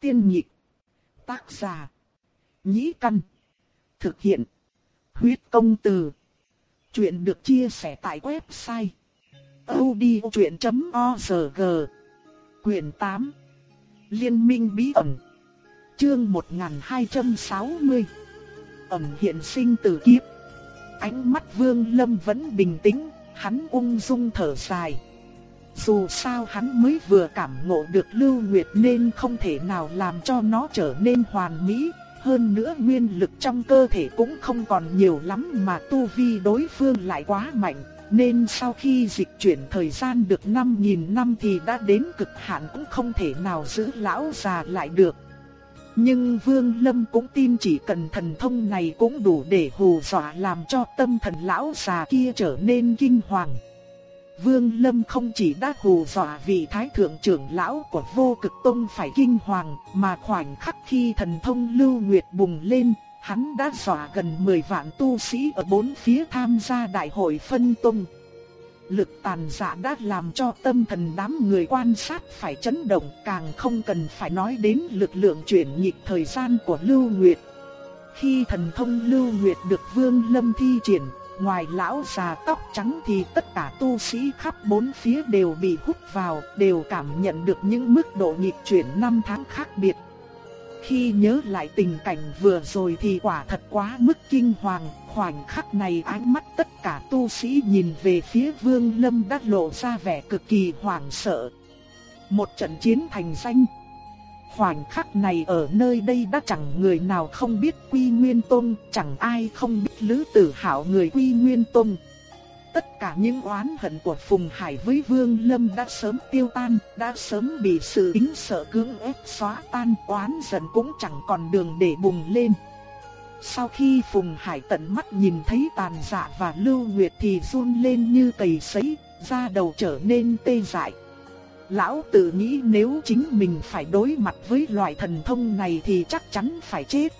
Tiên nhị Tác giả. Nhĩ căn. Thực hiện. Huyết công từ. Chuyện được chia sẻ tại website. odchuyện.org Quyền 8 Liên minh bí ẩn Chương 1260 Ẩn hiện sinh từ kiếp Ánh mắt Vương Lâm vẫn bình tĩnh, hắn ung dung thở dài. Dù sao hắn mới vừa cảm ngộ được Lưu Nguyệt nên không thể nào làm cho nó trở nên hoàn mỹ, hơn nữa nguyên lực trong cơ thể cũng không còn nhiều lắm mà tu vi đối phương lại quá mạnh, nên sau khi dịch chuyển thời gian được 5.000 năm thì đã đến cực hạn cũng không thể nào giữ lão già lại được. Nhưng Vương Lâm cũng tin chỉ cần thần thông này cũng đủ để hù dọa làm cho tâm thần lão già kia trở nên kinh hoàng. Vương Lâm không chỉ đã hù dọa vị thái thượng trưởng lão của vô cực tông phải kinh hoàng, mà khoảnh khắc khi thần thông lưu nguyệt bùng lên, hắn đã dọa gần 10 vạn tu sĩ ở bốn phía tham gia đại hội phân tông. Lực tàn dạ đã làm cho tâm thần đám người quan sát phải chấn động càng không cần phải nói đến lực lượng chuyển nhịp thời gian của Lưu Nguyệt. Khi thần thông Lưu Nguyệt được Vương Lâm thi triển, ngoài lão già tóc trắng thì tất cả tu sĩ khắp bốn phía đều bị hút vào, đều cảm nhận được những mức độ nhịp chuyển năm tháng khác biệt. Khi nhớ lại tình cảnh vừa rồi thì quả thật quá mức kinh hoàng, khoảnh khắc này ánh mắt tất cả tu sĩ nhìn về phía Vương Lâm đã lộ ra vẻ cực kỳ hoảng sợ. Một trận chiến thành danh. Khoảnh khắc này ở nơi đây đã chẳng người nào không biết Quy Nguyên Tông, chẳng ai không biết Lữ Tử Hạo người Quy Nguyên Tông. Tất cả những oán hận của Phùng Hải với Vương Lâm đã sớm tiêu tan, đã sớm bị sự kính sợ cưỡng ép xóa tan, oán giận cũng chẳng còn đường để bùng lên. Sau khi Phùng Hải tận mắt nhìn thấy tàn dạ và Lưu Nguyệt thì run lên như cầy sấy, da đầu trở nên tê dại. Lão tự nghĩ nếu chính mình phải đối mặt với loại thần thông này thì chắc chắn phải chết.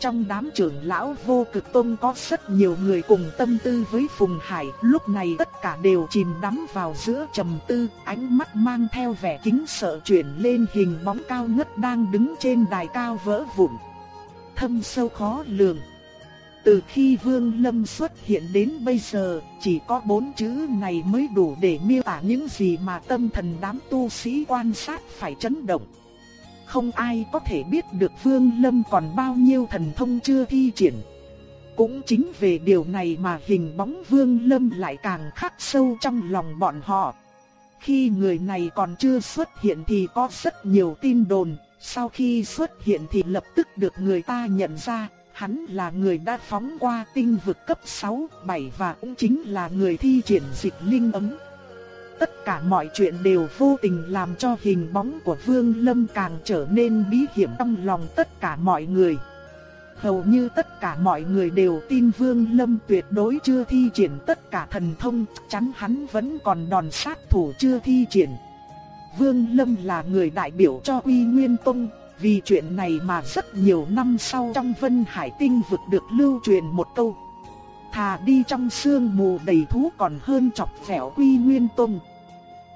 Trong đám trưởng lão vô cực tông có rất nhiều người cùng tâm tư với Phùng Hải, lúc này tất cả đều chìm đắm vào giữa trầm tư, ánh mắt mang theo vẻ kính sợ chuyển lên hình bóng cao ngất đang đứng trên đài cao vỡ vụn. Thâm sâu khó lường. Từ khi Vương Lâm xuất hiện đến bây giờ, chỉ có bốn chữ này mới đủ để miêu tả những gì mà tâm thần đám tu sĩ quan sát phải chấn động không ai có thể biết được Vương Lâm còn bao nhiêu thần thông chưa thi triển. Cũng chính về điều này mà hình bóng Vương Lâm lại càng khắc sâu trong lòng bọn họ. Khi người này còn chưa xuất hiện thì có rất nhiều tin đồn, sau khi xuất hiện thì lập tức được người ta nhận ra, hắn là người đã phóng qua tinh vực cấp 6, 7 và cũng chính là người thi triển dịch linh ấm. Tất cả mọi chuyện đều vô tình làm cho hình bóng của Vương Lâm càng trở nên bí hiểm trong lòng tất cả mọi người. Hầu như tất cả mọi người đều tin Vương Lâm tuyệt đối chưa thi triển tất cả thần thông, chắn hắn vẫn còn đòn sát thủ chưa thi triển. Vương Lâm là người đại biểu cho Uy Nguyên Tông, vì chuyện này mà rất nhiều năm sau trong Vân Hải Tinh vực được lưu truyền một câu. Thà đi trong sương mù đầy thú còn hơn chọc phẻo quy Nguyên Tông.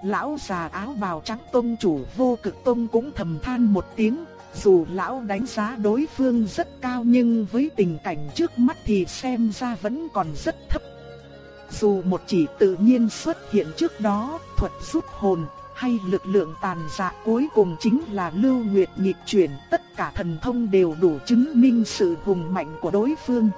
Lão già áo bào trắng tông chủ vô cực tông cũng thầm than một tiếng, dù lão đánh giá đối phương rất cao nhưng với tình cảnh trước mắt thì xem ra vẫn còn rất thấp. Dù một chỉ tự nhiên xuất hiện trước đó, thuật rút hồn hay lực lượng tàn dạ cuối cùng chính là lưu nguyệt nhịp chuyển, tất cả thần thông đều đủ chứng minh sự hùng mạnh của đối phương.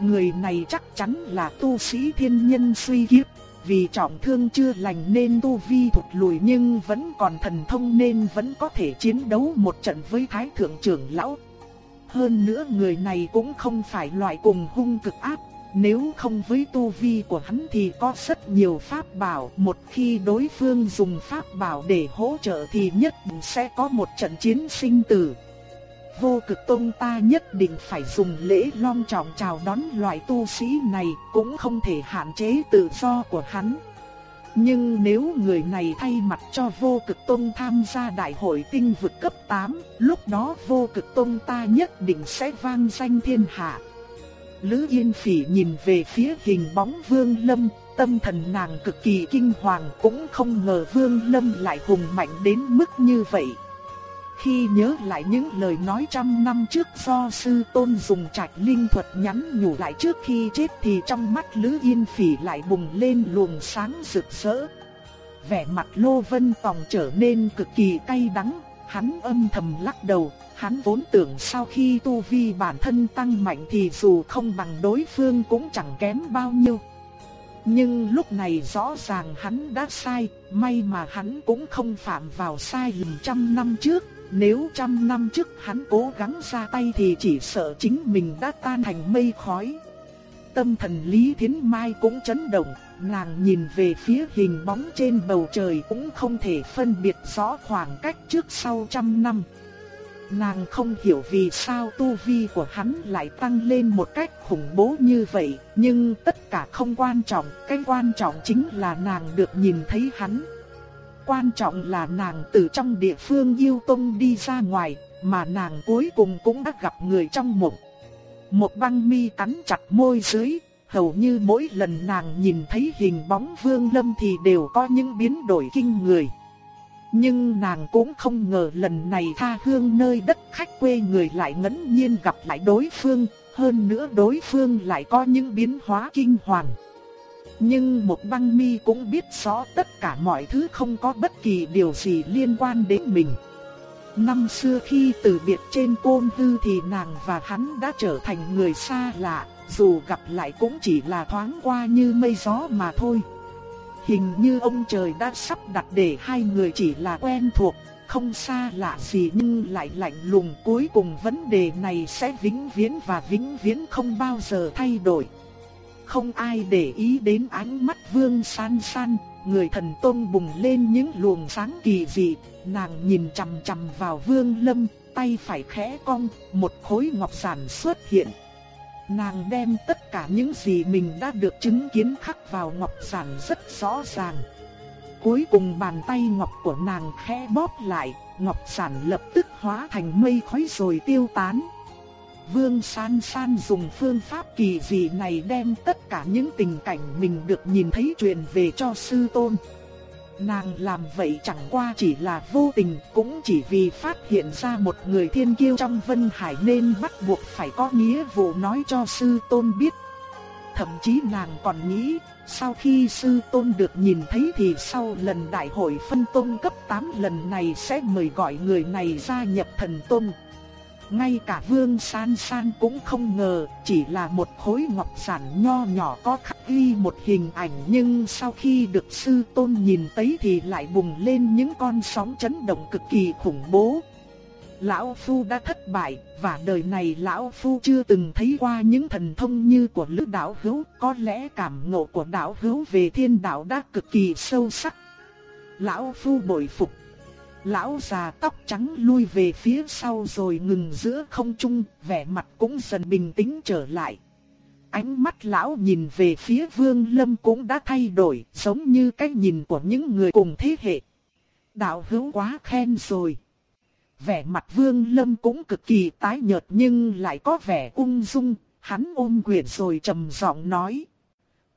Người này chắc chắn là tu sĩ thiên nhân suy kiếp vì trọng thương chưa lành nên tu vi thụt lùi nhưng vẫn còn thần thông nên vẫn có thể chiến đấu một trận với thái thượng trưởng lão. Hơn nữa người này cũng không phải loại cùng hung cực áp, nếu không với tu vi của hắn thì có rất nhiều pháp bảo, một khi đối phương dùng pháp bảo để hỗ trợ thì nhất định sẽ có một trận chiến sinh tử vô cực tông ta nhất định phải dùng lễ long trọng chào đón loại tu sĩ này, cũng không thể hạn chế tự do của hắn. Nhưng nếu người này thay mặt cho vô cực tông tham gia đại hội tinh vực cấp 8, lúc đó vô cực tông ta nhất định sẽ vang danh thiên hạ. Lữ Yên Phỉ nhìn về phía hình bóng Vương Lâm, tâm thần nàng cực kỳ kinh hoàng cũng không ngờ Vương Lâm lại hùng mạnh đến mức như vậy. khi nhớ lại những lời nói trăm năm trước do sư tôn dùng trạch linh thuật nhắn nhủ lại trước khi chết thì trong mắt Lữ Yên Phỉ lại bùng lên luồng sáng rực rỡ. Vẻ mặt Lô Vân Tòng trở nên cực kỳ cay đắng, hắn âm thầm lắc đầu, hắn vốn tưởng sau khi tu vi bản thân tăng mạnh thì dù không bằng đối phương cũng chẳng kém bao nhiêu. Nhưng lúc này rõ ràng hắn đã sai, may mà hắn cũng không phạm vào sai lầm trăm năm trước. Nếu trăm năm trước hắn cố gắng ra tay thì chỉ sợ chính mình đã tan thành mây khói. Tâm thần Lý Thiến Mai cũng chấn động, nàng nhìn về phía hình bóng trên bầu trời cũng không thể phân biệt rõ khoảng cách trước sau trăm năm. Nàng không hiểu vì sao tu vi của hắn lại tăng lên một cách khủng bố như vậy, nhưng tất cả không quan trọng, cái quan trọng chính là nàng được nhìn thấy hắn. Quan trọng là nàng từ trong địa phương yêu tông đi ra ngoài, mà nàng cuối cùng cũng đã gặp người trong mộng. Một băng mi cắn chặt môi dưới, hầu như mỗi lần nàng nhìn thấy hình bóng vương lâm thì đều có những biến đổi kinh người. Nhưng nàng cũng không ngờ lần này tha hương nơi đất khách quê người lại ngẫu nhiên gặp lại đối phương, hơn nữa đối phương lại có những biến hóa kinh hoàng. Nhưng một băng mi cũng biết rõ tất cả mọi thứ không có bất kỳ điều gì liên quan đến mình. Năm xưa khi từ biệt trên côn hư thì nàng và hắn đã trở thành người xa lạ, dù gặp lại cũng chỉ là thoáng qua như mây gió mà thôi. Hình như ông trời đã sắp đặt để hai người chỉ là quen thuộc, không xa lạ gì nhưng lại lạnh lùng cuối cùng vấn đề này sẽ vĩnh viễn và vĩnh viễn không bao giờ thay đổi. Không ai để ý đến ánh mắt vương san san, người thần tôn bùng lên những luồng sáng kỳ dị, nàng nhìn chằm chằm vào vương lâm, tay phải khẽ cong, một khối ngọc giản xuất hiện. Nàng đem tất cả những gì mình đã được chứng kiến khắc vào ngọc giản rất rõ ràng. Cuối cùng bàn tay ngọc của nàng khẽ bóp lại, ngọc giản lập tức hóa thành mây khói rồi tiêu tán. Vương San San dùng phương pháp kỳ dị này đem tất cả những tình cảnh mình được nhìn thấy truyền về cho sư tôn. Nàng làm vậy chẳng qua chỉ là vô tình, cũng chỉ vì phát hiện ra một người thiên kiêu trong Vân Hải nên bắt buộc phải có nghĩa vụ nói cho sư tôn biết. Thậm chí nàng còn nghĩ, sau khi sư tôn được nhìn thấy thì sau lần đại hội phân tôn cấp 8 lần này sẽ mời gọi người này gia nhập thần tôn. Ngay cả Vương San San cũng không ngờ, chỉ là một khối ngọc giản nho nhỏ có khắc ghi một hình ảnh nhưng sau khi được sư tôn nhìn thấy thì lại bùng lên những con sóng chấn động cực kỳ khủng bố. Lão Phu đã thất bại, và đời này Lão Phu chưa từng thấy qua những thần thông như của Lữ Đạo Hữu, có lẽ cảm ngộ của Đạo Hữu về thiên đạo đã cực kỳ sâu sắc. Lão Phu bội phục Lão già tóc trắng lui về phía sau rồi ngừng giữa không trung, vẻ mặt cũng dần bình tĩnh trở lại. Ánh mắt lão nhìn về phía Vương Lâm cũng đã thay đổi, giống như cách nhìn của những người cùng thế hệ. Đạo hữu quá khen rồi. Vẻ mặt Vương Lâm cũng cực kỳ tái nhợt nhưng lại có vẻ ung dung, hắn ôm quyền rồi trầm giọng nói.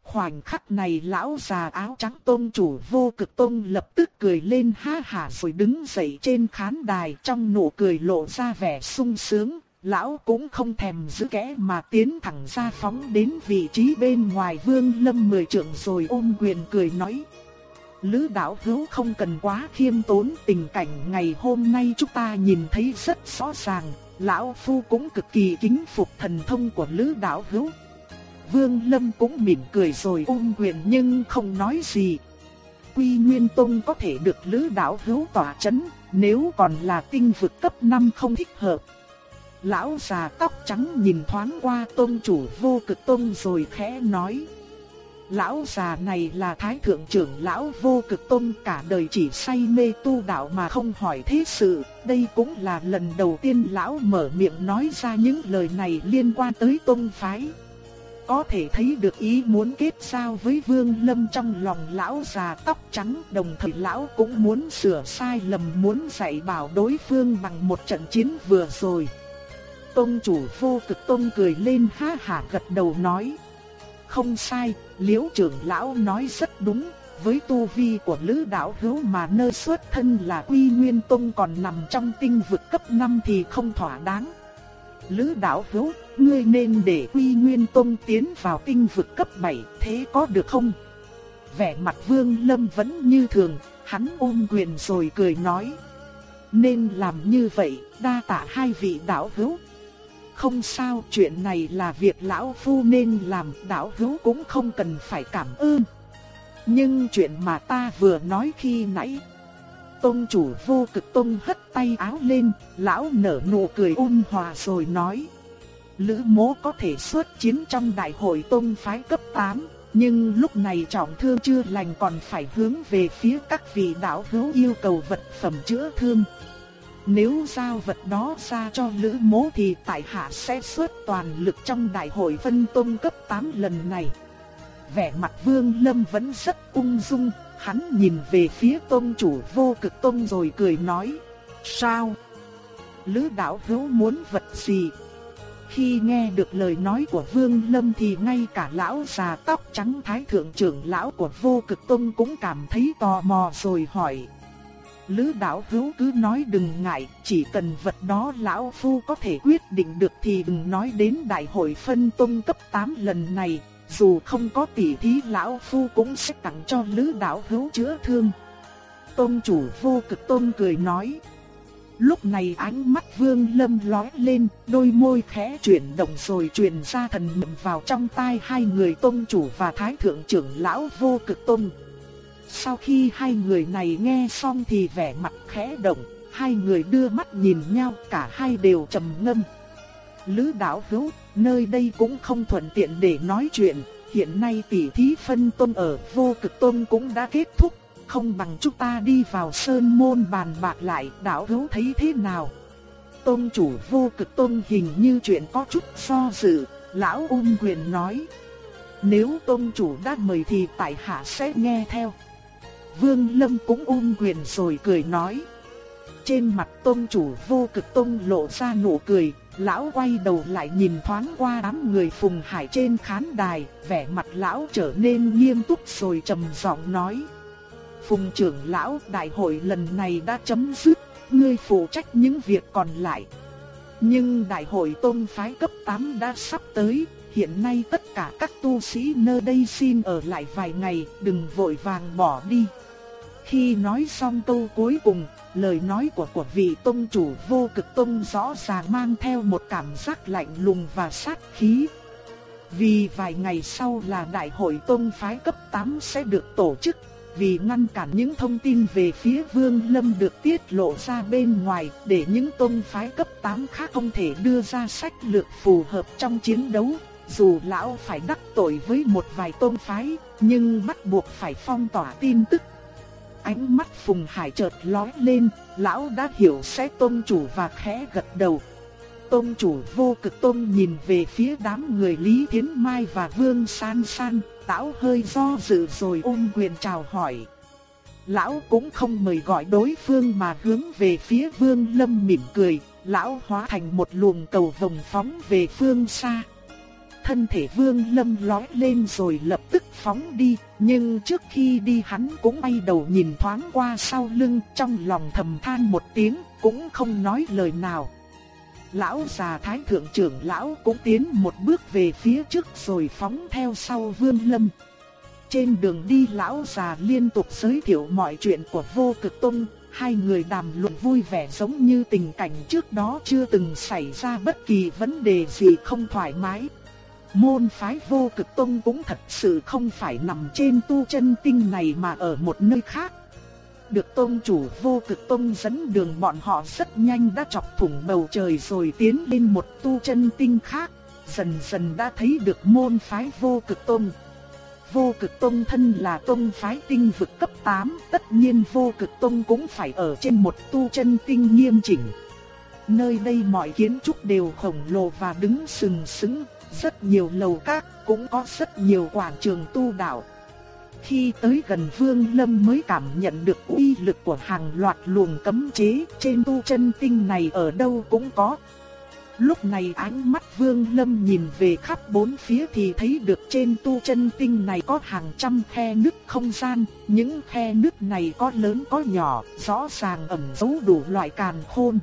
Khoảnh khắc này lão già áo trắng tôn chủ vô cực tôn lập tức cười lên ha hả rồi đứng dậy trên khán đài trong nụ cười lộ ra vẻ sung sướng. Lão cũng không thèm giữ kẽ mà tiến thẳng ra phóng đến vị trí bên ngoài vương lâm mười trượng rồi ôm quyền cười nói. Lữ đạo hữu không cần quá khiêm tốn, tình cảnh ngày hôm nay chúng ta nhìn thấy rất rõ ràng. Lão Phu cũng cực kỳ kính phục thần thông của Lữ đạo hữu Vương Lâm cũng mỉm cười rồi ôm quyền nhưng không nói gì. Quy Nguyên Tông có thể được Lữ đạo hữu tỏa chấn, nếu còn là tinh vực cấp 5 không thích hợp. Lão già tóc trắng nhìn thoáng qua tôn chủ vô cực tôn rồi khẽ nói. Lão già này là thái thượng trưởng lão vô cực tôn cả đời chỉ say mê tu đạo mà không hỏi thế sự. Đây cũng là lần đầu tiên lão mở miệng nói ra những lời này liên quan tới tôn phái. Có thể thấy được ý muốn kết giao với Vương Lâm trong lòng lão già tóc trắng, đồng thời lão cũng muốn sửa sai lầm muốn dạy bảo đối phương bằng một trận chiến vừa rồi. Tông chủ vô cực tông cười lên ha hả gật đầu nói. Không sai, liễu trưởng lão nói rất đúng, với tu vi của Lữ Đạo Hữu mà nơi xuất thân là Quy Nguyên Tông còn nằm trong tinh vực cấp 5 thì không thỏa đáng. Lữ Đạo Hữu, ngươi nên để Quy Nguyên Tông tiến vào tinh vực cấp 7, thế có được không? Vẻ mặt Vương Lâm vẫn như thường, hắn ôm quyền rồi cười nói. Nên làm như vậy, đa tạ hai vị đạo hữu. Không sao, chuyện này là việc lão phu nên làm, đạo hữu cũng không cần phải cảm ơn. Nhưng chuyện mà ta vừa nói khi nãy, Tôn chủ vô cực tôn hất tay áo lên, lão nở nụ cười ôn hòa rồi nói. Lữ mố có thể xuất chiến trong đại hội tôn phái cấp 8, nhưng lúc này trọng thương chưa lành còn phải hướng về phía các vị đạo hữu yêu cầu vật phẩm chữa thương. Nếu giao vật đó ra cho lữ mố thì tại hạ sẽ xuất toàn lực trong đại hội phân tôn cấp 8 lần này. Vẻ mặt vương lâm vẫn rất ung dung, hắn nhìn về phía tôn chủ vô cực tôn rồi cười nói. Sao? Lữ đạo hữu muốn vật gì? Khi nghe được lời nói của Vương Lâm thì ngay cả lão già tóc trắng thái thượng trưởng lão của vô cực tông cũng cảm thấy tò mò rồi hỏi. Lữ đạo hữu cứ nói đừng ngại, chỉ cần vật đó lão phu có thể quyết định được thì đừng nói đến đại hội phân tông cấp 8 lần này, dù không có tỷ thí lão phu cũng sẽ tặng cho lữ đạo hữu chữa thương. Tôn chủ vô cực tôn cười nói. Lúc này ánh mắt vương lâm lóe lên, đôi môi khẽ chuyển động rồi truyền ra thần niệm vào trong tai hai người tôn chủ và thái thượng trưởng lão vô cực tôn. Sau khi hai người này nghe xong thì vẻ mặt khẽ động, hai người đưa mắt nhìn nhau cả hai đều trầm ngâm. Lữ đạo hữu, nơi đây cũng không thuận tiện để nói chuyện, hiện nay tỷ thí phân tôn ở vô cực tôn cũng đã kết thúc, không bằng chúng ta đi vào sơn môn bàn bạc lại, đạo hữu thấy thế nào? Tôn chủ vô cực tôn hình như chuyện có chút do dự, lão ung quyền nói. Nếu tôn chủ đã mời thì tại hạ sẽ nghe theo. Vương Lâm cũng ung quyền rồi cười nói. Trên mặt tôn chủ vô cực tôn lộ ra nụ cười, lão quay đầu lại nhìn thoáng qua đám người phùng hải trên khán đài, vẻ mặt lão trở nên nghiêm túc rồi trầm giọng nói. Phùng trưởng lão đại hội lần này đã chấm dứt, ngươi phụ trách những việc còn lại. Nhưng đại hội tôn phái cấp 8 đã sắp tới, hiện nay tất cả các tu sĩ nơi đây xin ở lại vài ngày, đừng vội vàng bỏ đi. Khi nói xong câu cuối cùng, lời nói của của vị tông chủ vô cực tông rõ ràng mang theo một cảm giác lạnh lùng và sát khí. Vì vài ngày sau là đại hội tông phái cấp 8 sẽ được tổ chức, vì ngăn cản những thông tin về phía Vương Lâm được tiết lộ ra bên ngoài để những tông phái cấp 8 khác không thể đưa ra sách lược phù hợp trong chiến đấu. Dù lão phải đắc tội với một vài tôn phái, nhưng bắt buộc phải phong tỏa tin tức Ánh mắt Phùng Hải chợt lóe lên, lão đã hiểu sẽ tôn chủ và khẽ gật đầu. Tôn chủ vô cực tôn nhìn về phía đám người Lý Thiến Mai và Vương San San, lão hơi do dự rồi ôm quyền chào hỏi. Lão cũng không mời gọi đối phương mà hướng về phía Vương Lâm mỉm cười, lão hóa thành một luồng cầu vồng phóng về phương xa thân thể vương lâm lói lên rồi lập tức phóng đi, nhưng trước khi đi hắn cũng bay đầu nhìn thoáng qua sau lưng trong lòng thầm than một tiếng, cũng không nói lời nào. Lão già thái thượng trưởng lão cũng tiến một bước về phía trước rồi phóng theo sau vương lâm. Trên đường đi lão già liên tục giới thiệu mọi chuyện của vô cực tông, hai người đàm luận vui vẻ giống như tình cảnh trước đó chưa từng xảy ra bất kỳ vấn đề gì không thoải mái. Môn phái vô cực tông cũng thật sự không phải nằm trên tu chân tinh này mà ở một nơi khác. Được tông chủ vô cực tông dẫn đường bọn họ rất nhanh đã chọc thủng bầu trời rồi tiến lên một tu chân tinh khác, dần dần đã thấy được môn phái vô cực tông. Vô cực tông thân là tông phái tinh vực cấp 8, tất nhiên vô cực tông cũng phải ở trên một tu chân tinh nghiêm chỉnh. Nơi đây mọi kiến trúc đều khổng lồ và đứng sừng sững, rất nhiều lầu các, cũng có rất nhiều quảng trường tu đạo. Khi tới gần Vương Lâm mới cảm nhận được uy lực của hàng loạt luồng cấm chế trên tu chân tinh này ở đâu cũng có. Lúc này ánh mắt Vương Lâm nhìn về khắp bốn phía thì thấy được trên tu chân tinh này có hàng trăm khe nứt không gian, những khe nứt này có lớn có nhỏ, rõ ràng ẩn giấu đủ loại càn khôn.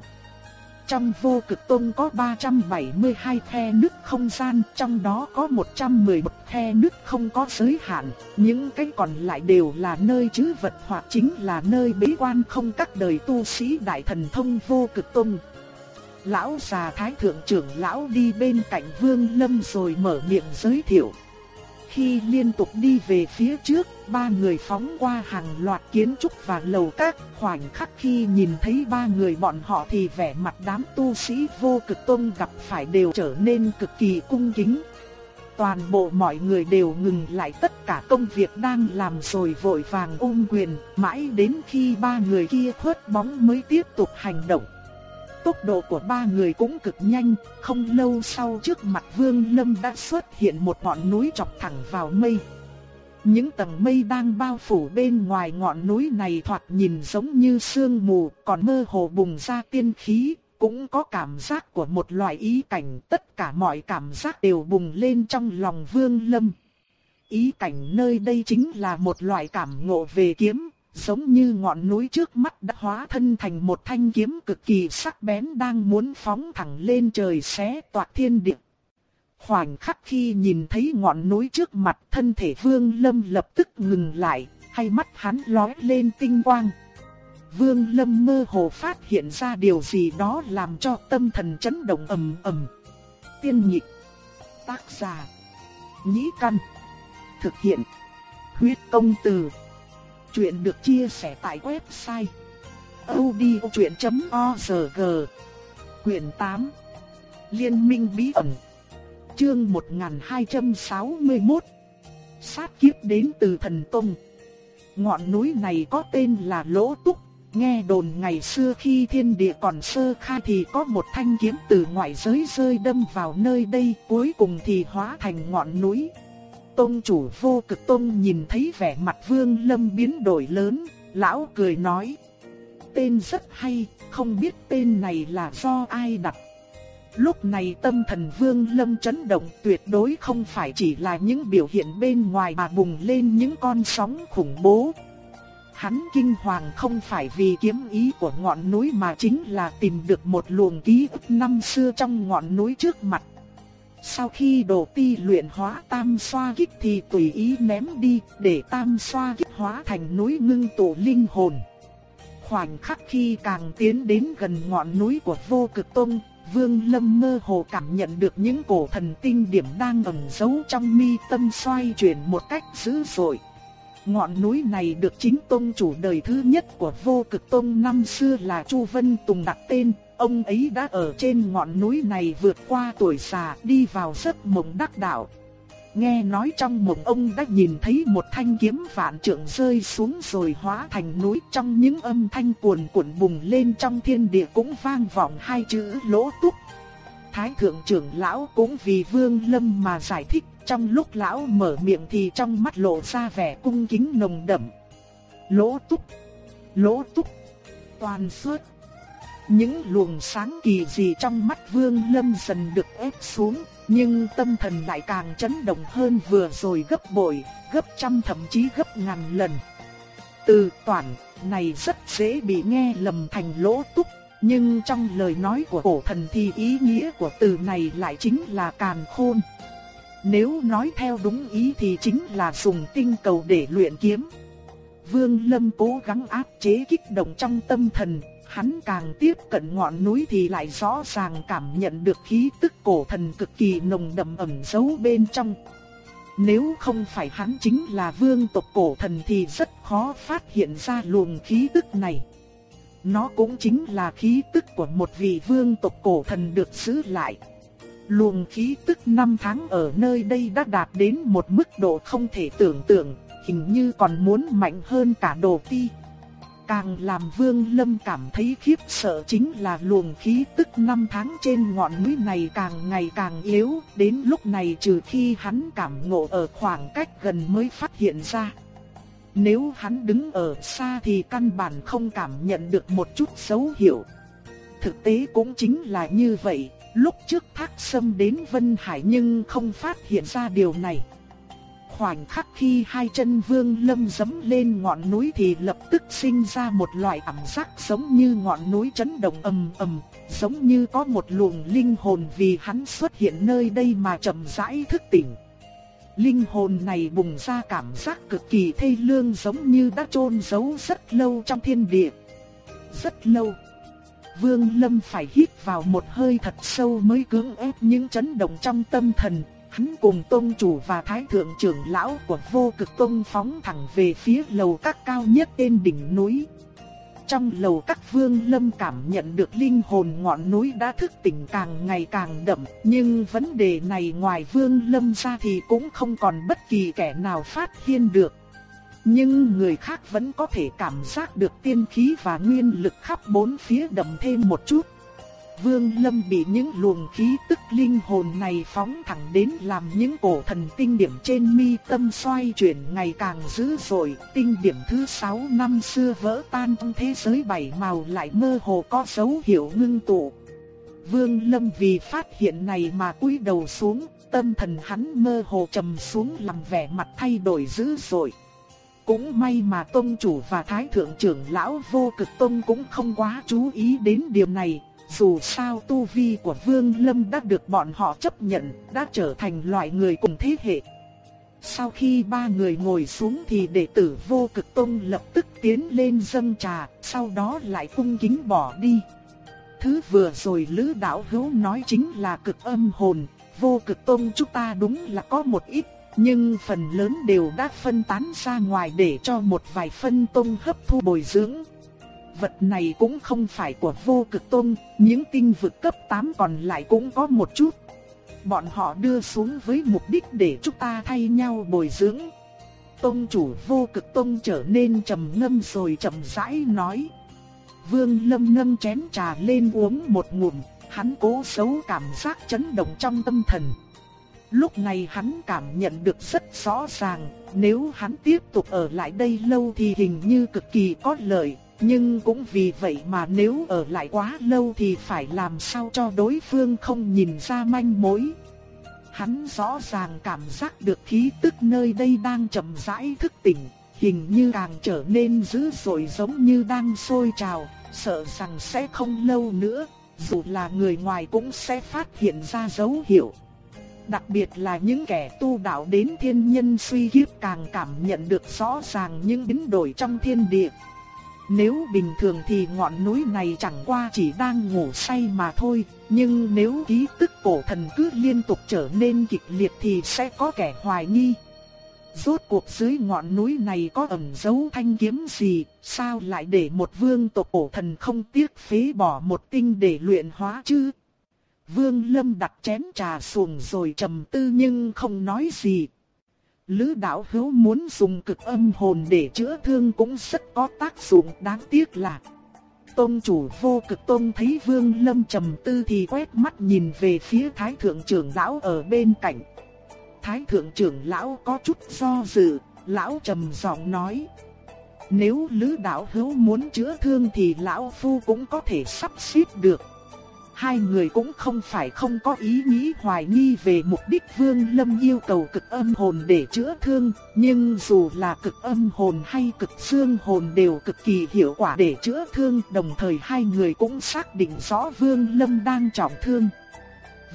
Trong vô cực tông có 372 khe nứt không gian, trong đó có 110 bậc khe nứt không có giới hạn, những cái còn lại đều là nơi trữ vật hoặc chính là nơi bế quan không các đời tu sĩ đại thần thông vô cực tông. Lão già thái thượng trưởng lão đi bên cạnh Vương Lâm rồi mở miệng giới thiệu. Khi liên tục đi về phía trước, ba người phóng qua hàng loạt kiến trúc và lầu các, khoảnh khắc khi nhìn thấy ba người bọn họ thì vẻ mặt đám tu sĩ vô cực tôn gặp phải đều trở nên cực kỳ cung kính. Toàn bộ mọi người đều ngừng lại tất cả công việc đang làm rồi vội vàng ôm quyền, mãi đến khi ba người kia khuất bóng mới tiếp tục hành động. Tốc độ của ba người cũng cực nhanh, không lâu sau trước mặt Vương Lâm đã xuất hiện một ngọn núi chọc thẳng vào mây. Những tầng mây đang bao phủ bên ngoài ngọn núi này thoạt nhìn giống như sương mù, còn mơ hồ bùng ra tiên khí, cũng có cảm giác của một loại ý cảnh, tất cả mọi cảm giác đều bùng lên trong lòng Vương Lâm. Ý cảnh nơi đây chính là một loại cảm ngộ về kiếm, giống như ngọn núi trước mắt đã hóa thân thành một thanh kiếm cực kỳ sắc bén đang muốn phóng thẳng lên trời xé toạc thiên địa. Khoảnh khắc khi nhìn thấy ngọn núi trước mặt thân thể Vương Lâm lập tức ngừng lại, hay mắt hắn lóe lên tinh quang. Vương Lâm mơ hồ phát hiện ra điều gì đó làm cho tâm thần chấn động ầm ầm. Tiên nhị Tác giả. Nhĩ căn. Thực hiện. Huyết công từ. Chuyện được chia sẻ tại website odchuyện.org Quyền 8 Liên minh bí ẩn Chương 1261 Sát kiếp đến từ thần Tông Ngọn núi này có tên là Lỗ Túc Nghe đồn ngày xưa khi thiên địa còn sơ khai thì có một thanh kiếm từ ngoại giới rơi đâm vào nơi đây cuối cùng thì hóa thành ngọn núi Tông chủ vô cực tông nhìn thấy vẻ mặt vương lâm biến đổi lớn, lão cười nói. Tên rất hay, không biết tên này là do ai đặt. Lúc này tâm thần vương lâm chấn động tuyệt đối không phải chỉ là những biểu hiện bên ngoài mà bùng lên những con sóng khủng bố. Hắn kinh hoàng không phải vì kiếm ý của ngọn núi mà chính là tìm được một luồng ký ức năm xưa trong ngọn núi trước mặt. Sau khi đồ ti luyện hóa tam xoa kích thì tùy ý ném đi để tam xoa kích hóa thành núi ngưng tụ linh hồn. Khoảnh khắc khi càng tiến đến gần ngọn núi của vô cực tông, Vương Lâm mơ hồ cảm nhận được những cổ thần tinh điểm đang ẩn giấu trong mi tâm xoay chuyển một cách dữ dội. Ngọn núi này được chính tông chủ đời thứ nhất của vô cực tông năm xưa là Chu Vân Tùng đặt tên, Ông ấy đã ở trên ngọn núi này vượt qua tuổi già đi vào giấc mộng đắc đạo. Nghe nói trong mộng ông đã nhìn thấy một thanh kiếm vạn trượng rơi xuống rồi hóa thành núi trong những âm thanh cuồn cuộn bùng lên trong thiên địa cũng vang vọng hai chữ lỗ túc. Thái thượng trưởng lão cũng vì vương lâm mà giải thích trong lúc lão mở miệng thì trong mắt lộ ra vẻ cung kính nồng đậm. Lỗ túc, lỗ túc, toàn suốt. Những luồng sáng kỳ dị trong mắt Vương Lâm dần được ép xuống, nhưng tâm thần lại càng chấn động hơn vừa rồi gấp bội, gấp trăm thậm chí gấp ngàn lần. Từ toàn này rất dễ bị nghe lầm thành lỗ túc, nhưng trong lời nói của cổ thần thì ý nghĩa của từ này lại chính là càn khôn. Nếu nói theo đúng ý thì chính là dùng tinh cầu để luyện kiếm. Vương Lâm cố gắng áp chế kích động trong tâm thần, hắn càng tiếp cận ngọn núi thì lại rõ ràng cảm nhận được khí tức cổ thần cực kỳ nồng đậm ẩn giấu bên trong. Nếu không phải hắn chính là vương tộc cổ thần thì rất khó phát hiện ra luồng khí tức này. Nó cũng chính là khí tức của một vị vương tộc cổ thần được giữ lại. Luồng khí tức năm tháng ở nơi đây đã đạt đến một mức độ không thể tưởng tượng, hình như còn muốn mạnh hơn cả đồ ti. Càng làm Vương Lâm cảm thấy khiếp sợ chính là luồng khí tức năm tháng trên ngọn núi này càng ngày càng yếu, đến lúc này trừ khi hắn cảm ngộ ở khoảng cách gần mới phát hiện ra. Nếu hắn đứng ở xa thì căn bản không cảm nhận được một chút dấu hiệu. Thực tế cũng chính là như vậy, Lúc trước thác sâm đến Vân Hải nhưng không phát hiện ra điều này. Khoảnh khắc khi hai chân vương lâm dấm lên ngọn núi thì lập tức sinh ra một loại cảm giác giống như ngọn núi chấn động ầm ầm, giống như có một luồng linh hồn vì hắn xuất hiện nơi đây mà chậm rãi thức tỉnh. Linh hồn này bùng ra cảm giác cực kỳ thê lương giống như đã chôn giấu rất lâu trong thiên địa. Rất lâu. Vương Lâm phải hít vào một hơi thật sâu mới cưỡng ép những chấn động trong tâm thần. Hắn cùng tôn chủ và thái thượng trưởng lão của vô cực tôn phóng thẳng về phía lầu các cao nhất trên đỉnh núi. Trong lầu các vương lâm cảm nhận được linh hồn ngọn núi đã thức tỉnh càng ngày càng đậm, nhưng vấn đề này ngoài vương lâm ra thì cũng không còn bất kỳ kẻ nào phát hiện được. Nhưng người khác vẫn có thể cảm giác được tiên khí và nguyên lực khắp bốn phía đậm thêm một chút. Vương Lâm bị những luồng khí tức linh hồn này phóng thẳng đến làm những cổ thần tinh điểm trên mi tâm xoay chuyển ngày càng dữ dội. Tinh điểm thứ 6 năm xưa vỡ tan trong thế giới bảy màu lại mơ hồ có dấu hiệu ngưng tụ. Vương Lâm vì phát hiện này mà cúi đầu xuống, tâm thần hắn mơ hồ trầm xuống làm vẻ mặt thay đổi dữ dội. Cũng may mà tông chủ và thái thượng trưởng lão vô cực tông cũng không quá chú ý đến điều này, dù sao tu vi của Vương Lâm đã được bọn họ chấp nhận, đã trở thành loại người cùng thế hệ. Sau khi ba người ngồi xuống thì đệ tử vô cực tông lập tức tiến lên dâng trà, sau đó lại cung kính bỏ đi. Thứ vừa rồi Lữ Đạo Hữu nói chính là cực âm hồn, vô cực tông chúng ta đúng là có một ít, nhưng phần lớn đều đã phân tán ra ngoài để cho một vài phân tông hấp thu bồi dưỡng vật này cũng không phải của vô cực tôn, những tinh vực cấp 8 còn lại cũng có một chút. Bọn họ đưa xuống với mục đích để chúng ta thay nhau bồi dưỡng. Tông chủ vô cực tông trở nên trầm ngâm rồi chậm rãi nói. Vương Lâm nâng chén trà lên uống một ngụm, hắn cố xấu cảm giác chấn động trong tâm thần. Lúc này hắn cảm nhận được rất rõ ràng, nếu hắn tiếp tục ở lại đây lâu thì hình như cực kỳ có lợi, nhưng cũng vì vậy mà nếu ở lại quá lâu thì phải làm sao cho đối phương không nhìn ra manh mối. Hắn rõ ràng cảm giác được khí tức nơi đây đang chậm rãi thức tỉnh, hình như càng trở nên dữ dội giống như đang sôi trào, sợ rằng sẽ không lâu nữa, dù là người ngoài cũng sẽ phát hiện ra dấu hiệu. Đặc biệt là những kẻ tu đạo đến thiên nhân suy kiếp càng cảm nhận được rõ ràng những biến đổi trong thiên địa. Nếu bình thường thì ngọn núi này chẳng qua chỉ đang ngủ say mà thôi, nhưng nếu ký tức cổ thần cứ liên tục trở nên kịch liệt thì sẽ có kẻ hoài nghi. Rốt cuộc dưới ngọn núi này có ẩn dấu thanh kiếm gì, sao lại để một vương tộc cổ thần không tiếc phế bỏ một tinh để luyện hóa chứ? Vương Lâm đặt chén trà xuống rồi trầm tư nhưng không nói gì, Lữ đạo hữu muốn dùng cực âm hồn để chữa thương cũng rất có tác dụng đáng tiếc là Tôn chủ vô cực tôn thấy vương lâm trầm tư thì quét mắt nhìn về phía thái thượng trưởng lão ở bên cạnh. Thái thượng trưởng lão có chút do dự, lão trầm giọng nói Nếu lữ đạo hữu muốn chữa thương thì lão phu cũng có thể sắp xếp được. Hai người cũng không phải không có ý nghĩ hoài nghi về mục đích Vương Lâm yêu cầu cực âm hồn để chữa thương, nhưng dù là cực âm hồn hay cực dương hồn đều cực kỳ hiệu quả để chữa thương, đồng thời hai người cũng xác định rõ Vương Lâm đang trọng thương.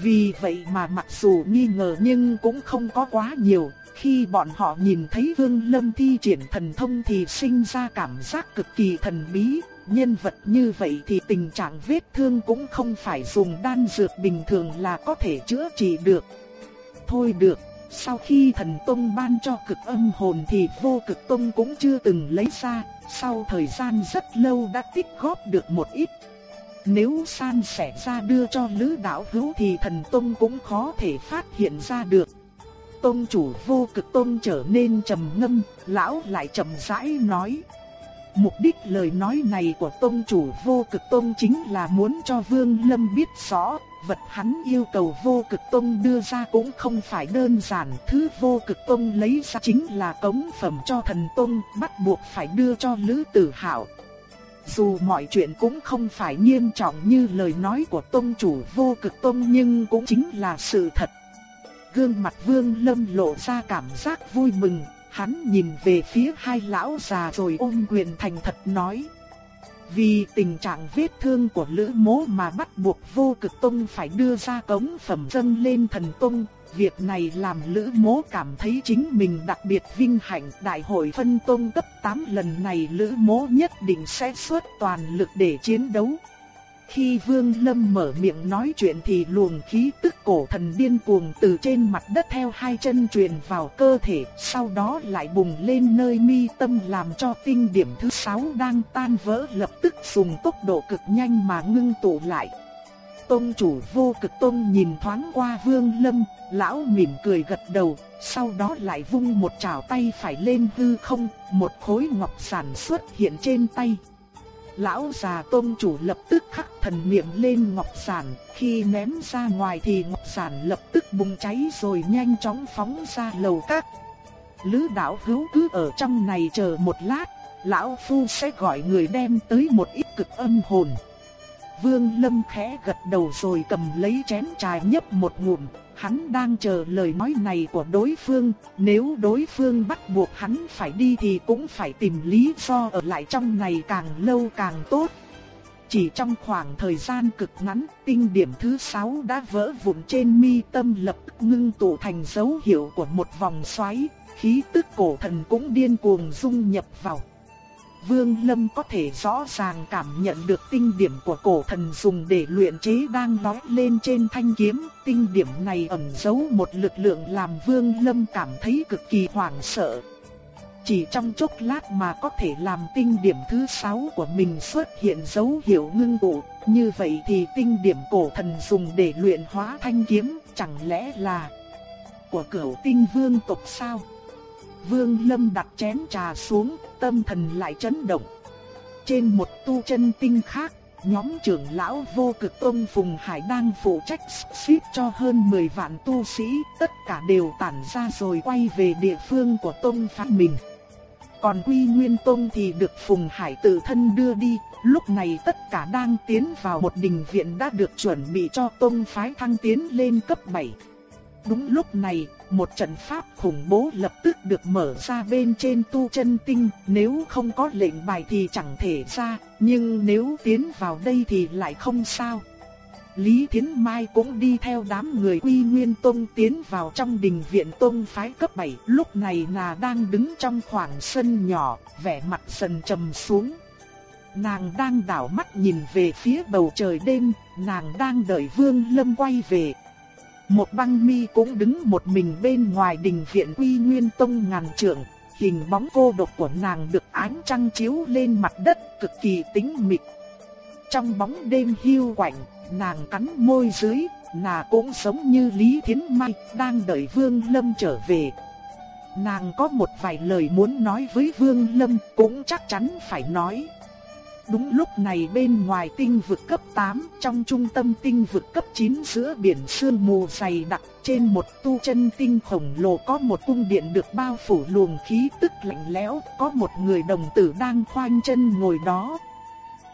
Vì vậy mà mặc dù nghi ngờ nhưng cũng không có quá nhiều, khi bọn họ nhìn thấy Vương Lâm thi triển thần thông thì sinh ra cảm giác cực kỳ thần bí, nhân vật như vậy thì tình trạng vết thương cũng không phải dùng đan dược bình thường là có thể chữa trị được. Thôi được, sau khi thần tông ban cho cực âm hồn thì vô cực tông cũng chưa từng lấy ra, sau thời gian rất lâu đã tích góp được một ít. Nếu san sẻ ra đưa cho lữ đạo hữu thì thần tông cũng khó thể phát hiện ra được. Tông chủ vô cực tông trở nên trầm ngâm, lão lại trầm rãi nói. Mục đích lời nói này của tôn chủ vô cực tôn chính là muốn cho Vương Lâm biết rõ, vật hắn yêu cầu vô cực tôn đưa ra cũng không phải đơn giản, thứ vô cực tôn lấy ra chính là cống phẩm cho thần tôn, bắt buộc phải đưa cho Lữ Tử Hạo. dù mọi chuyện cũng không phải nghiêm trọng như lời nói của tôn chủ vô cực tôn nhưng cũng chính là sự thật. Gương mặt Vương Lâm lộ ra cảm giác vui mừng, hắn nhìn về phía hai lão già rồi ôm quyền thành thật nói. Vì tình trạng vết thương của Lữ Mố mà bắt buộc vô cực tông phải đưa ra cống phẩm dâng lên thần tông, Việc này làm Lữ Mố cảm thấy chính mình đặc biệt vinh hạnh đại hội phân tông cấp 8 lần này Lữ Mố nhất định sẽ xuất toàn lực để chiến đấu. Khi Vương Lâm mở miệng nói chuyện thì luồng khí tức cổ thần điên cuồng từ trên mặt đất theo hai chân truyền vào cơ thể, sau đó lại bùng lên nơi mi tâm làm cho tinh điểm thứ sáu đang tan vỡ lập tức dùng tốc độ cực nhanh mà ngưng tụ lại. Tông chủ vô cực tông nhìn thoáng qua Vương Lâm, lão mỉm cười gật đầu, sau đó lại vung một chảo tay phải lên hư không, một khối ngọc sản xuất hiện trên tay. Lão già tôn chủ lập tức khắc thần niệm lên ngọc sản, khi ném ra ngoài thì ngọc sản lập tức bùng cháy rồi nhanh chóng phóng ra lầu các. Lữ đạo hữu cứ ở trong này chờ một lát, lão phu sẽ gọi người đem tới một ít cực âm hồn. Vương Lâm khẽ gật đầu rồi cầm lấy chén trà nhấp một ngụm, hắn đang chờ lời nói này của đối phương, nếu đối phương bắt buộc hắn phải đi thì cũng phải tìm lý do ở lại trong này càng lâu càng tốt. Chỉ trong khoảng thời gian cực ngắn, tinh điểm thứ 6 đã vỡ vụn trên mi tâm lập tức ngưng tụ thành dấu hiệu của một vòng xoáy, khí tức cổ thần cũng điên cuồng dung nhập vào. Vương Lâm có thể rõ ràng cảm nhận được tinh điểm của cổ thần dùng để luyện chế đang lói lên trên thanh kiếm. Tinh điểm này ẩn giấu một lực lượng làm Vương Lâm cảm thấy cực kỳ hoảng sợ. Chỉ trong chốc lát mà có thể làm tinh điểm thứ 6 của mình xuất hiện dấu hiệu ngưng tụ, như vậy thì tinh điểm cổ thần dùng để luyện hóa thanh kiếm, chẳng lẽ là của cửu tinh vương tộc sao? Vương Lâm đặt chén trà xuống, tâm thần lại chấn động. Trên một tu chân tinh khác, nhóm trưởng lão vô cực tông Phùng Hải đang phụ trách ship cho hơn 10 vạn tu sĩ, tất cả đều tản ra rồi quay về địa phương của tông phái mình. Còn Quy Nguyên Tông thì được Phùng Hải tự thân đưa đi, lúc này tất cả đang tiến vào một đình viện đã được chuẩn bị cho tông phái thăng tiến lên cấp 7. Đúng lúc này, một trận pháp khủng bố lập tức được mở ra bên trên tu chân tinh, nếu không có lệnh bài thì chẳng thể ra, nhưng nếu tiến vào đây thì lại không sao. Lý Thiến Mai cũng đi theo đám người Quy Nguyên Tông tiến vào trong đình viện Tông phái cấp 7, lúc này nàng đang đứng trong khoảng sân nhỏ, vẻ mặt dần trầm xuống. Nàng đang đảo mắt nhìn về phía bầu trời đêm, nàng đang đợi Vương Lâm quay về, một băng mi cũng đứng một mình bên ngoài đình viện uy Nguyên Tông ngàn trượng, hình bóng cô độc của nàng được ánh trăng chiếu lên mặt đất cực kỳ tĩnh mịch. Trong bóng đêm hiu quạnh, nàng cắn môi dưới, nàng cũng giống như Lý Thiến Mai đang đợi Vương Lâm trở về. Nàng có một vài lời muốn nói với Vương Lâm cũng chắc chắn phải nói. Đúng lúc này bên ngoài tinh vực cấp 8, trong trung tâm tinh vực cấp 9 giữa biển sương mù dày đặc, trên một tu chân tinh khổng lồ có một cung điện được bao phủ luồng khí tức lạnh lẽo, có một người đồng tử đang khoanh chân ngồi đó.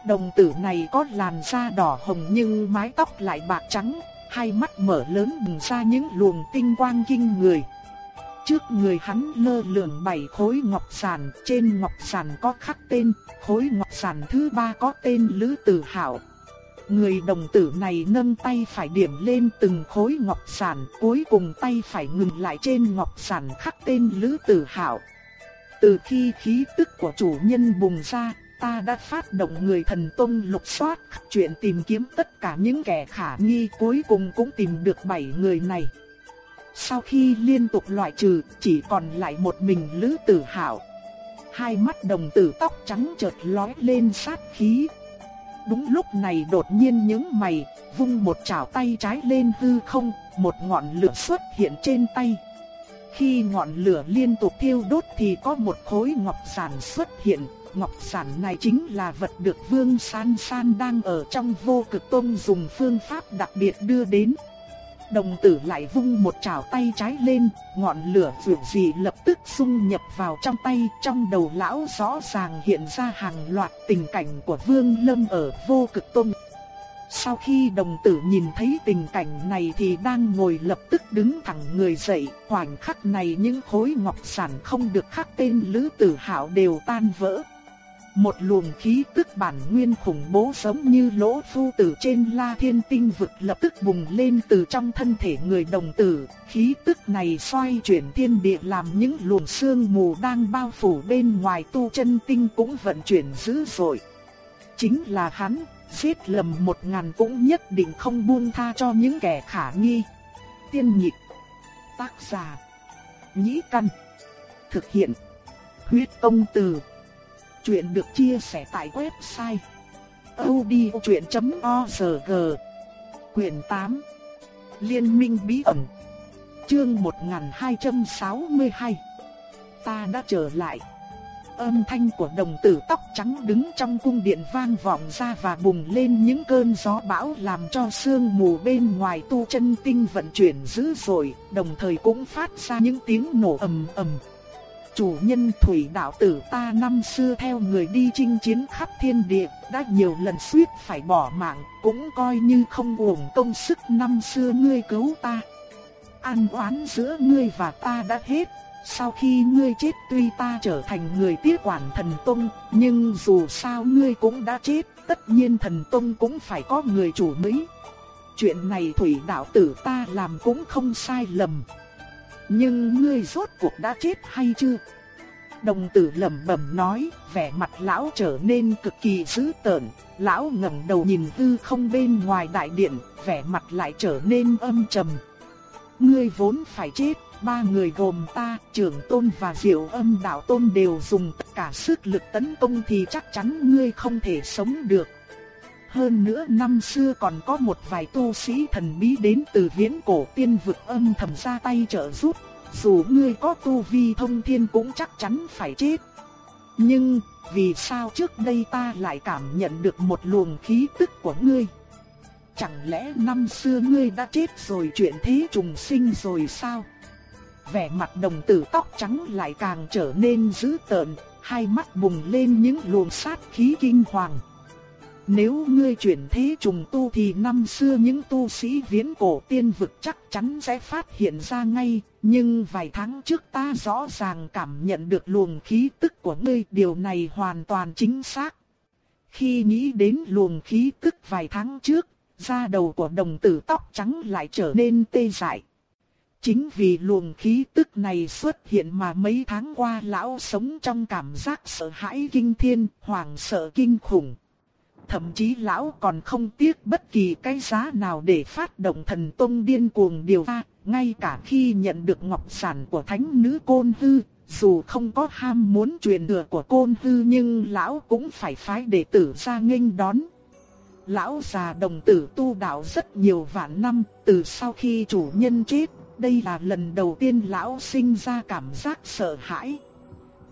Đồng tử này có làn da đỏ hồng nhưng mái tóc lại bạc trắng, hai mắt mở lớn bừng ra những luồng tinh quang kinh người. Trước người hắn lơ lửng bảy khối ngọc sản, trên ngọc sản có khắc tên, khối ngọc sản thứ ba có tên Lữ Tử Hạo. Người đồng tử này nâng tay phải điểm lên từng khối ngọc sản, cuối cùng tay phải ngừng lại trên ngọc sản khắc tên Lữ Tử Hạo. Từ khi khí tức của chủ nhân bùng ra, ta đã phát động người thần tông lục soát chuyện tìm kiếm tất cả những kẻ khả nghi cuối cùng cũng tìm được bảy người này. Sau khi liên tục loại trừ, chỉ còn lại một mình Lữ Tử Hạo. Hai mắt đồng tử tóc trắng chợt lóe lên sát khí. Đúng lúc này đột nhiên những mày, vung một chảo tay trái lên hư không, một ngọn lửa xuất hiện trên tay. Khi ngọn lửa liên tục thiêu đốt thì có một khối ngọc sản xuất hiện. Ngọc sản này chính là vật được Vương San San đang ở trong vô cực tông dùng phương pháp đặc biệt đưa đến. Đồng tử lại vung một chảo tay trái lên, ngọn lửa vượt dị lập tức xung nhập vào trong tay, trong đầu lão rõ ràng hiện ra hàng loạt tình cảnh của Vương Lâm ở vô cực tôn. Sau khi đồng tử nhìn thấy tình cảnh này thì đang ngồi lập tức đứng thẳng người dậy, khoảnh khắc này những khối ngọc sản không được khắc tên Lữ Tử Hạo đều tan vỡ. Một luồng khí tức bản nguyên khủng bố giống như lỗ phu tử trên la thiên tinh vực lập tức bùng lên từ trong thân thể người đồng tử. Khí tức này xoay chuyển thiên địa làm những luồng sương mù đang bao phủ bên ngoài tu chân tinh cũng vận chuyển dữ dội. Chính là hắn, giết lầm một ngàn cũng nhất định không buông tha cho những kẻ khả nghi. Tiên nhịp, tác giả, nhĩ căn, thực hiện, huyết công từ. Chuyện được chia sẻ tại website odchuyện.org Quyền 8 Liên minh bí ẩn. Chương 1262 Ta đã trở lại. Âm thanh của đồng tử tóc trắng đứng trong cung điện vang vọng ra và bùng lên những cơn gió bão làm cho sương mù bên ngoài tu chân tinh vận chuyển dữ dội, đồng thời cũng phát ra những tiếng nổ ầm ầm chủ nhân thủy đạo tử ta năm xưa theo người đi chinh chiến khắp thiên địa, đã nhiều lần suýt phải bỏ mạng, cũng coi như không uổng công sức năm xưa ngươi cứu ta. An oán giữa ngươi và ta đã hết, sau khi ngươi chết tuy ta trở thành người tiếp quản thần tông, nhưng dù sao ngươi cũng đã chết, tất nhiên thần tông cũng phải có người chủ mới. Chuyện này thủy đạo tử ta làm cũng không sai lầm. Nhưng ngươi rốt cuộc đã chết hay chưa? Đồng tử lẩm bẩm nói, vẻ mặt lão trở nên cực kỳ dữ tợn, lão ngẩng đầu nhìn hư không bên ngoài đại điện, vẻ mặt lại trở nên âm trầm. Ngươi vốn phải chết, ba người gồm ta, trưởng tôn và diệu âm đạo tôn đều dùng tất cả sức lực tấn công thì chắc chắn ngươi không thể sống được. Hơn nữa năm xưa còn có một vài tu sĩ thần bí đến từ viễn cổ tiên vực âm thầm ra tay trợ giúp, dù ngươi có tu vi thông thiên cũng chắc chắn phải chết. Nhưng, vì sao trước đây ta lại cảm nhận được một luồng khí tức của ngươi? Chẳng lẽ năm xưa ngươi đã chết rồi chuyện thế trùng sinh rồi sao? Vẻ mặt đồng tử tóc trắng lại càng trở nên dữ tợn, hai mắt bùng lên những luồng sát khí kinh hoàng. Nếu ngươi chuyển thế trùng tu thì năm xưa những tu sĩ viễn cổ tiên vực chắc chắn sẽ phát hiện ra ngay, nhưng vài tháng trước ta rõ ràng cảm nhận được luồng khí tức của ngươi, điều này hoàn toàn chính xác. Khi nghĩ đến luồng khí tức vài tháng trước, da đầu của đồng tử tóc trắng lại trở nên tê dại. Chính vì luồng khí tức này xuất hiện mà mấy tháng qua lão sống trong cảm giác sợ hãi kinh thiên, hoảng sợ kinh khủng thậm chí lão còn không tiếc bất kỳ cái giá nào để phát động thần tông điên cuồng điều tra, ngay cả khi nhận được ngọc sản của thánh nữ Côn Hư, dù không có ham muốn truyền thừa của Côn Hư nhưng lão cũng phải phái đệ tử ra nghênh đón. Lão già đồng tử tu đạo rất nhiều vạn năm, từ sau khi chủ nhân chết, đây là lần đầu tiên lão sinh ra cảm giác sợ hãi.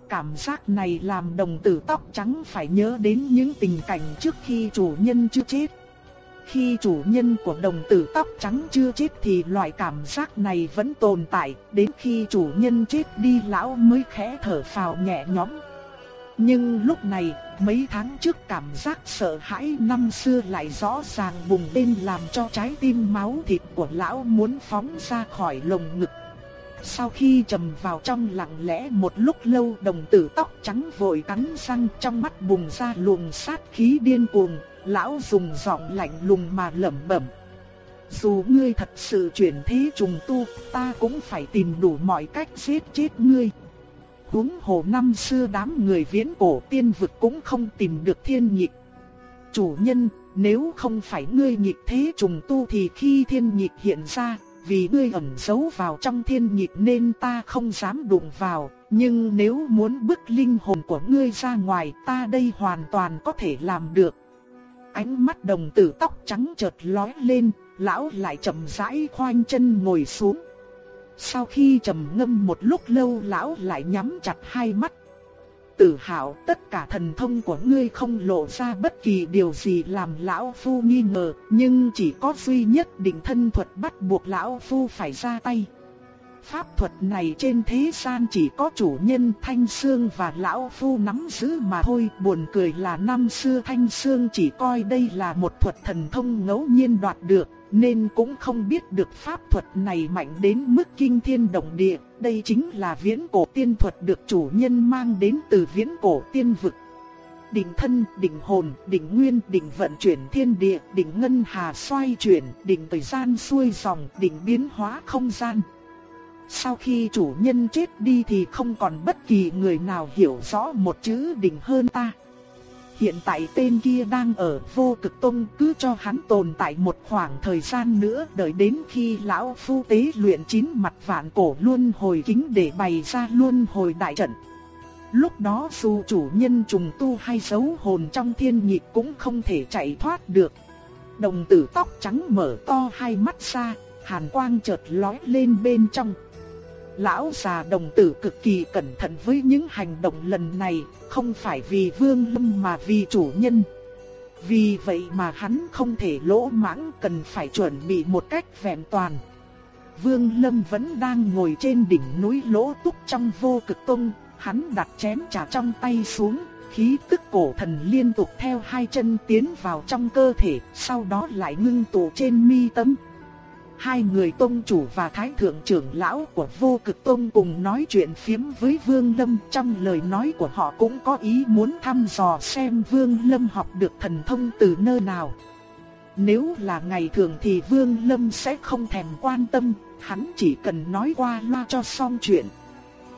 Cảm giác này làm đồng tử tóc trắng phải nhớ đến những tình cảnh trước khi chủ nhân chưa chết. Khi chủ nhân của đồng tử tóc trắng chưa chết thì loại cảm giác này vẫn tồn tại, đến khi chủ nhân chết đi lão mới khẽ thở phào nhẹ nhõm. Nhưng lúc này, mấy tháng trước cảm giác sợ hãi năm xưa lại rõ ràng bùng lên làm cho trái tim máu thịt của lão muốn phóng ra khỏi lồng ngực. Sau khi trầm vào trong lặng lẽ một lúc lâu đồng tử tóc trắng vội cắn răng trong mắt bùng ra luồng sát khí điên cuồng, lão dùng giọng lạnh lùng mà lẩm bẩm. Dù ngươi thật sự chuyển thế trùng tu, ta cũng phải tìm đủ mọi cách giết chết ngươi. Huống hồ năm xưa đám người viễn cổ tiên vực cũng không tìm được thiên nhịp. Chủ nhân, nếu không phải ngươi nhịp thế trùng tu thì khi thiên nhịp hiện ra, vì ngươi ẩn giấu vào trong thiên nhịp nên ta không dám đụng vào, nhưng nếu muốn bức linh hồn của ngươi ra ngoài ta đây hoàn toàn có thể làm được. Ánh mắt đồng tử tóc trắng chợt lóe lên, lão lại chậm rãi khoanh chân ngồi xuống. Sau khi trầm ngâm một lúc lâu lão lại nhắm chặt hai mắt tử hào, tất cả thần thông của ngươi không lộ ra bất kỳ điều gì làm lão phu nghi ngờ, nhưng chỉ có duy nhất định thân thuật bắt buộc lão phu phải ra tay. Pháp thuật này trên thế gian chỉ có chủ nhân Thanh Sương và Lão Phu nắm giữ mà thôi. Buồn cười là năm xưa Thanh Sương chỉ coi đây là một thuật thần thông ngẫu nhiên đoạt được, nên cũng không biết được pháp thuật này mạnh đến mức kinh thiên động địa. Đây chính là viễn cổ tiên thuật được chủ nhân mang đến từ viễn cổ tiên vực. đỉnh thân, đỉnh hồn, đỉnh nguyên, đỉnh vận chuyển thiên địa, đỉnh ngân hà xoay chuyển, đỉnh thời gian xuôi dòng, đỉnh biến hóa không gian. Sau khi chủ nhân chết đi thì không còn bất kỳ người nào hiểu rõ một chữ đỉnh hơn ta. Hiện tại tên kia đang ở vô cực tông cứ cho hắn tồn tại một khoảng thời gian nữa đợi đến khi lão phu tế luyện chín mặt vạn cổ luân hồi kính để bày ra luân hồi đại trận. Lúc đó dù chủ nhân trùng tu hay giấu hồn trong thiên nhịp cũng không thể chạy thoát được. Đồng tử tóc trắng mở to hai mắt ra, hàn quang chợt lóe lên bên trong. Lão già đồng tử cực kỳ cẩn thận với những hành động lần này, không phải vì vương lâm mà vì chủ nhân. Vì vậy mà hắn không thể lỗ mãng cần phải chuẩn bị một cách vẹn toàn. Vương Lâm vẫn đang ngồi trên đỉnh núi lỗ túc trong vô cực tông, hắn đặt chén trà trong tay xuống, khí tức cổ thần liên tục theo hai chân tiến vào trong cơ thể, sau đó lại ngưng tụ trên mi tâm. Hai người tôn chủ và thái thượng trưởng lão của vô cực tông cùng nói chuyện phiếm với Vương Lâm trong lời nói của họ cũng có ý muốn thăm dò xem Vương Lâm học được thần thông từ nơi nào. Nếu là ngày thường thì Vương Lâm sẽ không thèm quan tâm, hắn chỉ cần nói qua loa cho xong chuyện.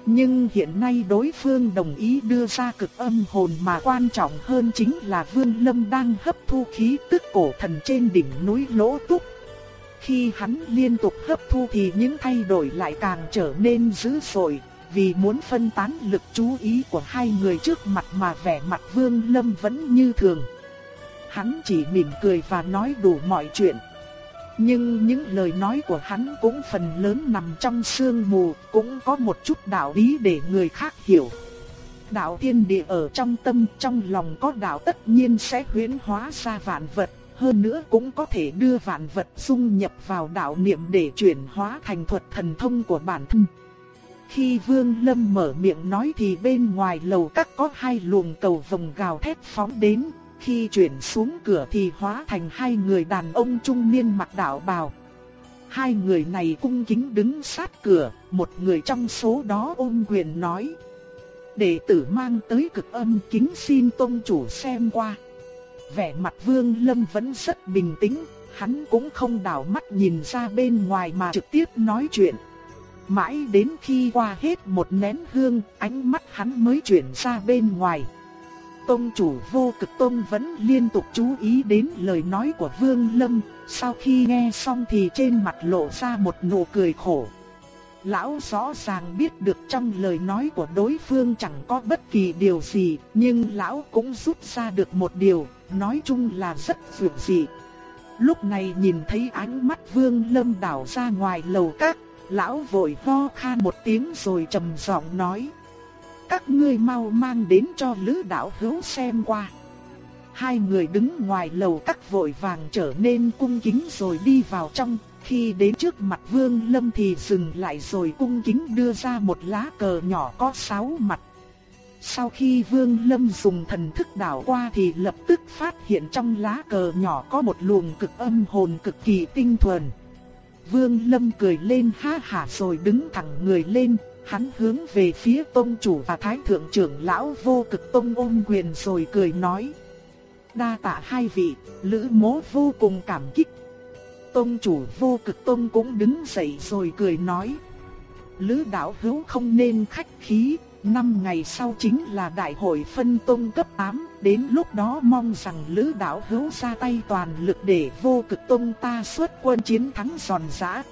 Nhưng hiện nay đối phương đồng ý đưa ra cực âm hồn mà quan trọng hơn chính là Vương Lâm đang hấp thu khí tức cổ thần trên đỉnh núi lỗ túc khi hắn liên tục hấp thu thì những thay đổi lại càng trở nên dữ dội, vì muốn phân tán lực chú ý của hai người trước mặt mà vẻ mặt Vương Lâm vẫn như thường. Hắn chỉ mỉm cười và nói đủ mọi chuyện. Nhưng những lời nói của hắn cũng phần lớn nằm trong sương mù, cũng có một chút đạo lý để người khác hiểu. Đạo thiên địa ở trong tâm, trong lòng có đạo tất nhiên sẽ huyễn hóa ra vạn vật, hơn nữa cũng có thể đưa vạn vật dung nhập vào đạo niệm để chuyển hóa thành thuật thần thông của bản thân. Khi Vương Lâm mở miệng nói thì bên ngoài lầu các có hai luồng cầu vồng gào thét phóng đến, khi chuyển xuống cửa thì hóa thành hai người đàn ông trung niên mặc đạo bào. Hai người này cung kính đứng sát cửa, một người trong số đó ôm quyền nói: "Đệ tử mang tới cực âm kính xin tôn chủ xem qua." Vẻ mặt Vương Lâm vẫn rất bình tĩnh, hắn cũng không đảo mắt nhìn ra bên ngoài mà trực tiếp nói chuyện. Mãi đến khi qua hết một nén hương, ánh mắt hắn mới chuyển ra bên ngoài. Tông chủ vô cực tông vẫn liên tục chú ý đến lời nói của Vương Lâm, sau khi nghe xong thì trên mặt lộ ra một nụ cười khổ. Lão rõ ràng biết được trong lời nói của đối phương chẳng có bất kỳ điều gì, nhưng lão cũng rút ra được một điều, nói chung là rất dường dị. Lúc này nhìn thấy ánh mắt Vương Lâm đảo ra ngoài lầu các, lão vội ho khan một tiếng rồi trầm giọng nói: "Các ngươi mau mang đến cho Lữ đạo hữu xem qua." Hai người đứng ngoài lầu các vội vàng trở nên cung kính rồi đi vào trong, khi đến trước mặt Vương Lâm thì dừng lại rồi cung kính đưa ra một lá cờ nhỏ có sáu mặt. Sau khi Vương Lâm dùng thần thức đảo qua thì lập tức phát hiện trong lá cờ nhỏ có một luồng cực âm hồn cực kỳ tinh thuần. Vương Lâm cười lên ha hả rồi đứng thẳng người lên, hắn hướng về phía tông chủ và thái thượng trưởng lão vô cực tông ôm quyền rồi cười nói. Đa tạ hai vị, lữ mố vô cùng cảm kích. Tông chủ vô cực tông cũng đứng dậy rồi cười nói. Lữ đạo hữu không nên khách khí, Năm ngày sau chính là đại hội phân tông cấp 8, đến lúc đó mong rằng Lữ đạo hữu ra tay toàn lực để vô cực tông ta xuất quân chiến thắng giòn giã.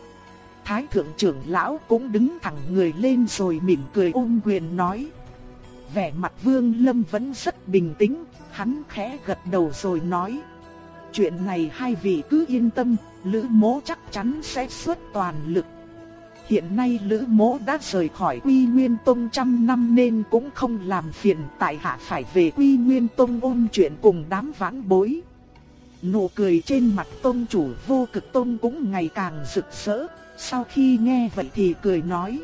Thái thượng trưởng lão cũng đứng thẳng người lên rồi mỉm cười ôm quyền nói. Vẻ mặt vương lâm vẫn rất bình tĩnh, hắn khẽ gật đầu rồi nói. Chuyện này hai vị cứ yên tâm, Lữ mỗ chắc chắn sẽ xuất toàn lực hiện nay Lữ Mỗ đã rời khỏi Quy Nguyên Tông trăm năm nên cũng không làm phiền tại hạ phải về Quy Nguyên Tông ôn chuyện cùng đám vãn bối. Nụ cười trên mặt tông chủ vô cực tông cũng ngày càng rực rỡ, sau khi nghe vậy thì cười nói.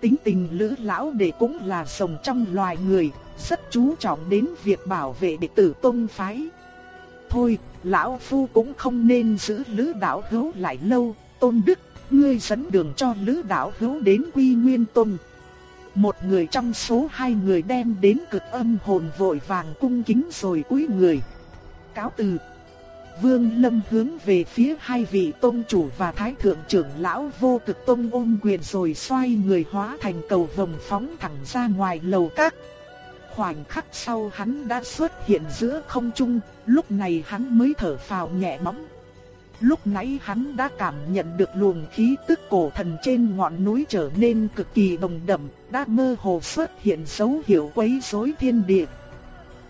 Tính tình lữ lão đệ cũng là sồng trong loài người, rất chú trọng đến việc bảo vệ đệ tử tông phái. Thôi, lão phu cũng không nên giữ lữ đạo hữu lại lâu, tôn đức, ngươi dẫn đường cho lữ đạo hữu đến quy nguyên tông. Một người trong số hai người đem đến cực âm hồn vội vàng cung kính rồi cúi người. Cáo từ. Vương Lâm hướng về phía hai vị tôn chủ và thái thượng trưởng lão vô cực tôn ôm quyền rồi xoay người hóa thành cầu vồng phóng thẳng ra ngoài lầu các. Khoảnh khắc sau hắn đã xuất hiện giữa không trung, lúc này hắn mới thở phào nhẹ nhõm. Lúc nãy hắn đã cảm nhận được luồng khí tức cổ thần trên ngọn núi trở nên cực kỳ đồng đậm, đã mơ hồ xuất hiện dấu hiệu quấy rối thiên địa.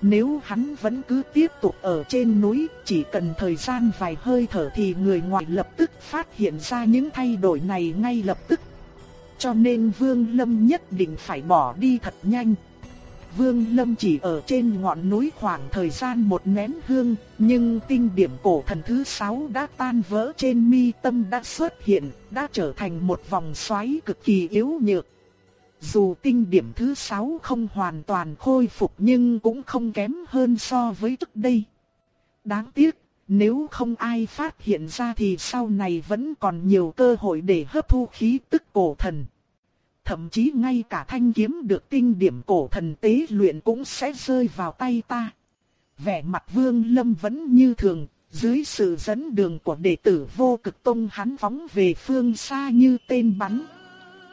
Nếu hắn vẫn cứ tiếp tục ở trên núi, chỉ cần thời gian vài hơi thở thì người ngoài lập tức phát hiện ra những thay đổi này ngay lập tức. Cho nên Vương Lâm nhất định phải bỏ đi thật nhanh. Vương Lâm chỉ ở trên ngọn núi khoảng thời gian một nén hương, nhưng tinh điểm cổ thần thứ sáu đã tan vỡ trên mi tâm đã xuất hiện, đã trở thành một vòng xoáy cực kỳ yếu nhược. Dù tinh điểm thứ 6 không hoàn toàn khôi phục nhưng cũng không kém hơn so với trước đây. Đáng tiếc, nếu không ai phát hiện ra thì sau này vẫn còn nhiều cơ hội để hấp thu khí tức cổ thần. Thậm chí ngay cả thanh kiếm được tinh điểm cổ thần tế luyện cũng sẽ rơi vào tay ta. Vẻ mặt vương lâm vẫn như thường, dưới sự dẫn đường của đệ tử vô cực tông hắn phóng về phương xa như tên bắn.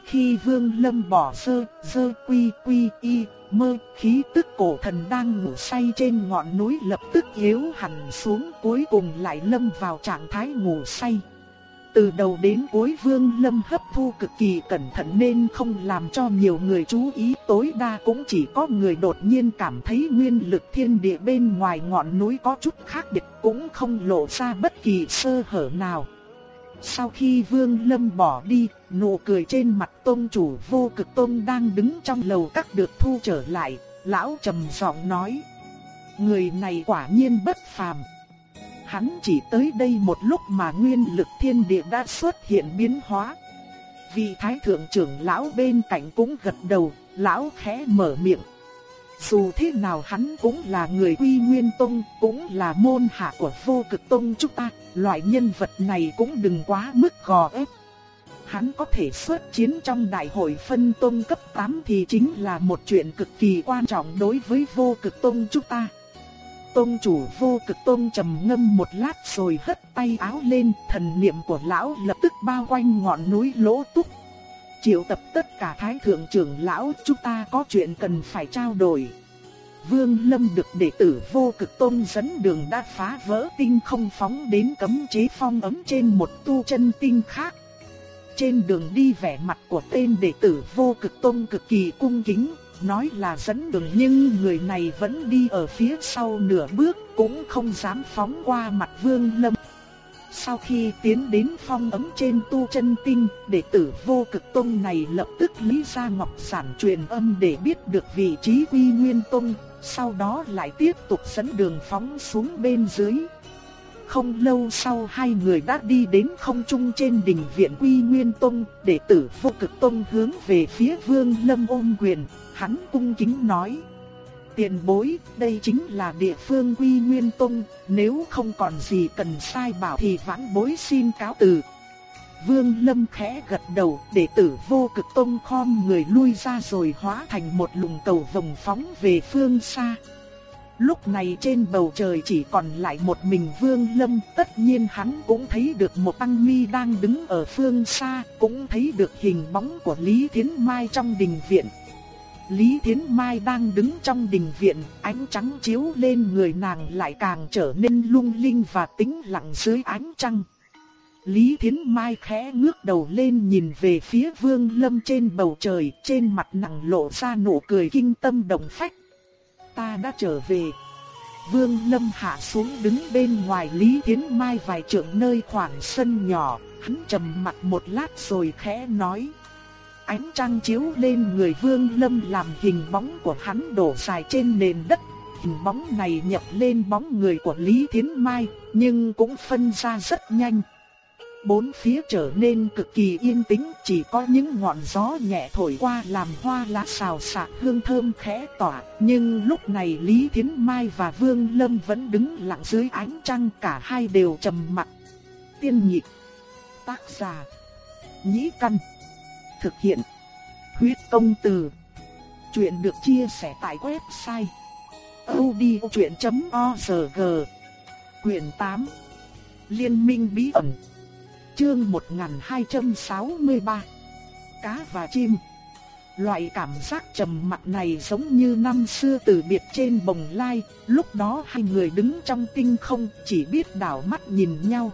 Khi Vương Lâm bỏ sơ, sơ quy quy y, mơ, khí tức cổ thần đang ngủ say trên ngọn núi lập tức yếu hẳn xuống cuối cùng lại lâm vào trạng thái ngủ say. Từ đầu đến cuối Vương Lâm hấp thu cực kỳ cẩn thận nên không làm cho nhiều người chú ý tối đa cũng chỉ có người đột nhiên cảm thấy nguyên lực thiên địa bên ngoài ngọn núi có chút khác biệt cũng không lộ ra bất kỳ sơ hở nào. Sau khi Vương Lâm bỏ đi, nụ cười trên mặt tôn chủ vô cực tôn đang đứng trong lầu các được thu trở lại, lão trầm giọng nói. Người này quả nhiên bất phàm. Hắn chỉ tới đây một lúc mà nguyên lực thiên địa đã xuất hiện biến hóa. Vị thái thượng trưởng lão bên cạnh cũng gật đầu, lão khẽ mở miệng. Dù thế nào hắn cũng là người quy nguyên tông, cũng là môn hạ của vô cực tông chúng ta, loại nhân vật này cũng đừng quá mức gò ép. Hắn có thể xuất chiến trong đại hội phân tông cấp 8 thì chính là một chuyện cực kỳ quan trọng đối với vô cực tông chúng ta tôn chủ vô cực tôn trầm ngâm một lát rồi hất tay áo lên, thần niệm của lão lập tức bao quanh ngọn núi lỗ túc triệu tập tất cả thái thượng trưởng lão, chúng ta có chuyện cần phải trao đổi. Vương Lâm được đệ tử vô cực tôn dẫn đường đã phá vỡ tinh không phóng đến cấm chế phong ấm trên một tu chân tinh khác. Trên đường đi vẻ mặt của tên đệ tử vô cực tôn cực kỳ cung kính, nói là dẫn đường nhưng người này vẫn đi ở phía sau nửa bước cũng không dám phóng qua mặt Vương Lâm. Sau khi tiến đến phong ấm trên tu chân tinh, đệ tử vô cực tông này lập tức lý ra ngọc sản truyền âm để biết được vị trí quy nguyên tông, sau đó lại tiếp tục dẫn đường phóng xuống bên dưới. Không lâu sau hai người đã đi đến không trung trên đỉnh viện Quy Nguyên Tông, đệ tử vô cực tông hướng về phía Vương Lâm ôm quyền, hắn cung kính nói: tiền bối, đây chính là địa phương quy nguyên tông, nếu không còn gì cần sai bảo thì vãn bối xin cáo từ. Vương Lâm khẽ gật đầu, đệ tử vô cực tông khom người lui ra rồi hóa thành một lùng cầu vòng phóng về phương xa. Lúc này trên bầu trời chỉ còn lại một mình Vương Lâm, tất nhiên hắn cũng thấy được một tăng mi đang đứng ở phương xa, cũng thấy được hình bóng của Lý Thiến Mai trong đình viện. Lý Thiến Mai đang đứng trong đình viện, ánh trắng chiếu lên người nàng lại càng trở nên lung linh và tĩnh lặng dưới ánh trăng. Lý Thiến Mai khẽ ngước đầu lên nhìn về phía Vương Lâm trên bầu trời, trên mặt nàng lộ ra nụ cười kinh tâm động phách. Ta đã trở về. Vương Lâm hạ xuống đứng bên ngoài Lý Thiến Mai vài trượng nơi khoảng sân nhỏ, Hắn trầm mặt một lát rồi khẽ nói. Ánh trăng chiếu lên người Vương Lâm làm hình bóng của hắn đổ dài trên nền đất. Hình bóng này nhập lên bóng người của Lý Thiến Mai, nhưng cũng phân ra rất nhanh. Bốn phía trở nên cực kỳ yên tĩnh, chỉ có những ngọn gió nhẹ thổi qua làm hoa lá xào xạc hương thơm khẽ tỏa. Nhưng lúc này Lý Thiến Mai và Vương Lâm vẫn đứng lặng dưới ánh trăng cả hai đều trầm mặc. Tiên nhị Tác giả. Nhĩ căn. Thực hiện. Huyết công từ. Chuyện được chia sẻ tại website. odchuyện.org Quyền 8 Liên minh bí ẩn Chương 1263 Cá và chim Loại cảm giác trầm mặc này giống như năm xưa từ biệt trên bồng lai, lúc đó hai người đứng trong tinh không chỉ biết đảo mắt nhìn nhau.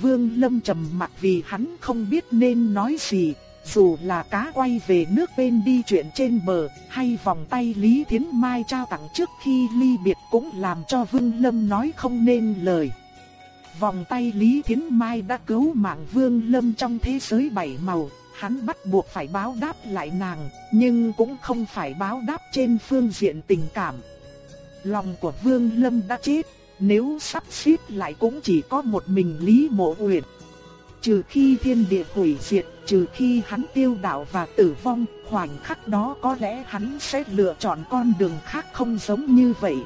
Vương Lâm trầm mặc vì hắn không biết nên nói gì, dù là cá quay về nước bên đi chuyện trên bờ, hay vòng tay Lý Thiến Mai trao tặng trước khi ly biệt cũng làm cho Vương Lâm nói không nên lời. Vòng tay Lý Thiến Mai đã cứu mạng Vương Lâm trong thế giới bảy màu, hắn bắt buộc phải báo đáp lại nàng, nhưng cũng không phải báo đáp trên phương diện tình cảm. Lòng của Vương Lâm đã chết, nếu sắp xếp lại cũng chỉ có một mình Lý Mộ Uyển. Trừ khi thiên địa hủy diệt, trừ khi hắn tiêu đạo và tử vong, khoảnh khắc đó có lẽ hắn sẽ lựa chọn con đường khác không giống như vậy.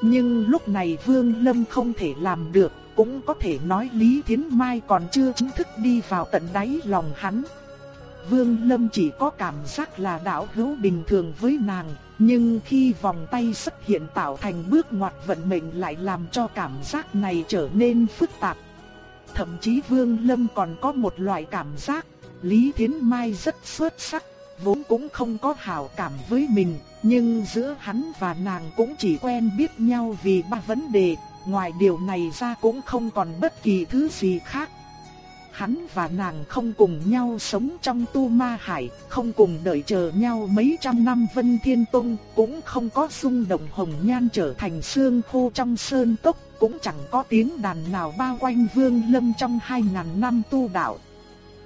Nhưng lúc này Vương Lâm không thể làm được, cũng có thể nói Lý Thiến Mai còn chưa chính thức đi vào tận đáy lòng hắn. Vương Lâm chỉ có cảm giác là đạo hữu bình thường với nàng, nhưng khi vòng tay xuất hiện tạo thành bước ngoặt vận mệnh lại làm cho cảm giác này trở nên phức tạp. Thậm chí Vương Lâm còn có một loại cảm giác, Lý Thiến Mai rất xuất sắc, vốn cũng không có hảo cảm với mình, nhưng giữa hắn và nàng cũng chỉ quen biết nhau vì ba vấn đề, ngoài điều này ra cũng không còn bất kỳ thứ gì khác. Hắn và nàng không cùng nhau sống trong tu ma hải, không cùng đợi chờ nhau mấy trăm năm vân thiên tông, cũng không có xung động hồng nhan trở thành xương khô trong sơn tốc, cũng chẳng có tiếng đàn nào bao quanh vương lâm trong hai ngàn năm tu đạo.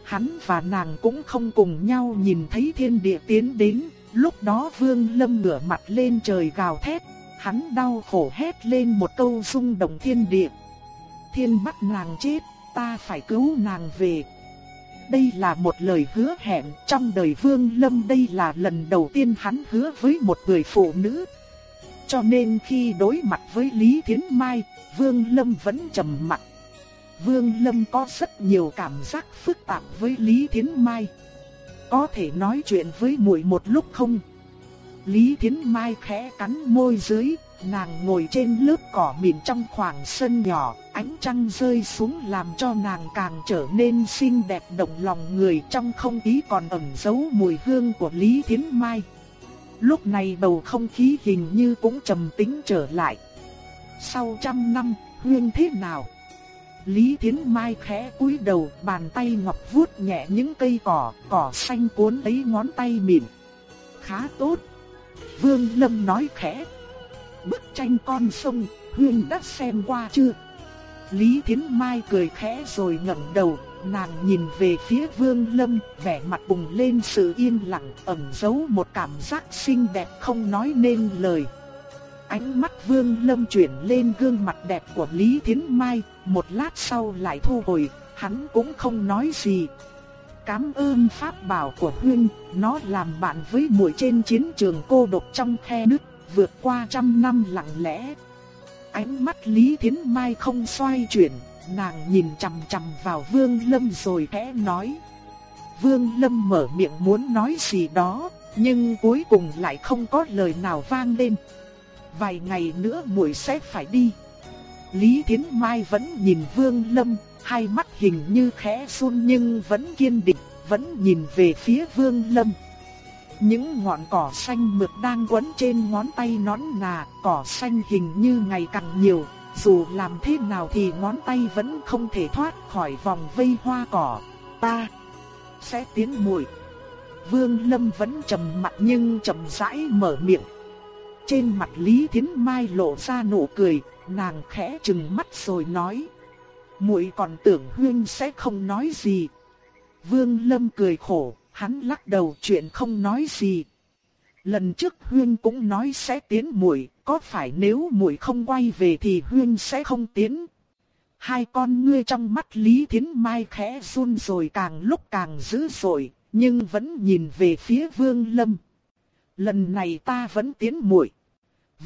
Hắn và nàng cũng không cùng nhau nhìn thấy thiên địa tiến đến, lúc đó vương lâm ngửa mặt lên trời gào thét, hắn đau khổ hét lên một câu rung động thiên địa. Thiên bắt nàng chết, ta phải cứu nàng về. Đây là một lời hứa hẹn trong đời Vương Lâm đây là lần đầu tiên hắn hứa với một người phụ nữ. Cho nên khi đối mặt với Lý Thiến Mai, Vương Lâm vẫn trầm mặc. Vương Lâm có rất nhiều cảm giác phức tạp với Lý Thiến Mai. Có thể nói chuyện với muội một lúc không? Lý Thiến Mai khẽ cắn môi dưới, nàng ngồi trên lớp cỏ mịn trong khoảng sân nhỏ, ánh trăng rơi xuống làm cho nàng càng trở nên xinh đẹp động lòng người trong không khí còn ẩn giấu mùi hương của Lý Thiến Mai. Lúc này bầu không khí hình như cũng trầm tĩnh trở lại. Sau trăm năm, hương thế nào? Lý Thiến Mai khẽ cúi đầu, bàn tay ngọc vuốt nhẹ những cây cỏ, cỏ xanh cuốn lấy ngón tay mịn. Khá tốt. Vương Lâm nói khẽ. Bức tranh con sông, Hương đã xem qua chưa? Lý Thiến Mai cười khẽ rồi ngẩng đầu, nàng nhìn về phía Vương Lâm, vẻ mặt bùng lên sự yên lặng, ẩn giấu một cảm giác xinh đẹp không nói nên lời. Ánh mắt Vương Lâm chuyển lên gương mặt đẹp của Lý Thiến Mai, một lát sau lại thu hồi, hắn cũng không nói gì. cám ơn pháp bảo của Huynh, nó làm bạn với muội trên chiến trường cô độc trong khe nước, vượt qua trăm năm lặng lẽ. Ánh mắt Lý Thiến Mai không xoay chuyển, nàng nhìn chằm chằm vào Vương Lâm rồi khẽ nói. Vương Lâm mở miệng muốn nói gì đó, nhưng cuối cùng lại không có lời nào vang lên. Vài ngày nữa muội sẽ phải đi. Lý Thiến Mai vẫn nhìn Vương Lâm, hai mắt hình như khẽ run nhưng vẫn kiên định, vẫn nhìn về phía Vương Lâm. Những ngọn cỏ xanh mượt đang quấn trên ngón tay nón nà, cỏ xanh hình như ngày càng nhiều, dù làm thế nào thì ngón tay vẫn không thể thoát khỏi vòng vây hoa cỏ. Ta sẽ tiến muội. Vương Lâm vẫn trầm mặt nhưng trầm rãi mở miệng. Trên mặt Lý Thiến Mai lộ ra nụ cười, nàng khẽ trừng mắt rồi nói: muội còn tưởng huynh sẽ không nói gì. Vương Lâm cười khổ, hắn lắc đầu chuyện không nói gì. Lần trước Huyên cũng nói sẽ tiến muội, có phải nếu muội không quay về thì Huyên sẽ không tiến. Hai con ngươi trong mắt Lý Thiến Mai khẽ run rồi càng lúc càng dữ dội, nhưng vẫn nhìn về phía Vương Lâm. Lần này ta vẫn tiến muội.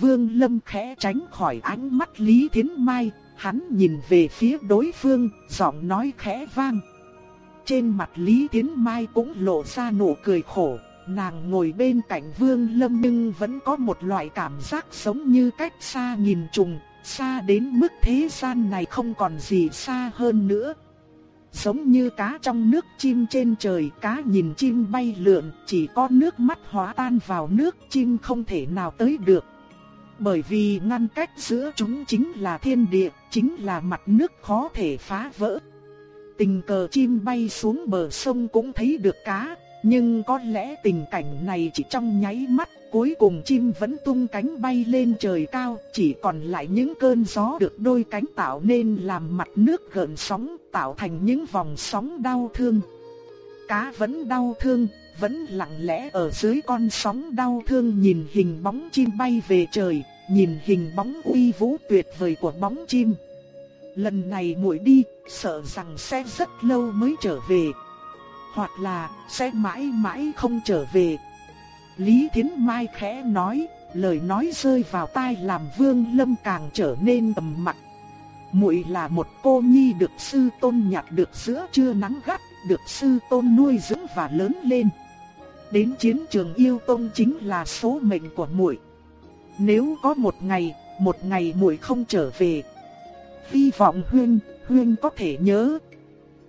Vương Lâm khẽ tránh khỏi ánh mắt Lý Thiến Mai, hắn nhìn về phía đối phương, giọng nói khẽ vang. Trên mặt Lý tiến Mai cũng lộ ra nụ cười khổ, nàng ngồi bên cạnh Vương Lâm nhưng vẫn có một loại cảm giác giống như cách xa nhìn trùng, xa đến mức thế gian này không còn gì xa hơn nữa. Giống như cá trong nước chim trên trời, cá nhìn chim bay lượn, chỉ có nước mắt hóa tan vào nước, chim không thể nào tới được. Bởi vì ngăn cách giữa chúng chính là thiên địa, chính là mặt nước khó thể phá vỡ. Tình cờ chim bay xuống bờ sông cũng thấy được cá, nhưng có lẽ tình cảnh này chỉ trong nháy mắt, cuối cùng chim vẫn tung cánh bay lên trời cao, chỉ còn lại những cơn gió được đôi cánh tạo nên làm mặt nước gợn sóng, tạo thành những vòng sóng đau thương. Cá vẫn đau thương, vẫn lặng lẽ ở dưới con sóng đau thương nhìn hình bóng chim bay về trời, nhìn hình bóng uy vũ tuyệt vời của bóng chim. Lần này muội đi, sợ rằng sẽ rất lâu mới trở về. Hoặc là sẽ mãi mãi không trở về. Lý Thiến Mai khẽ nói, lời nói rơi vào tai làm Vương Lâm càng trở nên trầm mặc. Muội là một cô nhi được sư tôn nhặt được giữa trưa nắng gắt, được sư tôn nuôi dưỡng và lớn lên. Đến chiến trường yêu tông chính là số mệnh của muội. Nếu có một ngày, một ngày muội không trở về, hy vọng Huyên, Huyên có thể nhớ.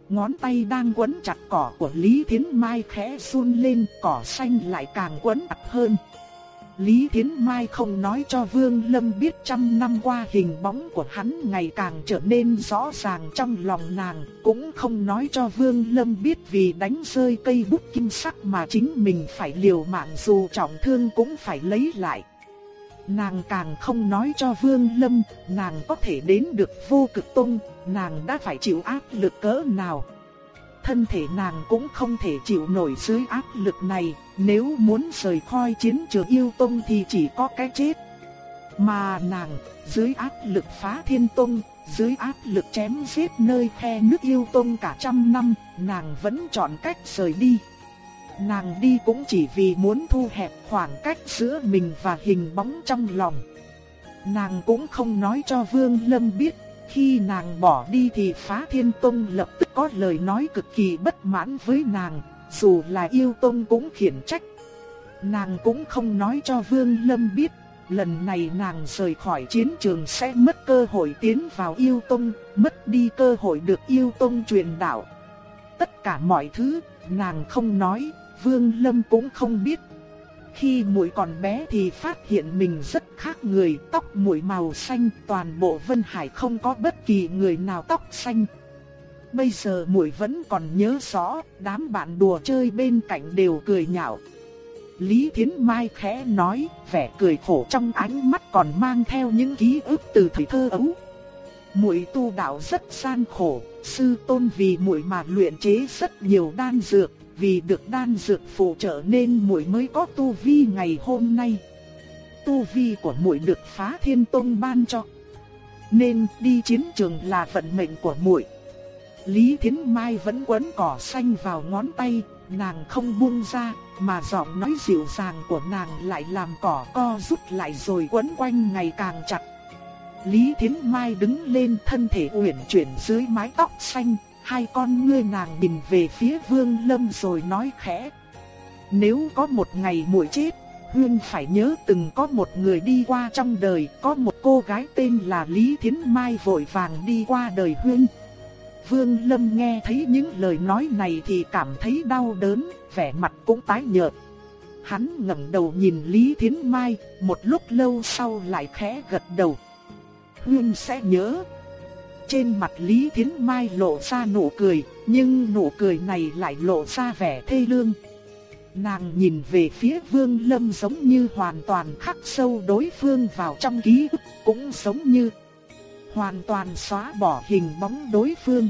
Ngón tay đang quấn chặt cỏ của Lý Thiến Mai khẽ run lên, cỏ xanh lại càng quấn chặt hơn. Lý Thiến Mai không nói cho Vương Lâm biết trăm năm qua hình bóng của hắn ngày càng trở nên rõ ràng trong lòng nàng, cũng không nói cho Vương Lâm biết vì đánh rơi cây bút kim sắc mà chính mình phải liều mạng dù trọng thương cũng phải lấy lại. Nàng càng không nói cho Vương Lâm, nàng có thể đến được vô cực tông, nàng đã phải chịu áp lực cỡ nào. Thân thể nàng cũng không thể chịu nổi dưới áp lực này, nếu muốn rời khỏi chiến trường yêu tông thì chỉ có cái chết. Mà nàng, dưới áp lực phá thiên tông, dưới áp lực chém giết nơi khe nước yêu tông cả trăm năm, nàng vẫn chọn cách rời đi. Nàng đi cũng chỉ vì muốn thu hẹp khoảng cách giữa mình và hình bóng trong lòng. Nàng cũng không nói cho Vương Lâm biết, khi nàng bỏ đi thì Phá Thiên Tông lập tức có lời nói cực kỳ bất mãn với nàng, dù là yêu tông cũng khiển trách. Nàng cũng không nói cho Vương Lâm biết, lần này nàng rời khỏi chiến trường sẽ mất cơ hội tiến vào yêu tông, mất đi cơ hội được yêu tông truyền đạo. Tất cả mọi thứ, nàng không nói, Vương Lâm cũng không biết. Khi muội còn bé thì phát hiện mình rất khác người, tóc muội màu xanh, toàn bộ Vân Hải không có bất kỳ người nào tóc xanh. Bây giờ muội vẫn còn nhớ rõ, đám bạn đùa chơi bên cạnh đều cười nhạo. Lý Thiến Mai khẽ nói, vẻ cười khổ trong ánh mắt còn mang theo những ký ức từ thời thơ ấu. Muội tu đạo rất gian khổ, sư tôn vì muội mà luyện chế rất nhiều đan dược, vì được đan dược phụ trợ nên muội mới có tu vi ngày hôm nay. Tu vi của muội được Phá Thiên Tông ban cho, nên đi chiến trường là vận mệnh của muội. Lý Thiến Mai vẫn quấn cỏ xanh vào ngón tay, nàng không buông ra, mà giọng nói dịu dàng của nàng lại làm cỏ co rút lại rồi quấn quanh ngày càng chặt. Lý Thiến Mai đứng lên thân thể uyển chuyển dưới mái tóc xanh, hai con ngươi nàng nhìn về phía Vương Lâm rồi nói khẽ. Nếu có một ngày muội chết, Huyên phải nhớ từng có một người đi qua trong đời, có một cô gái tên là Lý Thiến Mai vội vàng đi qua đời Huyên. Vương Lâm nghe thấy những lời nói này thì cảm thấy đau đớn, vẻ mặt cũng tái nhợt. Hắn ngẩng đầu nhìn Lý Thiến Mai, một lúc lâu sau lại khẽ gật đầu. Huyên sẽ nhớ. Trên mặt Lý Thiến Mai lộ ra nụ cười, nhưng nụ cười này lại lộ ra vẻ thê lương. Nàng nhìn về phía Vương Lâm giống như hoàn toàn khắc sâu đối phương vào trong ký ức, cũng giống như hoàn toàn xóa bỏ hình bóng đối phương.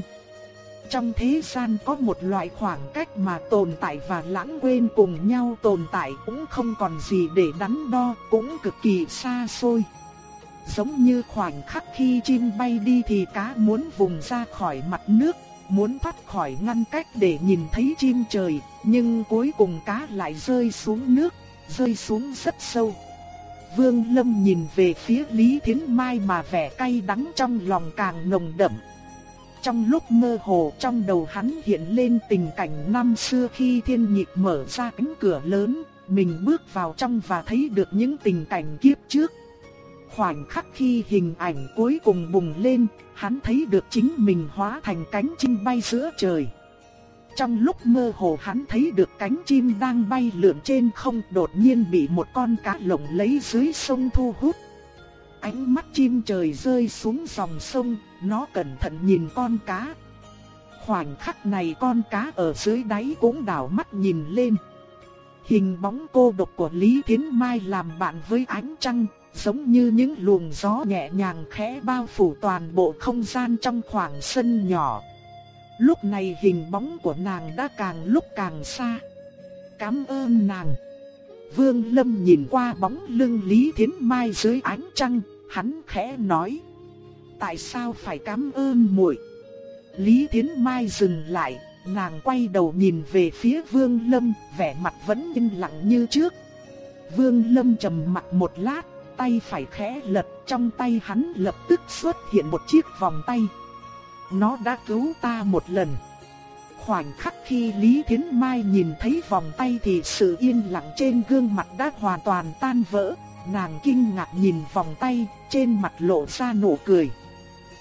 Trong thế gian có một loại khoảng cách mà tồn tại và lãng quên cùng nhau tồn tại cũng không còn gì để đắn đo, cũng cực kỳ xa xôi. Giống như khoảnh khắc khi chim bay đi thì cá muốn vùng ra khỏi mặt nước, muốn thoát khỏi ngăn cách để nhìn thấy chim trời, nhưng cuối cùng cá lại rơi xuống nước, rơi xuống rất sâu. Vương Lâm nhìn về phía Lý Thiến Mai mà vẻ cay đắng trong lòng càng nồng đậm. Trong lúc mơ hồ trong đầu hắn hiện lên tình cảnh năm xưa khi thiên nhịp mở ra cánh cửa lớn, mình bước vào trong và thấy được những tình cảnh kiếp trước. Khoảnh khắc khi hình ảnh cuối cùng bùng lên, hắn thấy được chính mình hóa thành cánh chim bay giữa trời. Trong lúc mơ hồ hắn thấy được cánh chim đang bay lượn trên không đột nhiên bị một con cá lồng lấy dưới sông thu hút. Ánh mắt chim trời rơi xuống dòng sông, nó cẩn thận nhìn con cá. Khoảnh khắc này con cá ở dưới đáy cũng đảo mắt nhìn lên. Hình bóng cô độc của Lý Thiến Mai làm bạn với ánh trăng, giống như những luồng gió nhẹ nhàng khẽ bao phủ toàn bộ không gian trong khoảng sân nhỏ. Lúc này hình bóng của nàng đã càng lúc càng xa. Cảm ơn nàng. Vương Lâm nhìn qua bóng lưng Lý Thiến Mai dưới ánh trăng, hắn khẽ nói: "Tại sao phải cảm ơn muội?" Lý Thiến Mai dừng lại, nàng quay đầu nhìn về phía Vương Lâm, vẻ mặt vẫn yên lặng như trước. Vương Lâm trầm mặt một lát, tay phải khẽ lật, trong tay hắn lập tức xuất hiện một chiếc vòng tay. Nó đã cứu ta một lần. Khoảnh khắc khi Lý Thiến Mai nhìn thấy vòng tay thì sự yên lặng trên gương mặt đã hoàn toàn tan vỡ. Nàng kinh ngạc nhìn vòng tay, trên mặt lộ ra nụ cười.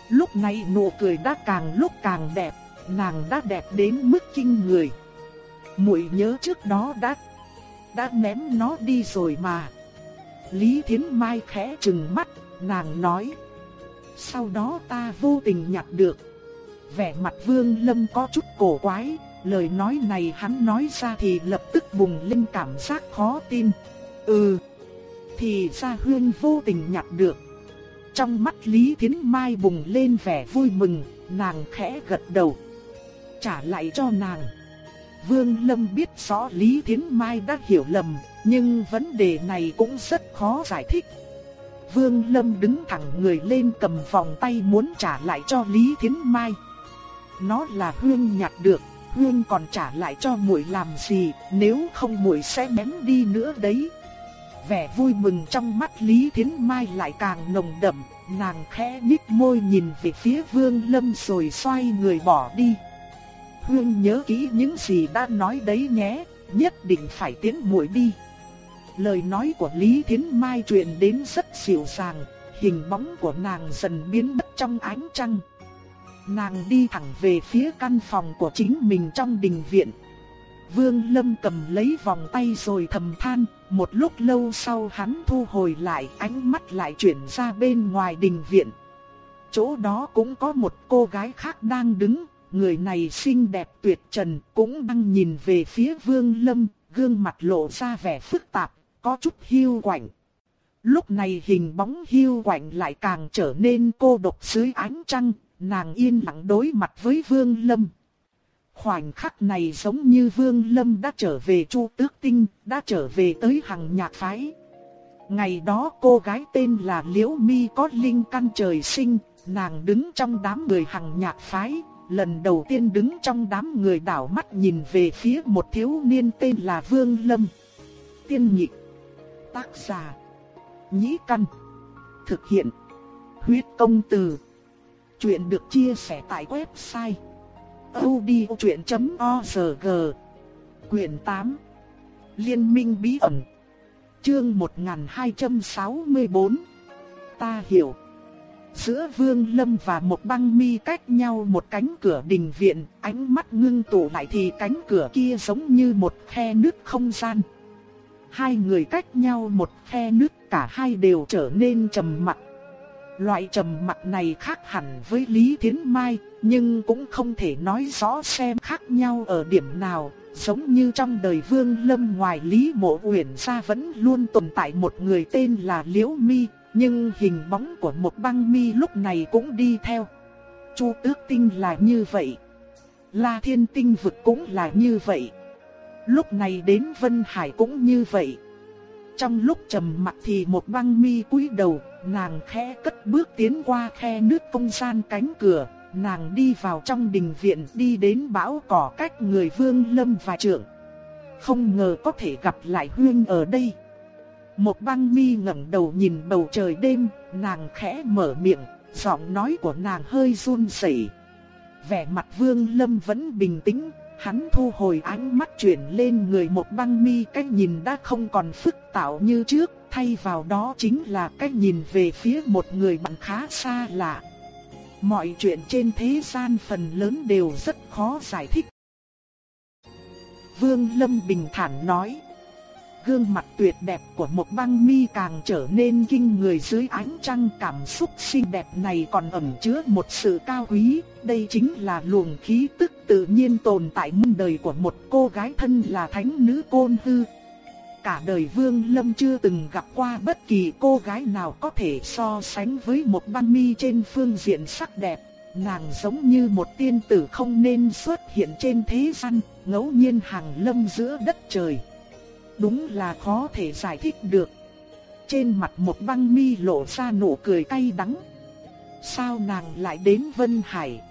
Lúc này nụ cười đã càng lúc càng đẹp, nàng đã đẹp đến mức kinh người. Muội nhớ trước đó đã đã ném nó đi rồi mà. Lý Thiến Mai khẽ trừng mắt, nàng nói: "Sau đó ta vô tình nhặt được." Vẻ mặt Vương Lâm có chút cổ quái, lời nói này hắn nói ra thì lập tức bùng lên cảm giác khó tin. Ừ, thì ra Huyên vô tình nhặt được. Trong mắt Lý Thiến Mai bùng lên vẻ vui mừng, nàng khẽ gật đầu. Trả lại cho nàng. Vương Lâm biết rõ Lý Thiến Mai đã hiểu lầm, nhưng vấn đề này cũng rất khó giải thích. Vương Lâm đứng thẳng người lên cầm vòng tay muốn trả lại cho Lý Thiến Mai. Nó là Hương nhặt được, Hương còn trả lại cho muội làm gì, nếu không muội sẽ ném đi nữa đấy. Vẻ vui mừng trong mắt Lý Thiến Mai lại càng nồng đậm, nàng khẽ nhếch môi nhìn về phía Vương Lâm rồi xoay người bỏ đi. Hương nhớ kỹ những gì đã nói đấy nhé, nhất định phải tiến muội đi. Lời nói của Lý Thiến Mai truyền đến rất dịu dàng, hình bóng của nàng dần biến mất trong ánh trăng. Nàng đi thẳng về phía căn phòng của chính mình trong đình viện. Vương Lâm cầm lấy vòng tay rồi thầm than, một lúc lâu sau hắn thu hồi lại ánh mắt lại chuyển ra bên ngoài đình viện. Chỗ đó cũng có một cô gái khác đang đứng, người này xinh đẹp tuyệt trần cũng đang nhìn về phía Vương Lâm, gương mặt lộ ra vẻ phức tạp, có chút hiu quạnh. Lúc này hình bóng hiu quạnh lại càng trở nên cô độc dưới ánh trăng, nàng yên lặng đối mặt với Vương Lâm. Khoảnh khắc này giống như Vương Lâm đã trở về Chu Tước Tinh, đã trở về tới hàng nhạc phái. Ngày đó cô gái tên là Liễu Mi có linh căn trời sinh, nàng đứng trong đám người hàng nhạc phái, lần đầu tiên đứng trong đám người đảo mắt nhìn về phía một thiếu niên tên là Vương Lâm. Tiên nhị Tác giả. Nhĩ căn. Thực hiện. Huyết công từ. Chuyện được chia sẻ tại website audiochuyện.org Quyền 8 Liên minh bí ẩn Chương 1264 Ta hiểu Giữa Vương Lâm và một băng mi cách nhau một cánh cửa đình viện, Ánh mắt ngưng tụ lại thì cánh cửa kia giống như một khe nước không gian Hai người cách nhau một khe nước cả hai đều trở nên trầm mặc Loại trầm mặc này khác hẳn với Lý Thiến Mai, nhưng cũng không thể nói rõ xem khác nhau ở điểm nào. Giống như trong đời Vương Lâm ngoài Lý Mộ Uyển ra vẫn luôn tồn tại một người tên là Liễu Mi, Nhưng hình bóng của một băng mi lúc này cũng đi theo. Chu tước tinh là như vậy. La thiên tinh vực cũng là như vậy. Lúc này đến Vân Hải cũng như vậy. Trong lúc trầm mặc thì một băng mi cúi đầu, nàng khẽ cất bước tiến qua khe nước không gian cánh cửa, nàng đi vào trong đình viện đi đến bão cỏ cách người vương lâm và trưởng. Không ngờ có thể gặp lại huyên ở đây. Một băng mi ngẩng đầu nhìn bầu trời đêm, nàng khẽ mở miệng, giọng nói của nàng hơi run rẩy. Vẻ mặt vương lâm vẫn bình tĩnh, Hắn thu hồi ánh mắt chuyển lên người một băng mi cách nhìn đã không còn phức tạp như trước, thay vào đó chính là cách nhìn về phía một người bạn khá xa lạ. Mọi chuyện trên thế gian phần lớn đều rất khó giải thích. Vương Lâm bình thản nói gương mặt tuyệt đẹp của một băng mi càng trở nên kinh người dưới ánh trăng cảm xúc xinh đẹp này còn ẩn chứa một sự cao quý, đây chính là luồng khí tức tự nhiên tồn tại muôn đời của một cô gái thân là thánh nữ côn hư. Cả đời Vương Lâm chưa từng gặp qua bất kỳ cô gái nào có thể so sánh với một băng mi trên phương diện sắc đẹp. Nàng giống như một tiên tử không nên xuất hiện trên thế gian, ngẫu nhiên hàng lâm giữa đất trời đúng là khó thể giải thích được. Trên mặt một băng mi lộ ra nụ cười cay đắng. Sao nàng lại đến Vân Hải?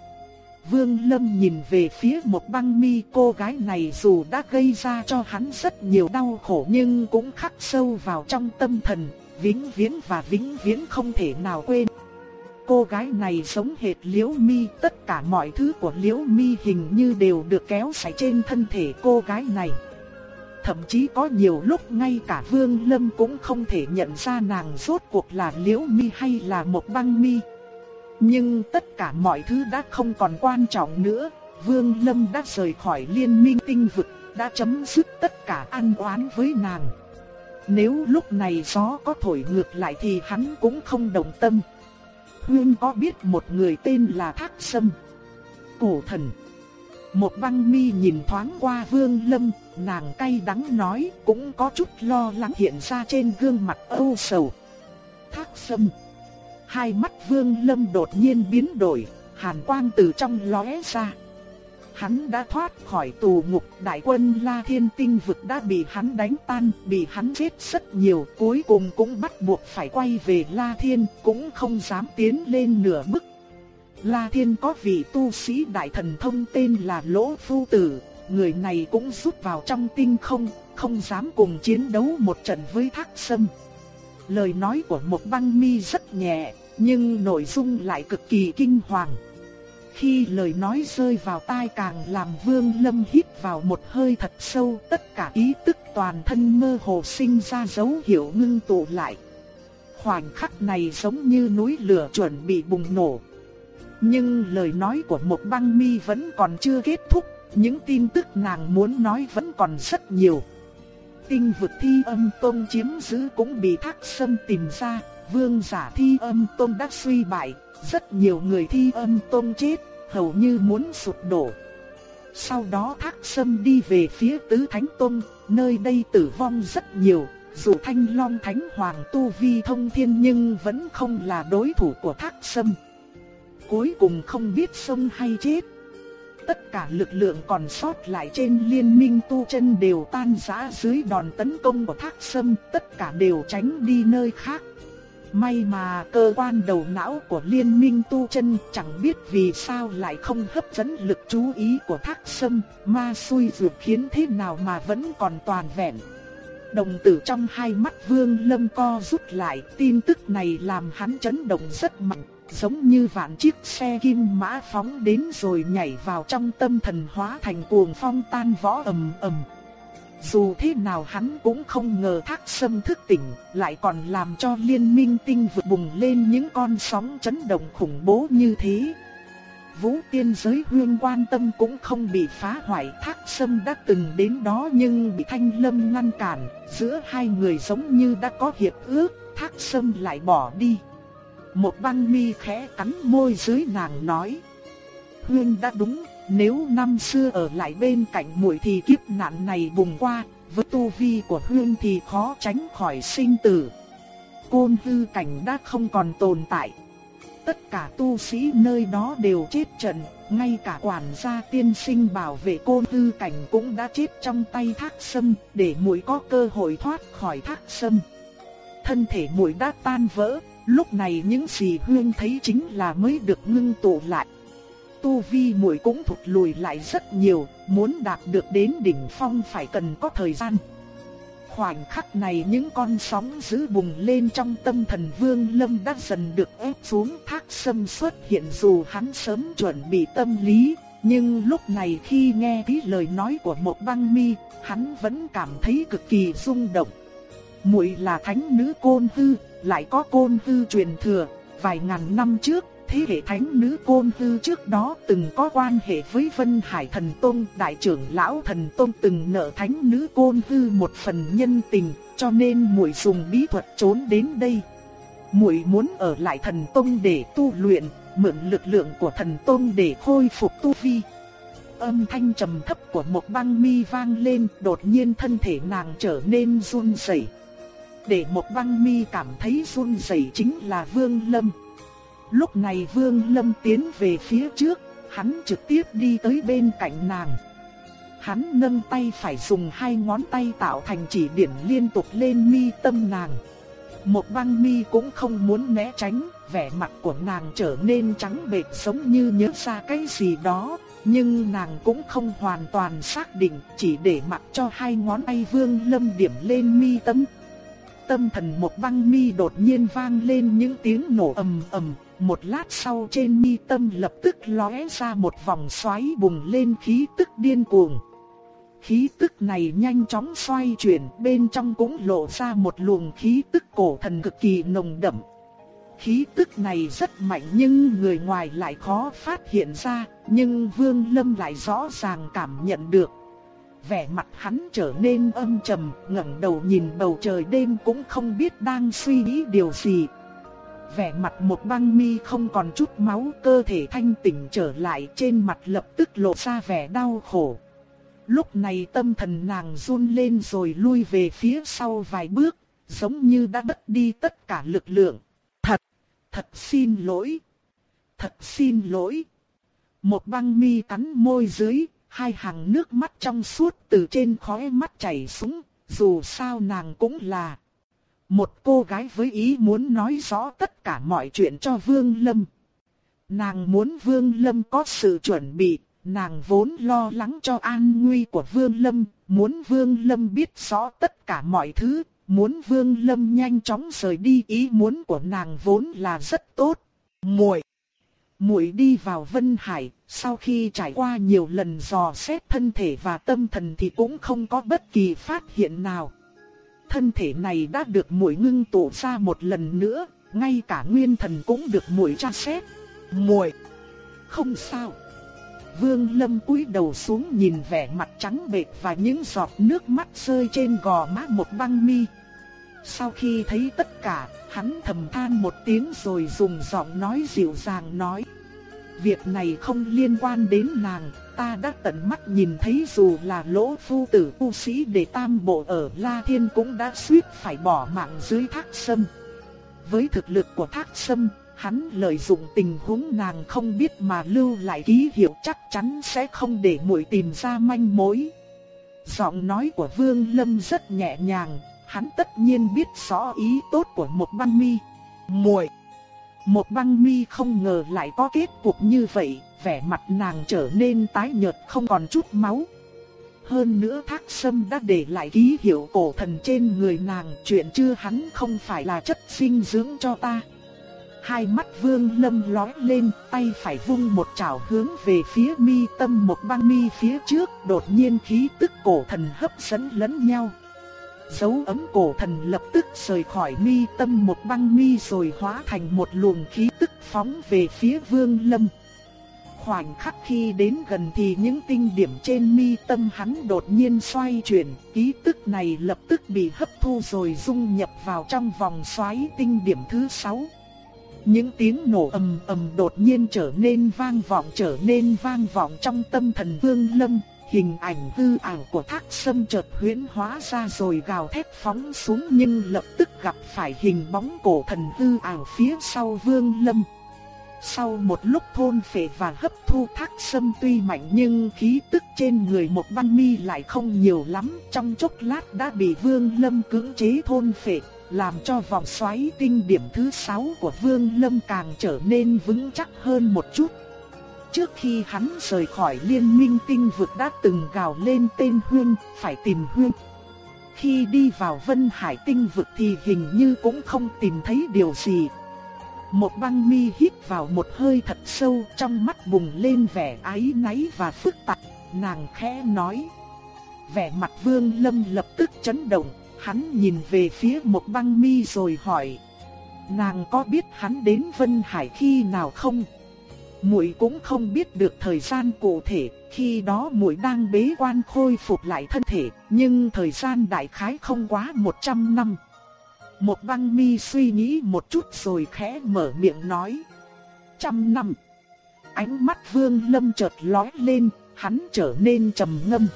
Vương Lâm nhìn về phía một băng mi cô gái này dù đã gây ra cho hắn rất nhiều đau khổ nhưng cũng khắc sâu vào trong tâm thần, vĩnh viễn và vĩnh viễn không thể nào quên. Cô gái này sống hệt Liễu Mi, tất cả mọi thứ của Liễu Mi hình như đều được kéo sải trên thân thể cô gái này. Thậm chí có nhiều lúc ngay cả Vương Lâm cũng không thể nhận ra nàng rốt cuộc là Liễu Mi hay là một băng mi. Nhưng tất cả mọi thứ đã không còn quan trọng nữa, Vương Lâm đã rời khỏi liên minh tinh vực, đã chấm dứt tất cả an oán với nàng. Nếu lúc này gió có thổi ngược lại thì hắn cũng không đồng tâm. Huyên có biết một người tên là Thác Sâm. Cổ thần. Một băng mi nhìn thoáng qua Vương Lâm, nàng cay đắng nói, cũng có chút lo lắng hiện ra trên gương mặt âu sầu. Thác sâm. Hai mắt Vương Lâm đột nhiên biến đổi, hàn quang từ trong lóe ra. Hắn đã thoát khỏi tù ngục, đại quân La Thiên Tinh vực đã bị hắn đánh tan, bị hắn giết rất nhiều, cuối cùng cũng bắt buộc phải quay về La Thiên, cũng không dám tiến lên nửa bước La Thiên có vị tu sĩ đại thần thông tên là Lỗ Phu Tử, người này cũng rút vào trong tinh không, không dám cùng chiến đấu một trận với Thác Sâm. Lời nói của một băng mi rất nhẹ, nhưng nội dung lại cực kỳ kinh hoàng. Khi lời nói rơi vào tai càng làm Vương Lâm hít vào một hơi thật sâu, tất cả ý tức toàn thân mơ hồ sinh ra dấu hiệu ngưng tụ lại. Khoảnh khắc này giống như núi lửa chuẩn bị bùng nổ, nhưng lời nói của một băng mi vẫn còn chưa kết thúc, những tin tức nàng muốn nói vẫn còn rất nhiều. Tinh vực thi âm tôn chiếm giữ cũng bị thác sâm tìm ra, vương giả thi âm tôn đã suy bại, rất nhiều người thi âm tôn chết, hầu như muốn sụp đổ. Sau đó thác sâm đi về phía tứ thánh tôn, nơi đây tử vong rất nhiều, dù thanh long thánh hoàng tu vi thông thiên nhưng vẫn không là đối thủ của thác sâm cuối cùng không biết sống hay chết. Tất cả lực lượng còn sót lại trên liên minh tu chân đều tan rã dưới đòn tấn công của thác sâm, tất cả đều tránh đi nơi khác. May mà cơ quan đầu não của liên minh tu chân chẳng biết vì sao lại không hấp dẫn lực chú ý của thác sâm, ma xui dược khiến thế nào mà vẫn còn toàn vẹn. Đồng tử trong hai mắt vương lâm co rút lại, tin tức này làm hắn chấn động rất mạnh giống như vạn chiếc xe kim mã phóng đến rồi nhảy vào trong tâm thần hóa thành cuồng phong tan võ ầm ầm. Dù thế nào hắn cũng không ngờ thác sâm thức tỉnh, lại còn làm cho liên minh tinh vực bùng lên những con sóng chấn động khủng bố như thế. Vũ tiên giới huyên quan tâm cũng không bị phá hoại thác sâm đã từng đến đó nhưng bị thanh lâm ngăn cản, giữa hai người giống như đã có hiệp ước, thác sâm lại bỏ đi. Một băng mi khẽ cắn môi dưới nàng nói. Hương đã đúng, nếu năm xưa ở lại bên cạnh muội thì kiếp nạn này bùng qua, với tu vi của Hương thì khó tránh khỏi sinh tử. côn hư cảnh đã không còn tồn tại. Tất cả tu sĩ nơi đó đều chết trận, ngay cả quản gia tiên sinh bảo vệ côn hư cảnh cũng đã chết trong tay thác sâm, để muội có cơ hội thoát khỏi thác sâm. Thân thể muội đã tan vỡ, lúc này những gì huyên thấy chính là mới được ngưng tụ lại tu vi muội cũng thụt lùi lại rất nhiều, muốn đạt được đến đỉnh phong phải cần có thời gian. Khoảnh khắc này những con sóng dữ bùng lên trong tâm thần Vương Lâm đã dần được ép xuống thác sâm xuất hiện dù hắn sớm chuẩn bị tâm lý, nhưng lúc này khi nghe cái lời nói của một băng mi, hắn vẫn cảm thấy cực kỳ rung động. Muội là thánh nữ côn hư, lại có côn hư truyền thừa, vài ngàn năm trước thế hệ thánh nữ côn tư trước đó từng có quan hệ với Vân Hải Thần Tôn, đại trưởng lão Thần Tôn từng nợ thánh nữ côn tư một phần nhân tình, cho nên muội dùng bí thuật trốn đến đây. Muội muốn ở lại Thần Tôn để tu luyện, mượn lực lượng của Thần Tôn để khôi phục tu vi. Âm thanh trầm thấp của một băng mi vang lên, đột nhiên thân thể nàng trở nên run rẩy. Để một băng mi cảm thấy run rẩy chính là Vương Lâm. Lúc này Vương Lâm tiến về phía trước, hắn trực tiếp đi tới bên cạnh nàng. Hắn nâng tay phải dùng hai ngón tay tạo thành chỉ điểm liên tục lên mi tâm nàng. Một băng mi cũng không muốn né tránh, vẻ mặt của nàng trở nên trắng bệch giống như nhớ ra cái gì đó, nhưng nàng cũng không hoàn toàn xác định, chỉ để mặc cho hai ngón tay Vương Lâm điểm lên mi tâm. Tâm thần một băng mi đột nhiên vang lên những tiếng nổ ầm ầm, một lát sau trên mi tâm lập tức lóe ra một vòng xoáy bùng lên khí tức điên cuồng. Khí tức này nhanh chóng xoay chuyển, bên trong cũng lộ ra một luồng khí tức cổ thần cực kỳ nồng đậm. Khí tức này rất mạnh nhưng người ngoài lại khó phát hiện ra, nhưng Vương Lâm lại rõ ràng cảm nhận được. Vẻ mặt hắn trở nên âm trầm, ngẩng đầu nhìn bầu trời đêm cũng không biết đang suy nghĩ điều gì, vẻ mặt một băng mi không còn chút máu cơ thể thanh tỉnh trở lại trên mặt lập tức lộ ra vẻ đau khổ. Lúc này tâm thần nàng run lên rồi lui về phía sau vài bước, giống như đã mất đi tất cả lực lượng. Thật, thật xin lỗi. Thật xin lỗi. Một băng mi cắn môi dưới, hai hàng nước mắt trong suốt từ trên khóe mắt chảy xuống, dù sao nàng cũng là một cô gái với ý muốn nói rõ tất cả mọi chuyện cho Vương Lâm. Nàng muốn Vương Lâm có sự chuẩn bị, nàng vốn lo lắng cho an nguy của Vương Lâm, muốn Vương Lâm biết rõ tất cả mọi thứ, muốn Vương Lâm nhanh chóng rời đi ý muốn của nàng vốn là rất tốt. Muội Muội đi vào Vân Hải, sau khi trải qua nhiều lần dò xét thân thể và tâm thần thì cũng không có bất kỳ phát hiện nào thân thể này đã được muội ngưng tụ ra một lần nữa, ngay cả nguyên thần cũng được muội tra xét. Muội, không sao. Vương Lâm cúi đầu xuống nhìn vẻ mặt trắng bệch và những giọt nước mắt rơi trên gò má một băng mi. Sau khi thấy tất cả, hắn thầm than một tiếng rồi dùng giọng nói dịu dàng nói: "Việc này không liên quan đến nàng, ta đã tận mắt nhìn thấy dù là lỗ phu tử tu sĩ để tam bộ ở La Thiên cũng đã suýt phải bỏ mạng dưới thác sâm. Với thực lực của thác sâm, hắn lợi dụng tình huống nàng không biết mà lưu lại ký hiệu chắc chắn sẽ không để muội tìm ra manh mối. Giọng nói của Vương Lâm rất nhẹ nhàng, hắn tất nhiên biết rõ ý tốt của một băng mi. Muội một băng mi không ngờ lại có kết cục như vậy, vẻ mặt nàng trở nên tái nhợt không còn chút máu. Hơn nữa thác sâm đã để lại ký hiệu cổ thần trên người nàng, chuyện chưa hắn không phải là chất sinh dưỡng cho ta. Hai mắt vương lâm lói lên, tay phải vung một chảo hướng về phía mi tâm một băng mi phía trước, đột nhiên khí tức cổ thần hấp dẫn lẫn nhau. Dấu ấm cổ thần lập tức rời khỏi mi tâm một băng mi rồi hóa thành một luồng khí tức phóng về phía vương lâm. Khoảnh khắc khi đến gần thì những tinh điểm trên mi tâm hắn đột nhiên xoay chuyển, ký tức này lập tức bị hấp thu rồi dung nhập vào trong vòng xoáy tinh điểm thứ 6. Những tiếng nổ ầm ầm đột nhiên trở nên vang vọng trở nên vang vọng trong tâm thần Vương Lâm, hình ảnh hư ảo của thác sâm chợt huyễn hóa ra rồi gào thét phóng xuống nhưng lập tức gặp phải hình bóng cổ thần hư ảo phía sau vương lâm. Sau một lúc thôn phệ và hấp thu thác sâm tuy mạnh nhưng khí tức trên người một văn mi lại không nhiều lắm, trong chốc lát đã bị vương lâm cưỡng chế thôn phệ, làm cho vòng xoáy tinh điểm thứ 6 của vương lâm càng trở nên vững chắc hơn một chút. Trước khi hắn rời khỏi liên minh tinh vực đã từng gào lên tên Huyên, phải tìm Huyên. Khi đi vào Vân Hải tinh vực thì hình như cũng không tìm thấy điều gì. Một băng mi hít vào một hơi thật sâu trong mắt bùng lên vẻ ái náy và phức tạp, nàng khẽ nói. Vẻ mặt vương lâm lập tức chấn động, hắn nhìn về phía một băng mi rồi hỏi. Nàng có biết hắn đến Vân Hải khi nào không? Muội cũng không biết được thời gian cụ thể, khi đó muội đang bế quan khôi phục lại thân thể, nhưng thời gian đại khái không quá 100 năm. Một băng mi suy nghĩ một chút rồi khẽ mở miệng nói. Trăm năm. Ánh mắt vương lâm chợt lóe lên, hắn trở nên trầm ngâm.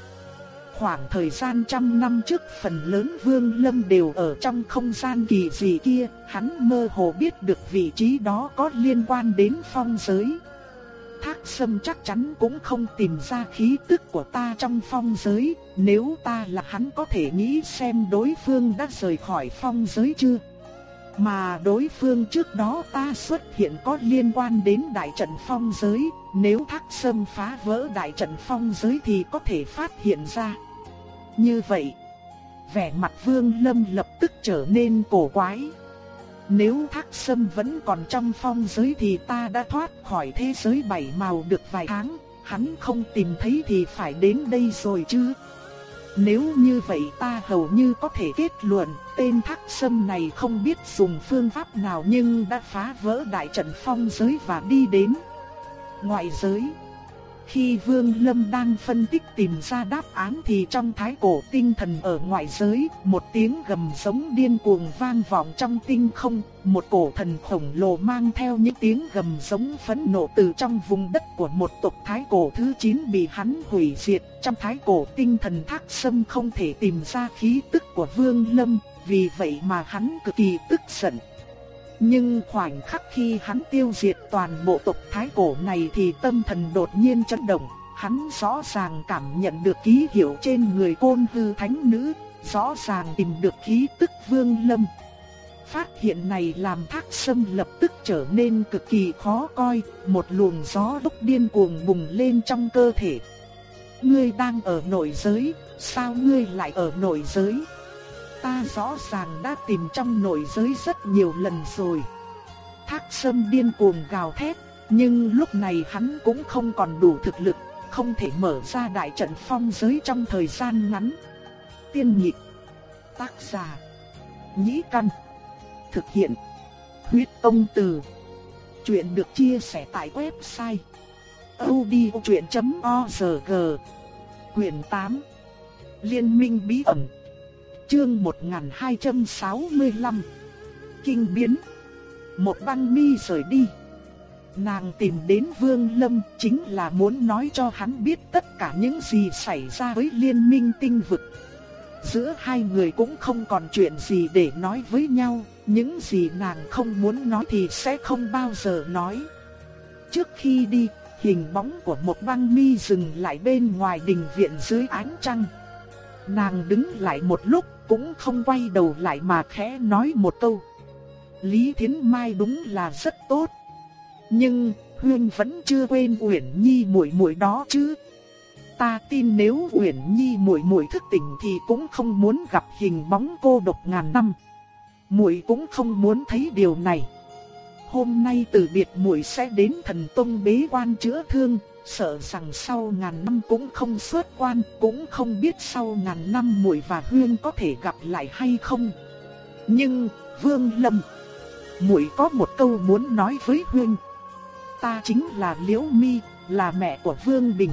Khoảng thời gian trăm năm trước phần lớn vương lâm đều ở trong không gian kỳ dị kia, hắn mơ hồ biết được vị trí đó có liên quan đến phong giới. Thác sâm chắc chắn cũng không tìm ra khí tức của ta trong phong giới, nếu ta là hắn có thể nghĩ xem đối phương đã rời khỏi phong giới chưa. Mà đối phương trước đó ta xuất hiện có liên quan đến đại trận phong giới, nếu thác sâm phá vỡ đại trận phong giới thì có thể phát hiện ra. Như vậy, vẻ mặt vương lâm lập tức trở nên cổ quái. Nếu thác sâm vẫn còn trong phong giới thì ta đã thoát khỏi thế giới bảy màu được vài tháng, hắn không tìm thấy thì phải đến đây rồi chứ. Nếu như vậy ta hầu như có thể kết luận tên thác sâm này không biết dùng phương pháp nào nhưng đã phá vỡ đại trận phong giới và đi đến ngoại giới. Khi Vương Lâm đang phân tích tìm ra đáp án thì trong thái cổ tinh thần ở ngoại giới, một tiếng gầm giống điên cuồng vang vọng trong tinh không, một cổ thần khổng lồ mang theo những tiếng gầm giống phẫn nộ từ trong vùng đất của một tộc thái cổ thứ 9 bị hắn hủy diệt. Trong thái cổ tinh thần thác sâm không thể tìm ra khí tức của Vương Lâm, vì vậy mà hắn cực kỳ tức giận. Nhưng khoảnh khắc khi hắn tiêu diệt toàn bộ tộc thái cổ này thì tâm thần đột nhiên chấn động, hắn rõ ràng cảm nhận được ký hiệu trên người côn hư thánh nữ, rõ ràng tìm được khí tức vương lâm. Phát hiện này làm thác sâm lập tức trở nên cực kỳ khó coi, một luồng gió đúc điên cuồng bùng lên trong cơ thể. Ngươi đang ở nội giới, sao ngươi lại ở nội giới? Ta rõ ràng đã tìm trong nội giới rất nhiều lần rồi. Thác sâm điên cuồng gào thét, nhưng lúc này hắn cũng không còn đủ thực lực, không thể mở ra đại trận phong giới trong thời gian ngắn. Tiên nhị, tác giả, nhĩ căn, thực hiện, huyết công từ. Chuyện được chia sẻ tại website odchuyện.org Quyền 8 Liên minh bí ẩn Chương 1265 Kinh biến Một băng mi rời đi Nàng tìm đến Vương Lâm chính là muốn nói cho hắn biết tất cả những gì xảy ra với liên minh tinh vực. Giữa hai người cũng không còn chuyện gì để nói với nhau, những gì nàng không muốn nói thì sẽ không bao giờ nói. Trước khi đi, hình bóng của một băng mi dừng lại bên ngoài đình viện dưới ánh trăng. Nàng đứng lại một lúc cũng không quay đầu lại mà khẽ nói một câu. Lý Thiến Mai đúng là rất tốt. Nhưng, Huyên vẫn chưa quên Uyển Nhi muội muội đó chứ. Ta tin nếu Uyển Nhi muội muội thức tỉnh thì cũng không muốn gặp hình bóng cô độc ngàn năm. Muội cũng không muốn thấy điều này. Hôm nay từ biệt muội sẽ đến Thần Tông bế quan chữa thương, sợ rằng sau ngàn năm cũng không xuất quan, cũng không biết sau ngàn năm muội và Huyên có thể gặp lại hay không. Nhưng, Vương Lâm, muội có một câu muốn nói với Huyên. Ta chính là Liễu Mi, là mẹ của Vương Bình.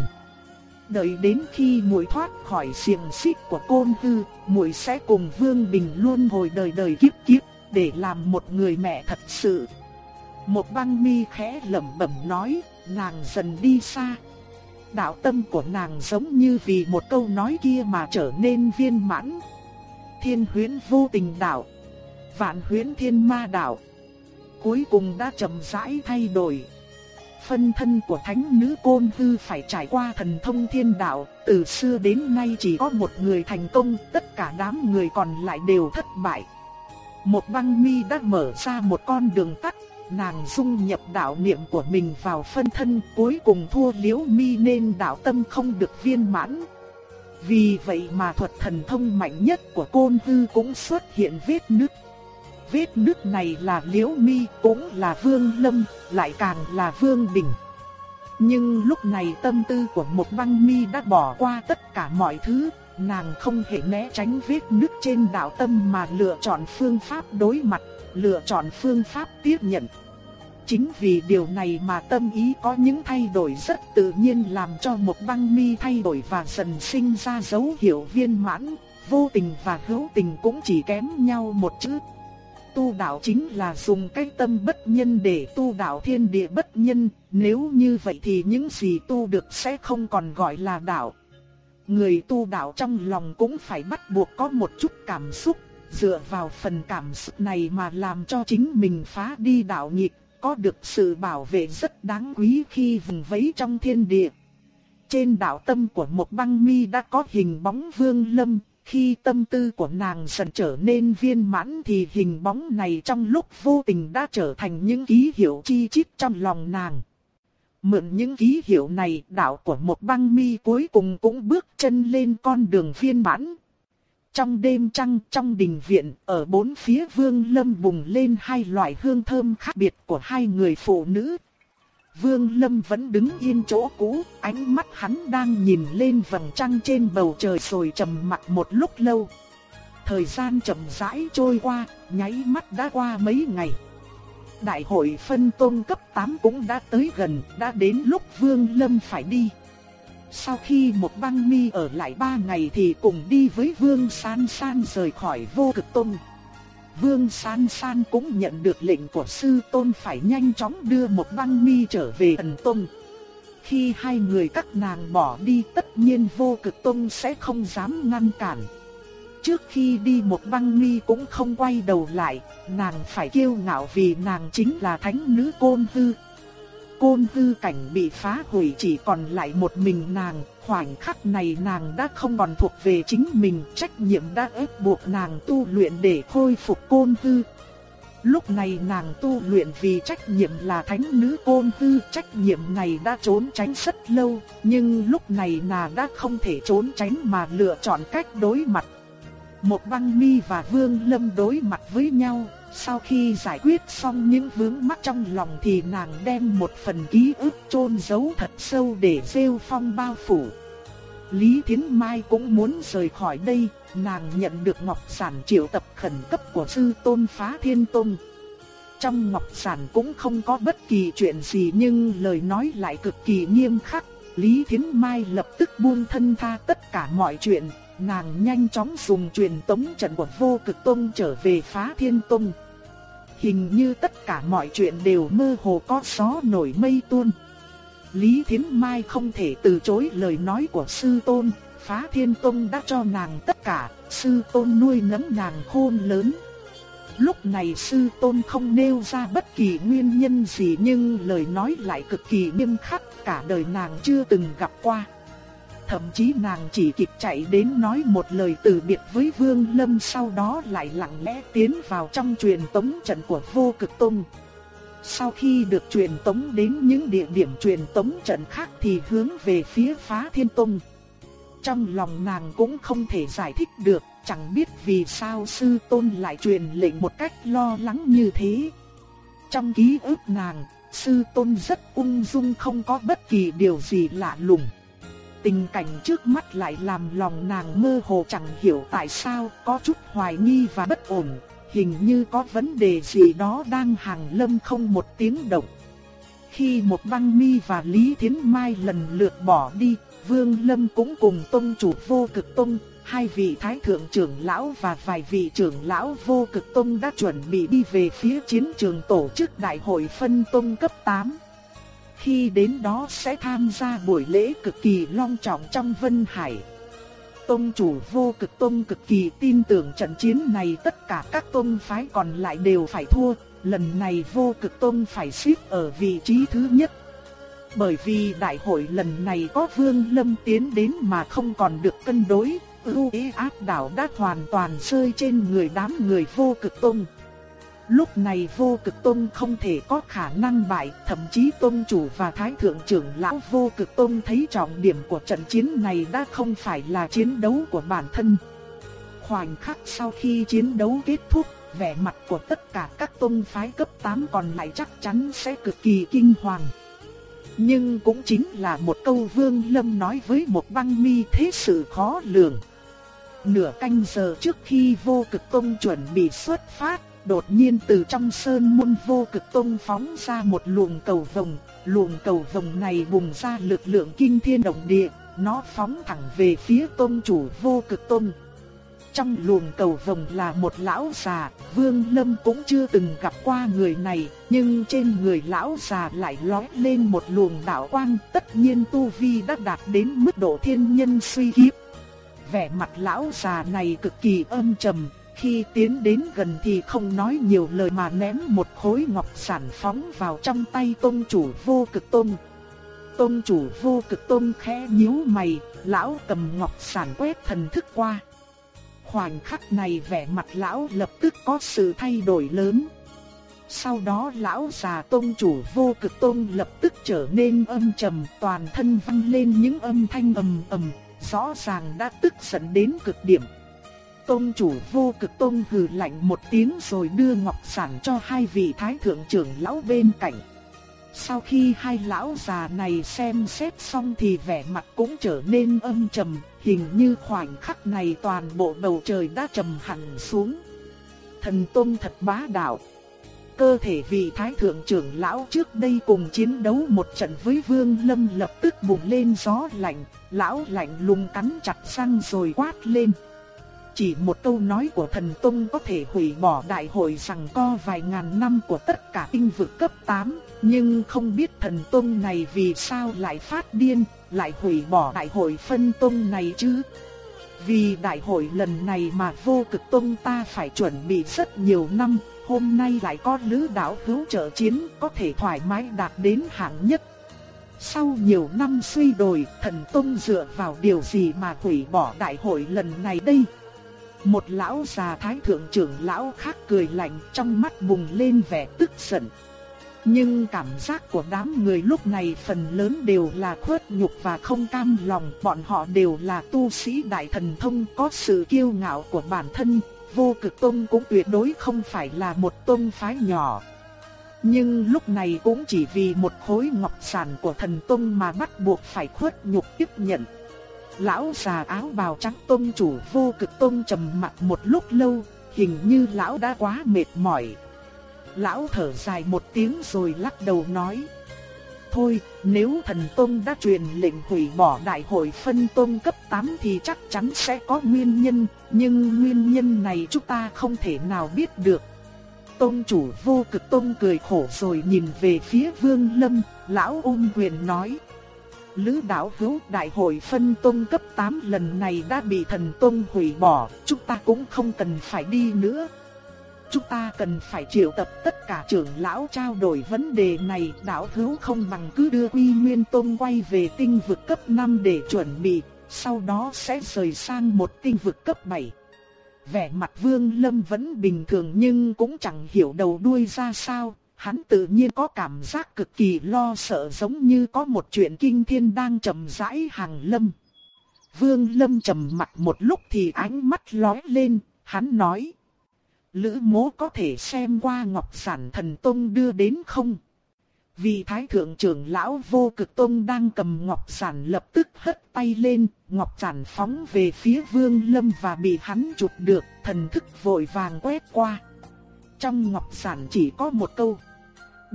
Đợi đến khi muội thoát khỏi xiềng xích của côn tư, muội sẽ cùng Vương Bình luôn hồi đời đời kiếp kiếp, để làm một người mẹ thật sự. Một băng mi khẽ lẩm bẩm nói, nàng dần đi xa. đạo tâm của nàng giống như vì một câu nói kia mà trở nên viên mãn. Thiên huyễn vô tình đạo, vạn huyễn thiên ma đạo, cuối cùng đã chậm rãi thay đổi. Phân thân của thánh nữ côn tư phải trải qua thần thông thiên đạo, từ xưa đến nay chỉ có một người thành công, tất cả đám người còn lại đều thất bại. Một băng mi đã mở ra một con đường tắt, nàng dung nhập đạo niệm của mình vào phân thân, cuối cùng thua liễu mi nên đạo tâm không được viên mãn. Vì vậy mà thuật thần thông mạnh nhất của côn hư cũng xuất hiện vết nứt. Vết nứt này là liễu mi cũng là vương lâm, lại càng là vương đỉnh. Nhưng lúc này tâm tư của một băng mi đã bỏ qua tất cả mọi thứ, nàng không thể né tránh vết nứt trên đạo tâm mà lựa chọn phương pháp đối mặt, lựa chọn phương pháp tiếp nhận. Chính vì điều này mà tâm ý có những thay đổi rất tự nhiên làm cho một băng mi thay đổi và dần sinh ra dấu hiệu viên mãn, vô tình và hữu tình cũng chỉ kém nhau một chữ. Tu đạo chính là dùng cái tâm bất nhân để tu đạo thiên địa bất nhân, nếu như vậy thì những gì tu được sẽ không còn gọi là đạo. Người tu đạo trong lòng cũng phải bắt buộc có một chút cảm xúc, dựa vào phần cảm xúc này mà làm cho chính mình phá đi đạo nghịch, có được sự bảo vệ rất đáng quý khi vùng vẫy trong thiên địa. Trên đạo tâm của một băng mi đã có hình bóng vương lâm, khi tâm tư của nàng dần trở nên viên mãn thì hình bóng này trong lúc vô tình đã trở thành những ký hiệu chi chít trong lòng nàng. Mượn những ký hiệu này, đạo của một băng mi cuối cùng cũng bước chân lên con đường viên mãn. Trong đêm trăng, trong đình viện, ở bốn phía vương lâm bùng lên hai loại hương thơm khác biệt của hai người phụ nữ. Vương lâm vẫn đứng yên chỗ cũ, ánh mắt hắn đang nhìn lên vầng trăng trên bầu trời rồi trầm mặt một lúc lâu. Thời gian chậm rãi trôi qua, nháy mắt đã qua mấy ngày. Đại hội phân tôn cấp 8 cũng đã tới gần, đã đến lúc Vương Lâm phải đi. Sau khi một băng mi ở lại ba ngày thì cùng đi với Vương San San rời khỏi vô cực tôn. Vương San San cũng nhận được lệnh của sư tôn phải nhanh chóng đưa một băng mi trở về ẩn tôn. Khi hai người các nàng bỏ đi tất nhiên vô cực tôn sẽ không dám ngăn cản. Trước khi đi một băng mi cũng không quay đầu lại, nàng phải kiêu ngạo vì nàng chính là thánh nữ côn hư Côn tư cảnh bị phá hủy chỉ còn lại một mình nàng, khoảnh khắc này nàng đã không còn thuộc về chính mình, trách nhiệm đã ép buộc nàng tu luyện để khôi phục côn tư. Lúc này nàng tu luyện vì trách nhiệm là thánh nữ côn tư, trách nhiệm này đã trốn tránh rất lâu, nhưng lúc này nàng đã không thể trốn tránh mà lựa chọn cách đối mặt. Một băng mi và vương lâm đối mặt với nhau, sau khi giải quyết xong những vướng mắc trong lòng thì nàng đem một phần ký ức chôn giấu thật sâu để rêu phong bao phủ. Lý Thiến Mai cũng muốn rời khỏi đây, nàng nhận được ngọc sản triệu tập khẩn cấp của sư tôn phá thiên tôn. Trong ngọc sản cũng không có bất kỳ chuyện gì nhưng lời nói lại cực kỳ nghiêm khắc. Lý Thiến Mai lập tức buông thân tha tất cả mọi chuyện, nàng nhanh chóng dùng truyền tống trận của vô cực tôn trở về phá thiên tông. Hình như tất cả mọi chuyện đều mơ hồ có gió nổi mây tuôn. Lý Thiến Mai không thể từ chối lời nói của sư tôn, phá thiên tông đã cho nàng tất cả, sư tôn nuôi nấng nàng khôn lớn. Lúc này sư tôn không nêu ra bất kỳ nguyên nhân gì nhưng lời nói lại cực kỳ nghiêm khắc, cả đời nàng chưa từng gặp qua. Thậm chí nàng chỉ kịp chạy đến nói một lời từ biệt với Vương Lâm sau đó lại lặng lẽ tiến vào trong truyền tống trận của vô cực tông. Sau khi được truyền tống đến những địa điểm truyền tống trận khác thì hướng về phía phá thiên tông. Trong lòng nàng cũng không thể giải thích được, chẳng biết vì sao sư tôn lại truyền lệnh một cách lo lắng như thế. Trong ký ức nàng, sư tôn rất ung dung không có bất kỳ điều gì lạ lùng. Tình cảnh trước mắt lại làm lòng nàng mơ hồ chẳng hiểu tại sao có chút hoài nghi và bất ổn, hình như có vấn đề gì đó đang hàng lâm không một tiếng động. Khi một băng mi và Lý Thiến Mai lần lượt bỏ đi, Vương Lâm cũng cùng tông chủ vô cực tông, hai vị thái thượng trưởng lão và vài vị trưởng lão vô cực tông đã chuẩn bị đi về phía chiến trường tổ chức đại hội phân tông cấp 8 khi đến đó sẽ tham gia buổi lễ cực kỳ long trọng trong Vân Hải. Tông chủ vô cực tông cực kỳ tin tưởng trận chiến này tất cả các tông phái còn lại đều phải thua, lần này vô cực tông phải xếp ở vị trí thứ nhất. Bởi vì đại hội lần này có Vương Lâm tiến đến mà không còn được cân đối, ưu ý áp đảo đã hoàn toàn rơi trên người đám người vô cực tông. Lúc này vô cực tôn không thể có khả năng bại, thậm chí tôn chủ và thái thượng trưởng lão vô cực tôn thấy trọng điểm của trận chiến này đã không phải là chiến đấu của bản thân. Khoảnh khắc sau khi chiến đấu kết thúc, vẻ mặt của tất cả các tôn phái cấp 8 còn lại chắc chắn sẽ cực kỳ kinh hoàng. Nhưng cũng chính là một câu Vương Lâm nói với một băng mi thế sự khó lường. Nửa canh giờ trước khi vô cực tôn chuẩn bị xuất phát, đột nhiên từ trong sơn môn vô cực tông phóng ra một luồng cầu vồng, luồng cầu vồng này bùng ra lực lượng kinh thiên động địa, nó phóng thẳng về phía tôn chủ vô cực tông. Trong luồng cầu vồng là một lão già, Vương Lâm cũng chưa từng gặp qua người này, nhưng trên người lão già lại lóe lên một luồng đạo quang, tất nhiên tu vi đã đạt đến mức độ thiên nhân suy kiếp. Vẻ mặt lão già này cực kỳ âm trầm, khi tiến đến gần thì không nói nhiều lời mà ném một khối ngọc sản phóng vào trong tay tôn chủ vô cực tôn. Tôn chủ vô cực tôn khẽ nhíu mày, lão cầm ngọc sản quét thần thức qua. Khoảnh khắc này vẻ mặt lão lập tức có sự thay đổi lớn. Sau đó lão già tôn chủ vô cực tôn lập tức trở nên âm trầm toàn thân văng lên những âm thanh ầm ầm, rõ ràng đã tức giận đến cực điểm tông chủ vô cực tông hừ lạnh một tiếng rồi đưa ngọc sản cho hai vị thái thượng trưởng lão bên cạnh. Sau khi hai lão già này xem xét xong thì vẻ mặt cũng trở nên âm trầm, hình như khoảnh khắc này toàn bộ bầu trời đã trầm hẳn xuống. Thần tôn thật bá đạo. Cơ thể vị thái thượng trưởng lão trước đây cùng chiến đấu một trận với Vương Lâm lập tức bùng lên gió lạnh, lão lạnh lùng cắn chặt răng rồi quát lên. Chỉ một câu nói của thần Tông có thể hủy bỏ đại hội rằng co vài ngàn năm của tất cả tinh vực cấp 8, nhưng không biết thần Tông này vì sao lại phát điên, lại hủy bỏ đại hội phân Tông này chứ. Vì đại hội lần này mà vô cực Tông ta phải chuẩn bị rất nhiều năm, hôm nay lại có lữ đạo hữu trợ chiến có thể thoải mái đạt đến hạng nhất. Sau nhiều năm suy đồi, thần Tông dựa vào điều gì mà hủy bỏ đại hội lần này đây? Một lão già thái thượng trưởng lão khác cười lạnh trong mắt bùng lên vẻ tức giận. Nhưng cảm giác của đám người lúc này phần lớn đều là khuất nhục và không cam lòng. Bọn họ đều là tu sĩ đại thần thông, có sự kiêu ngạo của bản thân. Vô cực tông cũng tuyệt đối không phải là một tông phái nhỏ. Nhưng lúc này cũng chỉ vì một khối ngọc sản của thần tông mà bắt buộc phải khuất nhục tiếp nhận. Lão già áo bào trắng tôn chủ vô cực tôn trầm mặt một lúc lâu, hình như lão đã quá mệt mỏi. Lão thở dài một tiếng rồi lắc đầu nói. Thôi, nếu thần tôn đã truyền lệnh hủy bỏ đại hội phân tôn cấp 8 thì chắc chắn sẽ có nguyên nhân, nhưng nguyên nhân này chúng ta không thể nào biết được. Tôn chủ vô cực tôn cười khổ rồi nhìn về phía vương lâm, lão ôm quyền nói. Lữ đạo hữu đại hội phân tôn cấp 8 lần này đã bị thần tôn hủy bỏ, chúng ta cũng không cần phải đi nữa. Chúng ta cần phải triệu tập tất cả trưởng lão trao đổi vấn đề này, đạo hữu không bằng cứ đưa Quy Nguyên Tôn quay về tinh vực cấp 5 để chuẩn bị, sau đó sẽ rời sang một tinh vực cấp 7. Vẻ mặt Vương Lâm vẫn bình thường nhưng cũng chẳng hiểu đầu đuôi ra sao, hắn tự nhiên có cảm giác cực kỳ lo sợ giống như có một chuyện kinh thiên đang chậm rãi hàng lâm. Vương Lâm trầm mặt một lúc thì ánh mắt lóe lên, hắn nói. Lữ mố có thể xem qua Ngọc Sản Thần Tông đưa đến không? Vì Thái Thượng trưởng Lão Vô Cực Tông đang cầm Ngọc Sản lập tức hất tay lên, Ngọc Sản phóng về phía Vương Lâm và bị hắn chụp được, thần thức vội vàng quét qua. Trong ngọc sản chỉ có một câu.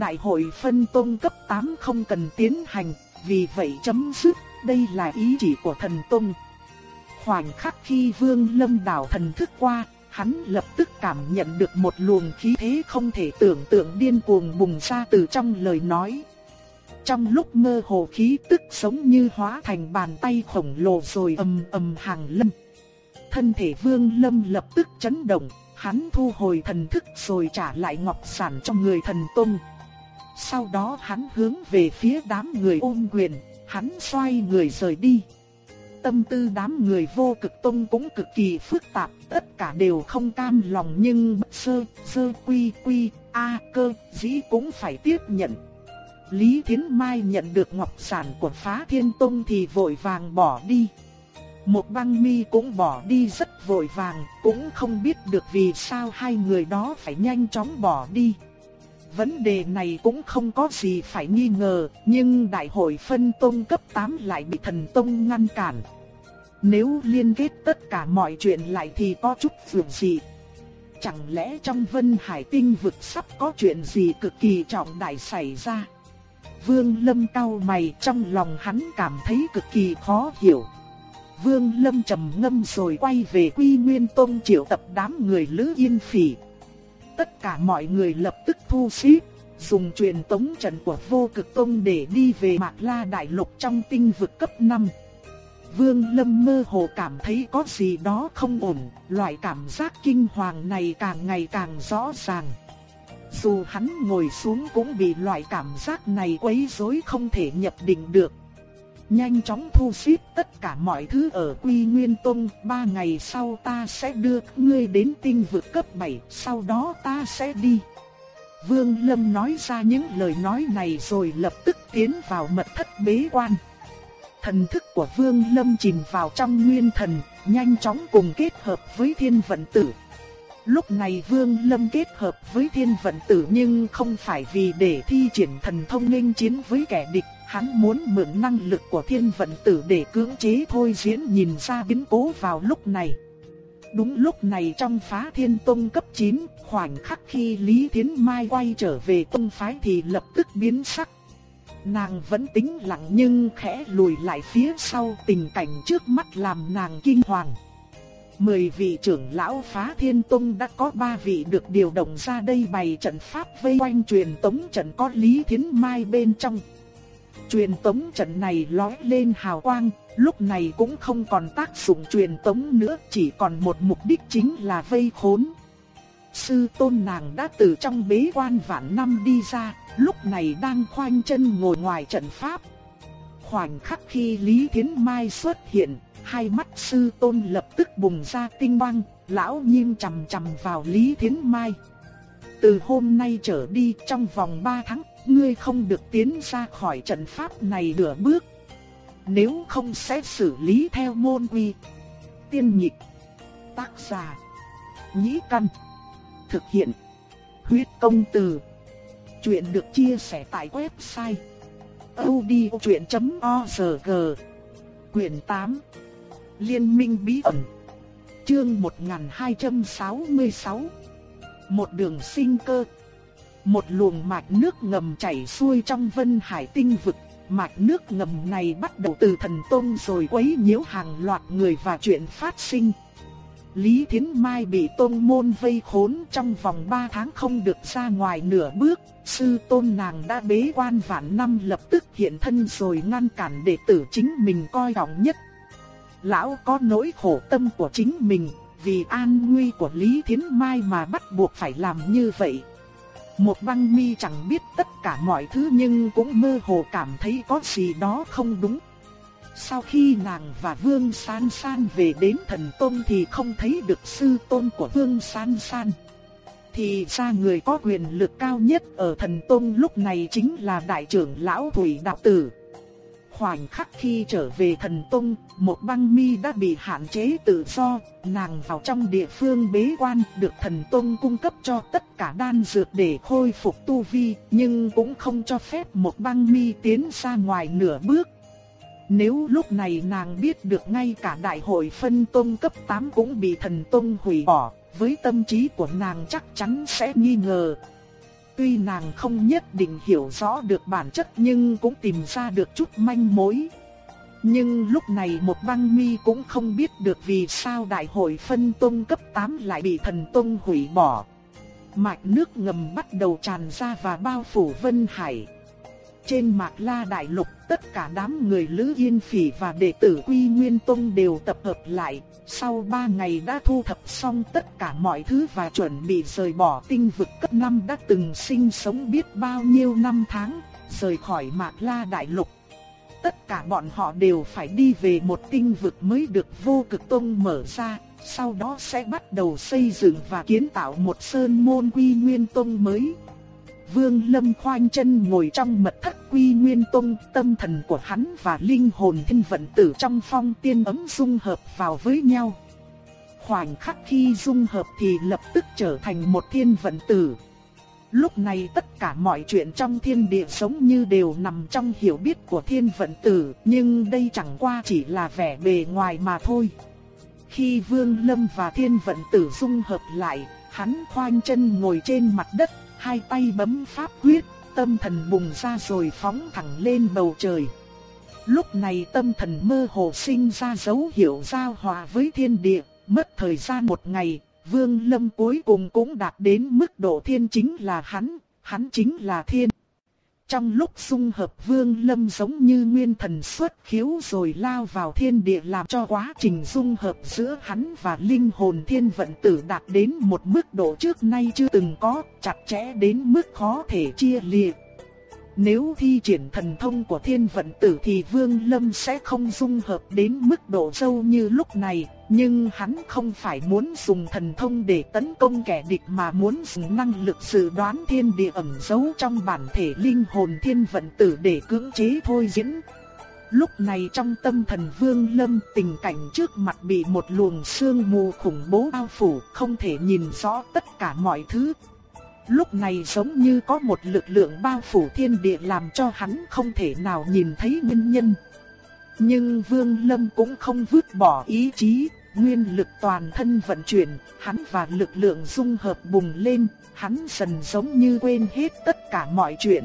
Đại hội phân tôn cấp 8 không cần tiến hành, vì vậy chấm dứt, đây là ý chỉ của thần tôn. Khoảnh khắc khi vương lâm đảo thần thức qua, hắn lập tức cảm nhận được một luồng khí thế không thể tưởng tượng điên cuồng bùng ra từ trong lời nói. trong lúc mơ hồ khí tức giống như hóa thành bàn tay khổng lồ rồi ầm ầm hàng lâm. Thân thể Vương Lâm lập tức chấn động, hắn thu hồi thần thức rồi trả lại ngọc sản cho người thần tông. Sau đó hắn hướng về phía đám người ôm quyền, hắn xoay người rời đi. Tâm tư đám người vô cực tông cũng cực kỳ phức tạp, tất cả đều không cam lòng nhưng sơ, sơ quy quy, a cơ, dĩ cũng phải tiếp nhận. Lý Thiến Mai nhận được ngọc sản của phá thiên tông thì vội vàng bỏ đi. Một băng mi cũng bỏ đi rất vội vàng, cũng không biết được vì sao hai người đó phải nhanh chóng bỏ đi. Vấn đề này cũng không có gì phải nghi ngờ, nhưng đại hội phân tông cấp 8 lại bị thần tông ngăn cản. Nếu liên kết tất cả mọi chuyện lại thì có chút vượt gì. Chẳng lẽ trong vân hải tinh vực sắp có chuyện gì cực kỳ trọng đại xảy ra? Vương Lâm cau mày trong lòng hắn cảm thấy cực kỳ khó hiểu. Vương Lâm trầm ngâm rồi quay về Quy Nguyên Tông triệu tập đám người Lữ Yên Phỉ. Tất cả mọi người lập tức thu xếp, dùng truyền tống trận của vô cực tông để đi về Mạc La Đại Lục trong tinh vực cấp 5. Vương Lâm mơ hồ cảm thấy có gì đó không ổn, loại cảm giác kinh hoàng này càng ngày càng rõ ràng. Dù hắn ngồi xuống cũng bị loại cảm giác này quấy rối không thể nhập định được. Nhanh chóng thu xếp tất cả mọi thứ ở Quy Nguyên Tông, ba ngày sau ta sẽ đưa ngươi đến tinh vực cấp 7, sau đó ta sẽ đi. Vương Lâm nói ra những lời nói này rồi lập tức tiến vào mật thất bế quan. Thần thức của Vương Lâm chìm vào trong nguyên thần, nhanh chóng cùng kết hợp với thiên vận tử. Lúc này Vương Lâm kết hợp với thiên vận tử nhưng không phải vì để thi triển thần thông nghênh chiến với kẻ địch, hắn muốn mượn năng lực của thiên vận tử để cưỡng chế thôi diễn nhìn ra biến cố vào lúc này. Đúng lúc này trong phá thiên tông cấp 9, khoảnh khắc khi Lý Thiến Mai quay trở về tông phái thì lập tức biến sắc. Nàng vẫn tính lặng nhưng khẽ lùi lại phía sau tình cảnh trước mắt làm nàng kinh hoàng. Mười vị trưởng lão phá thiên tông đã có ba vị được điều động ra đây bày trận pháp vây quanh truyền tống trận có Lý Thiến Mai bên trong. Truyền tống trận này lói lên hào quang, lúc này cũng không còn tác dụng truyền tống nữa, chỉ còn một mục đích chính là vây khốn. Sư tôn nàng đã từ trong bế quan vạn năm đi ra, lúc này đang khoanh chân ngồi ngoài trận pháp. Khoảnh khắc khi Lý Thiến Mai xuất hiện, hai mắt sư tôn lập tức bùng ra tinh quang, lão nghiêm chằm chằm vào Lý Thiến Mai. Từ hôm nay trở đi trong vòng 3 tháng, ngươi không được tiến ra khỏi trận pháp này nửa bước. Nếu không sẽ xử lý theo môn quy. Tiên nhịp. Tác giả. Nhĩ căn. Thực hiện. Huyết công từ. Chuyện được chia sẻ tại website. odchuyện.org Quyền 8 Liên minh bí ẩn Chương 1266 Một đường sinh cơ một luồng mạch nước ngầm chảy xuôi trong vân hải tinh vực. Mạch nước ngầm này bắt đầu từ thần tôn rồi quấy nhiễu hàng loạt người và chuyện phát sinh. Lý Thiến Mai bị tôn môn vây khốn trong vòng 3 tháng không được ra ngoài nửa bước, sư tôn nàng đã bế quan vạn năm lập tức hiện thân rồi ngăn cản đệ tử chính mình coi trọng nhất. Lão có nỗi khổ tâm của chính mình, vì an nguy của Lý Thiến Mai mà bắt buộc phải làm như vậy. Một băng mi chẳng biết tất cả mọi thứ nhưng cũng mơ hồ cảm thấy có gì đó không đúng. Sau khi nàng và Vương San San về đến thần tôn thì không thấy được sư tôn của Vương San San. Thì ra người có quyền lực cao nhất ở thần tôn lúc này chính là đại trưởng lão Thủy Đạo Tử khoảnh khắc khi trở về thần tông, một băng mi đã bị hạn chế tự do, nàng vào trong địa phương bế quan được thần tông cung cấp cho tất cả đan dược để khôi phục tu vi, nhưng cũng không cho phép một băng mi tiến ra ngoài nửa bước. Nếu lúc này nàng biết được ngay cả đại hội phân tông cấp 8 cũng bị thần tông hủy bỏ, với tâm trí của nàng chắc chắn sẽ nghi ngờ, Tuy nàng không nhất định hiểu rõ được bản chất nhưng cũng tìm ra được chút manh mối. Nhưng lúc này một băng mi cũng không biết được vì sao đại hội phân tông cấp 8 lại bị thần tông hủy bỏ. Mạch nước ngầm bắt đầu tràn ra và bao phủ Vân Hải. trên Mạc La Đại Lục, tất cả đám người Lữ Yên Phỉ và đệ tử Quy Nguyên Tông đều tập hợp lại, sau 3 ngày đã thu thập xong tất cả mọi thứ và chuẩn bị rời bỏ tinh vực cấp 5 đã từng sinh sống biết bao nhiêu năm tháng, rời khỏi Mạc La Đại Lục. Tất cả bọn họ đều phải đi về một tinh vực mới được vô cực tông mở ra, sau đó sẽ bắt đầu xây dựng và kiến tạo một sơn môn quy nguyên tông mới. Vương Lâm khoanh chân ngồi trong mật thất quy nguyên tông, tâm thần của hắn và linh hồn thiên vận tử trong phong tiên ấm dung hợp vào với nhau. Khoảnh khắc khi dung hợp thì lập tức trở thành một thiên vận tử. Lúc này tất cả mọi chuyện trong thiên địa sống như đều nằm trong hiểu biết của thiên vận tử, nhưng đây chẳng qua chỉ là vẻ bề ngoài mà thôi. Khi Vương Lâm và thiên vận tử dung hợp lại, hắn khoanh chân ngồi trên mặt đất, hai tay bấm pháp quyết, tâm thần bùng ra rồi phóng thẳng lên bầu trời. Lúc này tâm thần mơ hồ sinh ra dấu hiệu giao hòa với thiên địa, mất thời gian một ngày, Vương Lâm cuối cùng cũng đạt đến mức độ thiên chính là hắn, hắn chính là thiên. Trong lúc dung hợp vương lâm giống như nguyên thần xuất khiếu rồi lao vào thiên địa làm cho quá trình dung hợp giữa hắn và linh hồn thiên vận tử đạt đến một mức độ trước nay chưa từng có, chặt chẽ đến mức khó thể chia liệt. Nếu thi triển thần thông của thiên vận tử thì Vương Lâm sẽ không dung hợp đến mức độ sâu như lúc này, nhưng hắn không phải muốn dùng thần thông để tấn công kẻ địch mà muốn dùng năng lực dự đoán thiên địa ẩn giấu trong bản thể linh hồn thiên vận tử để cưỡng chế thôi diễn. Lúc này trong tâm thần Vương Lâm tình cảnh trước mặt bị một luồng sương mù khủng bố bao phủ, không thể nhìn rõ tất cả mọi thứ, Lúc này giống như có một lực lượng bao phủ thiên địa làm cho hắn không thể nào nhìn thấy nguyên nhân. Nhưng Vương Lâm cũng không vứt bỏ ý chí, nguyên lực toàn thân vận chuyển, hắn và lực lượng dung hợp bùng lên, hắn dần giống như quên hết tất cả mọi chuyện.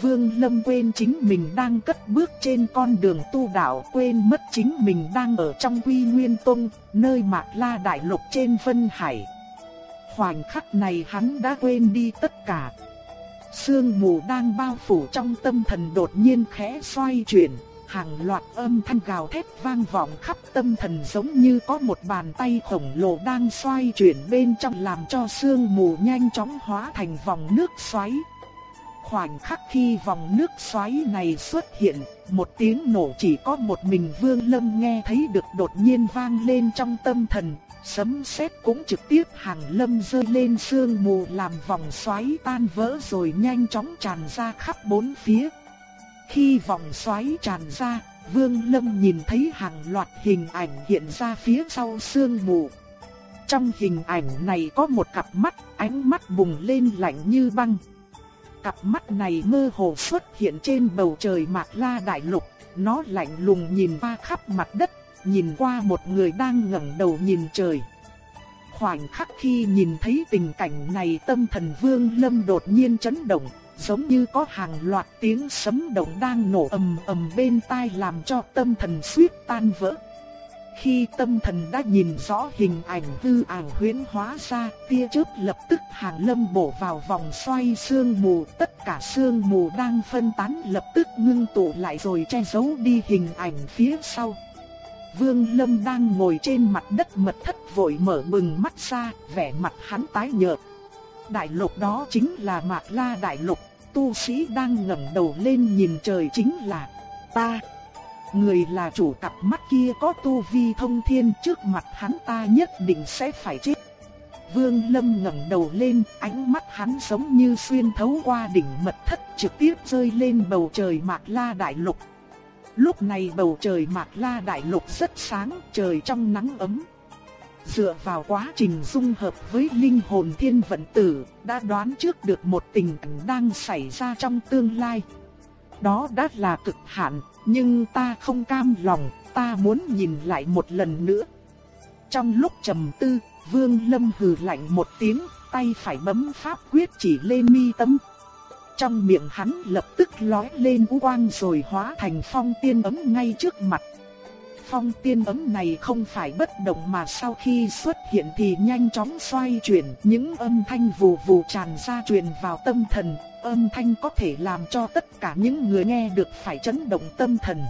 Vương Lâm quên chính mình đang cất bước trên con đường tu đạo, quên mất chính mình đang ở trong Quy Nguyên Tông, nơi Mạc La Đại Lục trên Vân Hải. Khoảnh khắc này hắn đã quên đi tất cả. Sương mù đang bao phủ trong tâm thần đột nhiên khẽ xoay chuyển, hàng loạt âm thanh gào thét vang vọng khắp tâm thần giống như có một bàn tay khổng lồ đang xoay chuyển bên trong làm cho sương mù nhanh chóng hóa thành vòng nước xoáy. Khoảnh khắc khi vòng nước xoáy này xuất hiện, một tiếng nổ chỉ có một mình Vương Lâm nghe thấy được đột nhiên vang lên trong tâm thần, Sấm sét cũng trực tiếp hàng lâm rơi lên sương mù làm vòng xoáy tan vỡ rồi nhanh chóng tràn ra khắp bốn phía. Khi vòng xoáy tràn ra, Vương Lâm nhìn thấy hàng loạt hình ảnh hiện ra phía sau sương mù. Trong hình ảnh này có một cặp mắt, ánh mắt bùng lên lạnh như băng. Cặp mắt này mơ hồ xuất hiện trên bầu trời Mạc La Đại Lục, nó lạnh lùng nhìn qua khắp mặt đất nhìn qua một người đang ngẩng đầu nhìn trời. Khoảnh khắc khi nhìn thấy tình cảnh này tâm thần vương lâm đột nhiên chấn động, giống như có hàng loạt tiếng sấm động đang nổ ầm ầm bên tai làm cho tâm thần suýt tan vỡ. Khi tâm thần đã nhìn rõ hình ảnh hư ảo huyễn hóa ra, tia chớp lập tức hàng lâm bổ vào vòng xoay sương mù, tất cả sương mù đang phân tán lập tức ngưng tụ lại rồi che giấu đi hình ảnh phía sau. Vương Lâm đang ngồi trên mặt đất mật thất vội mở bừng mắt ra, vẻ mặt hắn tái nhợt. Đại lục đó chính là Mạc La Đại lục, tu sĩ đang ngẩng đầu lên nhìn trời chính là ta. Người là chủ cặp mắt kia có tu vi thông thiên trước mặt hắn ta nhất định sẽ phải chết. Vương Lâm ngẩng đầu lên, ánh mắt hắn giống như xuyên thấu qua đỉnh mật thất trực tiếp rơi lên bầu trời Mạc La Đại Lục. Lúc này bầu trời Mạc La Đại Lục rất sáng, trời trong nắng ấm. Dựa vào quá trình dung hợp với linh hồn thiên vận tử, đã đoán trước được một tình cảnh đang xảy ra trong tương lai. Đó đã là cực hạn, nhưng ta không cam lòng, ta muốn nhìn lại một lần nữa. Trong lúc trầm tư, Vương Lâm hừ lạnh một tiếng, tay phải bấm pháp quyết chỉ lên mi tâm. Trong miệng hắn lập tức lói lên u quang rồi hóa thành phong tiên ấm ngay trước mặt. Phong tiên ấm này không phải bất động mà sau khi xuất hiện thì nhanh chóng xoay chuyển, những âm thanh vù vù tràn ra truyền vào tâm thần, âm thanh có thể làm cho tất cả những người nghe được phải chấn động tâm thần.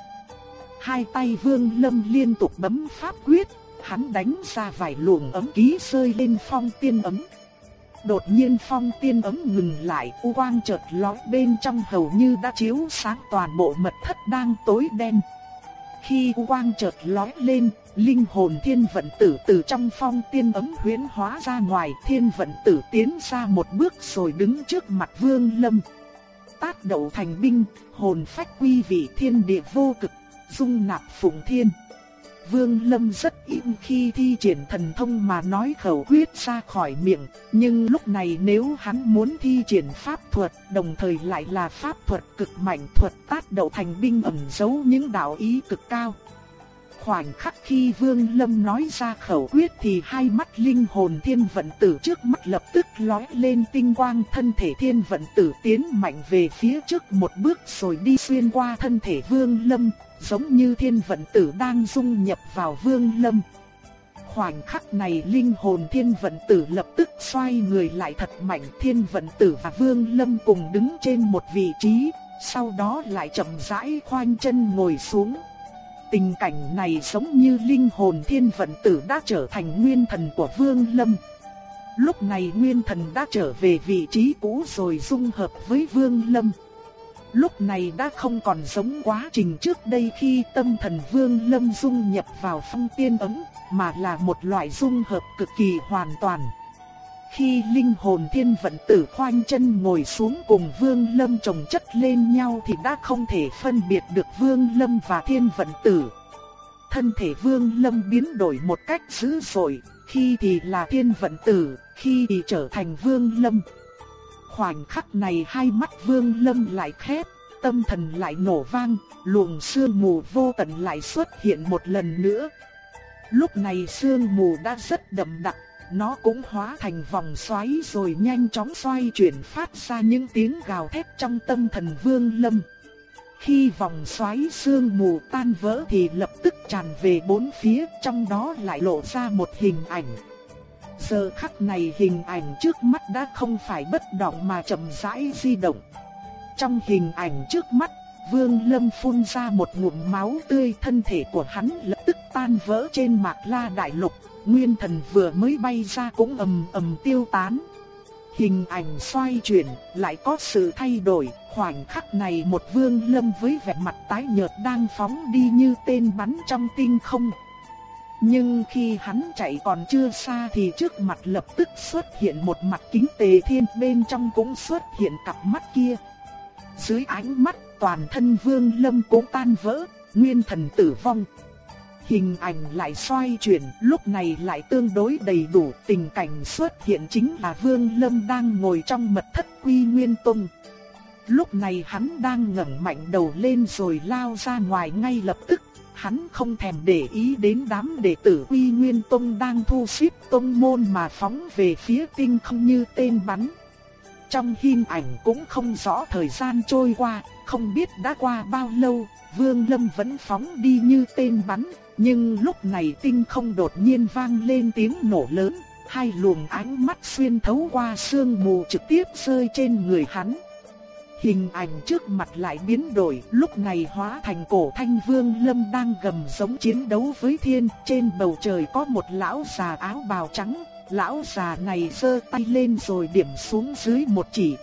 Hai tay Vương Lâm liên tục bấm pháp quyết, hắn đánh ra vài luồng ấm ký rơi lên phong tiên ấm. Đột nhiên phong tiên ấm ngừng lại, u quang chợt lóe bên trong hầu như đã chiếu sáng toàn bộ mật thất đang tối đen. Khi u quang chợt lóe lên, linh hồn thiên vận tử từ trong phong tiên ấm huyễn hóa ra ngoài, thiên vận tử tiến ra một bước rồi đứng trước mặt Vương Lâm. Tát đậu thành binh, hồn phách quy vị thiên địa vô cực, dung nạp phụng thiên. Vương Lâm rất im khi thi triển thần thông mà nói khẩu quyết ra khỏi miệng, nhưng lúc này nếu hắn muốn thi triển pháp thuật, đồng thời lại là pháp thuật cực mạnh thuật tát đậu thành binh ẩn giấu những đạo ý cực cao. Khoảnh khắc khi Vương Lâm nói ra khẩu quyết thì hai mắt linh hồn thiên vận tử trước mắt lập tức lóe lên tinh quang thân thể thiên vận tử tiến mạnh về phía trước một bước rồi đi xuyên qua thân thể Vương Lâm, giống như thiên vận tử đang dung nhập vào Vương Lâm. Khoảnh khắc này linh hồn thiên vận tử lập tức xoay người lại thật mạnh thiên vận tử và Vương Lâm cùng đứng trên một vị trí, sau đó lại chậm rãi khoanh chân ngồi xuống. Tình cảnh này giống như linh hồn thiên vận tử đã trở thành nguyên thần của Vương Lâm. Lúc này nguyên thần đã trở về vị trí cũ rồi dung hợp với Vương Lâm. Lúc này đã không còn giống quá trình trước đây khi tâm thần Vương Lâm dung nhập vào phong tiên ấm, mà là một loại dung hợp cực kỳ hoàn toàn. Khi linh hồn thiên vận tử khoanh chân ngồi xuống cùng Vương Lâm chồng chất lên nhau thì đã không thể phân biệt được Vương Lâm và thiên vận tử. Thân thể Vương Lâm biến đổi một cách dữ dội, khi thì là thiên vận tử, khi thì trở thành Vương Lâm. Khoảnh khắc này hai mắt Vương Lâm lại khép, tâm thần lại nổ vang, luồng sương mù vô tận lại xuất hiện một lần nữa. Lúc này sương mù đã rất đậm đặc, nó cũng hóa thành vòng xoáy rồi nhanh chóng xoay chuyển phát ra những tiếng gào thét trong tâm thần Vương Lâm. Khi vòng xoáy sương mù tan vỡ thì lập tức tràn về bốn phía, trong đó lại lộ ra một hình ảnh. Giờ khắc này hình ảnh trước mắt đã không phải bất động mà chậm rãi di động. Trong hình ảnh trước mắt, Vương Lâm phun ra một ngụm máu tươi thân thể của hắn lập tức tan vỡ trên mạc la đại lục, nguyên thần vừa mới bay ra cũng ầm ầm tiêu tán. Hình ảnh xoay chuyển, lại có sự thay đổi, khoảnh khắc này một vương lâm với vẻ mặt tái nhợt đang phóng đi như tên bắn trong tinh không. Nhưng khi hắn chạy còn chưa xa thì trước mặt lập tức xuất hiện một mặt kính tề thiên bên trong cũng xuất hiện cặp mắt kia. Dưới ánh mắt toàn thân vương lâm cũng tan vỡ, nguyên thần tử vong. Hình ảnh lại xoay chuyển, lúc này lại tương đối đầy đủ, tình cảnh xuất hiện chính là Vương Lâm đang ngồi trong mật thất Quy Nguyên Tông. Lúc này hắn đang ngẩng mạnh đầu lên rồi lao ra ngoài ngay lập tức, hắn không thèm để ý đến đám đệ tử Quy Nguyên Tông đang thu xếp tông môn mà phóng về phía tinh không như tên bắn. Trong hình ảnh cũng không rõ thời gian trôi qua, không biết đã qua bao lâu, Vương Lâm vẫn phóng đi như tên bắn, nhưng lúc này tinh không đột nhiên vang lên tiếng nổ lớn, hai luồng ánh mắt xuyên thấu qua sương mù trực tiếp rơi trên người hắn. Hình ảnh trước mặt lại biến đổi, lúc này hóa thành cổ thanh vương lâm đang gầm giống chiến đấu với thiên, trên bầu trời có một lão già áo bào trắng, lão già này giơ tay lên rồi điểm xuống dưới một chỉ.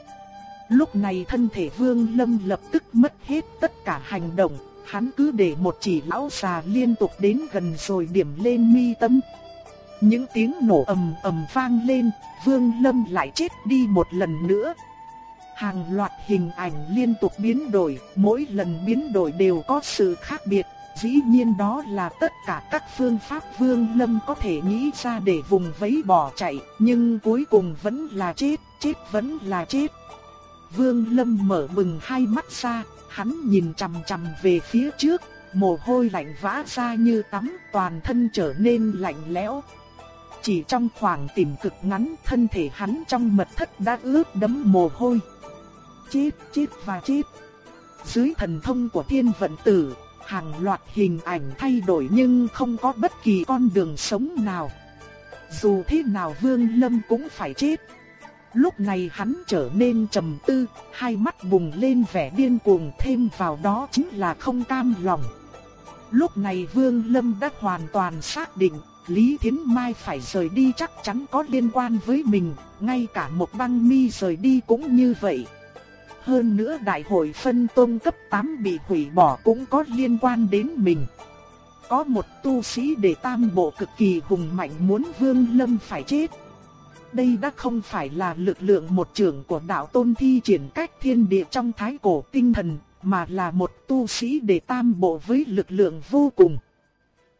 Lúc này thân thể vương lâm lập tức mất hết tất cả hành động, hắn cứ để một chỉ lão già liên tục đến gần rồi điểm lên mi tâm. Những tiếng nổ ầm ầm vang lên, Vương Lâm lại chết đi một lần nữa. Hàng loạt hình ảnh liên tục biến đổi, mỗi lần biến đổi đều có sự khác biệt. Dĩ nhiên đó là tất cả các phương pháp Vương Lâm có thể nghĩ ra để vùng vẫy bỏ chạy, nhưng cuối cùng vẫn là chết, chết vẫn là chết. Vương Lâm mở bừng hai mắt ra, hắn nhìn chằm chằm về phía trước, mồ hôi lạnh vã ra như tắm, toàn thân trở nên lạnh lẽo. Chỉ trong khoảng tìm cực ngắn, thân thể hắn trong mật thất đã ướt đẫm mồ hôi chít chít và chít Dưới thần thông của thiên vận tử, hàng loạt hình ảnh thay đổi nhưng không có bất kỳ con đường sống nào. Dù thế nào Vương Lâm cũng phải chết. Lúc này hắn trở nên trầm tư, hai mắt bùng lên vẻ điên cuồng thêm vào đó chính là không cam lòng. Lúc này Vương Lâm đã hoàn toàn xác định, Lý Thiến Mai phải rời đi chắc chắn có liên quan với mình, ngay cả một băng mi rời đi cũng như vậy. Hơn nữa đại hội phân tôn cấp 8 bị hủy bỏ cũng có liên quan đến mình. Có một tu sĩ để tam bộ cực kỳ hùng mạnh muốn Vương Lâm phải chết. Đây đã không phải là lực lượng một trưởng của đạo tôn thi triển cách thiên địa trong thái cổ tinh thần, mà là một tu sĩ để tam bộ với lực lượng vô cùng.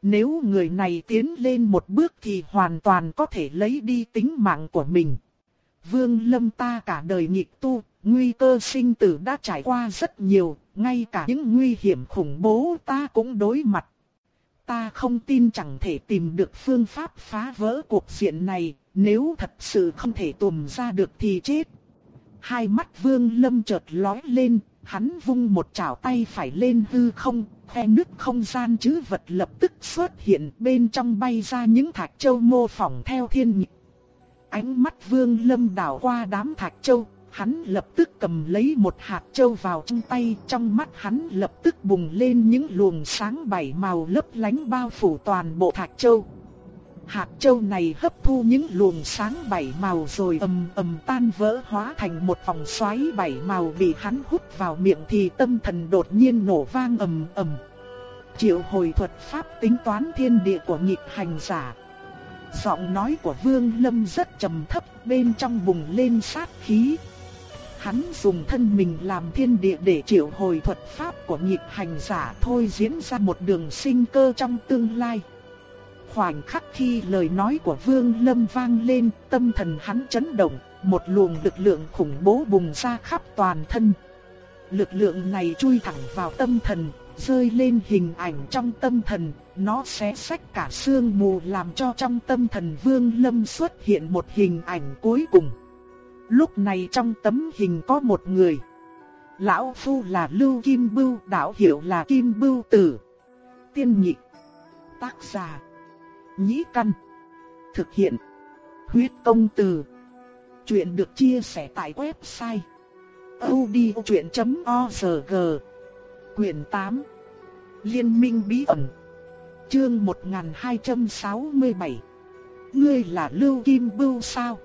Nếu người này tiến lên một bước thì hoàn toàn có thể lấy đi tính mạng của mình. Vương Lâm ta cả đời nghịch tu, nguy cơ sinh tử đã trải qua rất nhiều, ngay cả những nguy hiểm khủng bố ta cũng đối mặt. Ta không tin chẳng thể tìm được phương pháp phá vỡ cuộc diện này, nếu thật sự không thể tùm ra được thì chết. Hai mắt Vương Lâm chợt lói lên, hắn vung một chảo tay phải lên hư không, khe nứt không gian chứ vật lập tức xuất hiện bên trong bay ra những thạch châu mô phỏng theo thiên nhịp. Ánh mắt Vương Lâm đảo qua đám thạch châu, hắn lập tức cầm lấy một hạt châu vào trong tay, trong mắt hắn lập tức bùng lên những luồng sáng bảy màu lấp lánh bao phủ toàn bộ thạch châu. Hạt châu này hấp thu những luồng sáng bảy màu rồi ầm ầm tan vỡ hóa thành một vòng xoáy bảy màu bị hắn hút vào miệng thì tâm thần đột nhiên nổ vang ầm ầm. Triệu hồi thuật pháp tính toán thiên địa của nhịp hành giả. Giọng nói của Vương Lâm rất trầm thấp bên trong bùng lên sát khí. Hắn dùng thân mình làm thiên địa để triệu hồi thuật pháp của nhịp hành giả thôi diễn ra một đường sinh cơ trong tương lai. Khoảnh khắc khi lời nói của Vương Lâm vang lên, tâm thần hắn chấn động, một luồng lực lượng khủng bố bùng ra khắp toàn thân. Lực lượng này chui thẳng vào tâm thần, rơi lên hình ảnh trong tâm thần, nó xé sách cả xương mù làm cho trong tâm thần Vương Lâm xuất hiện một hình ảnh cuối cùng. Lúc này trong tấm hình có một người. Lão Phu là Lưu Kim Bưu, đạo hiệu là Kim Bưu Tử. Tiên nhị Tác giả Nhĩ Căn Thực hiện Huyết Công Từ Chuyện được chia sẻ tại website odchuyện.org Quyền 8 Liên minh bí ẩn Chương 1267 Ngươi là Lưu Kim Bưu sao?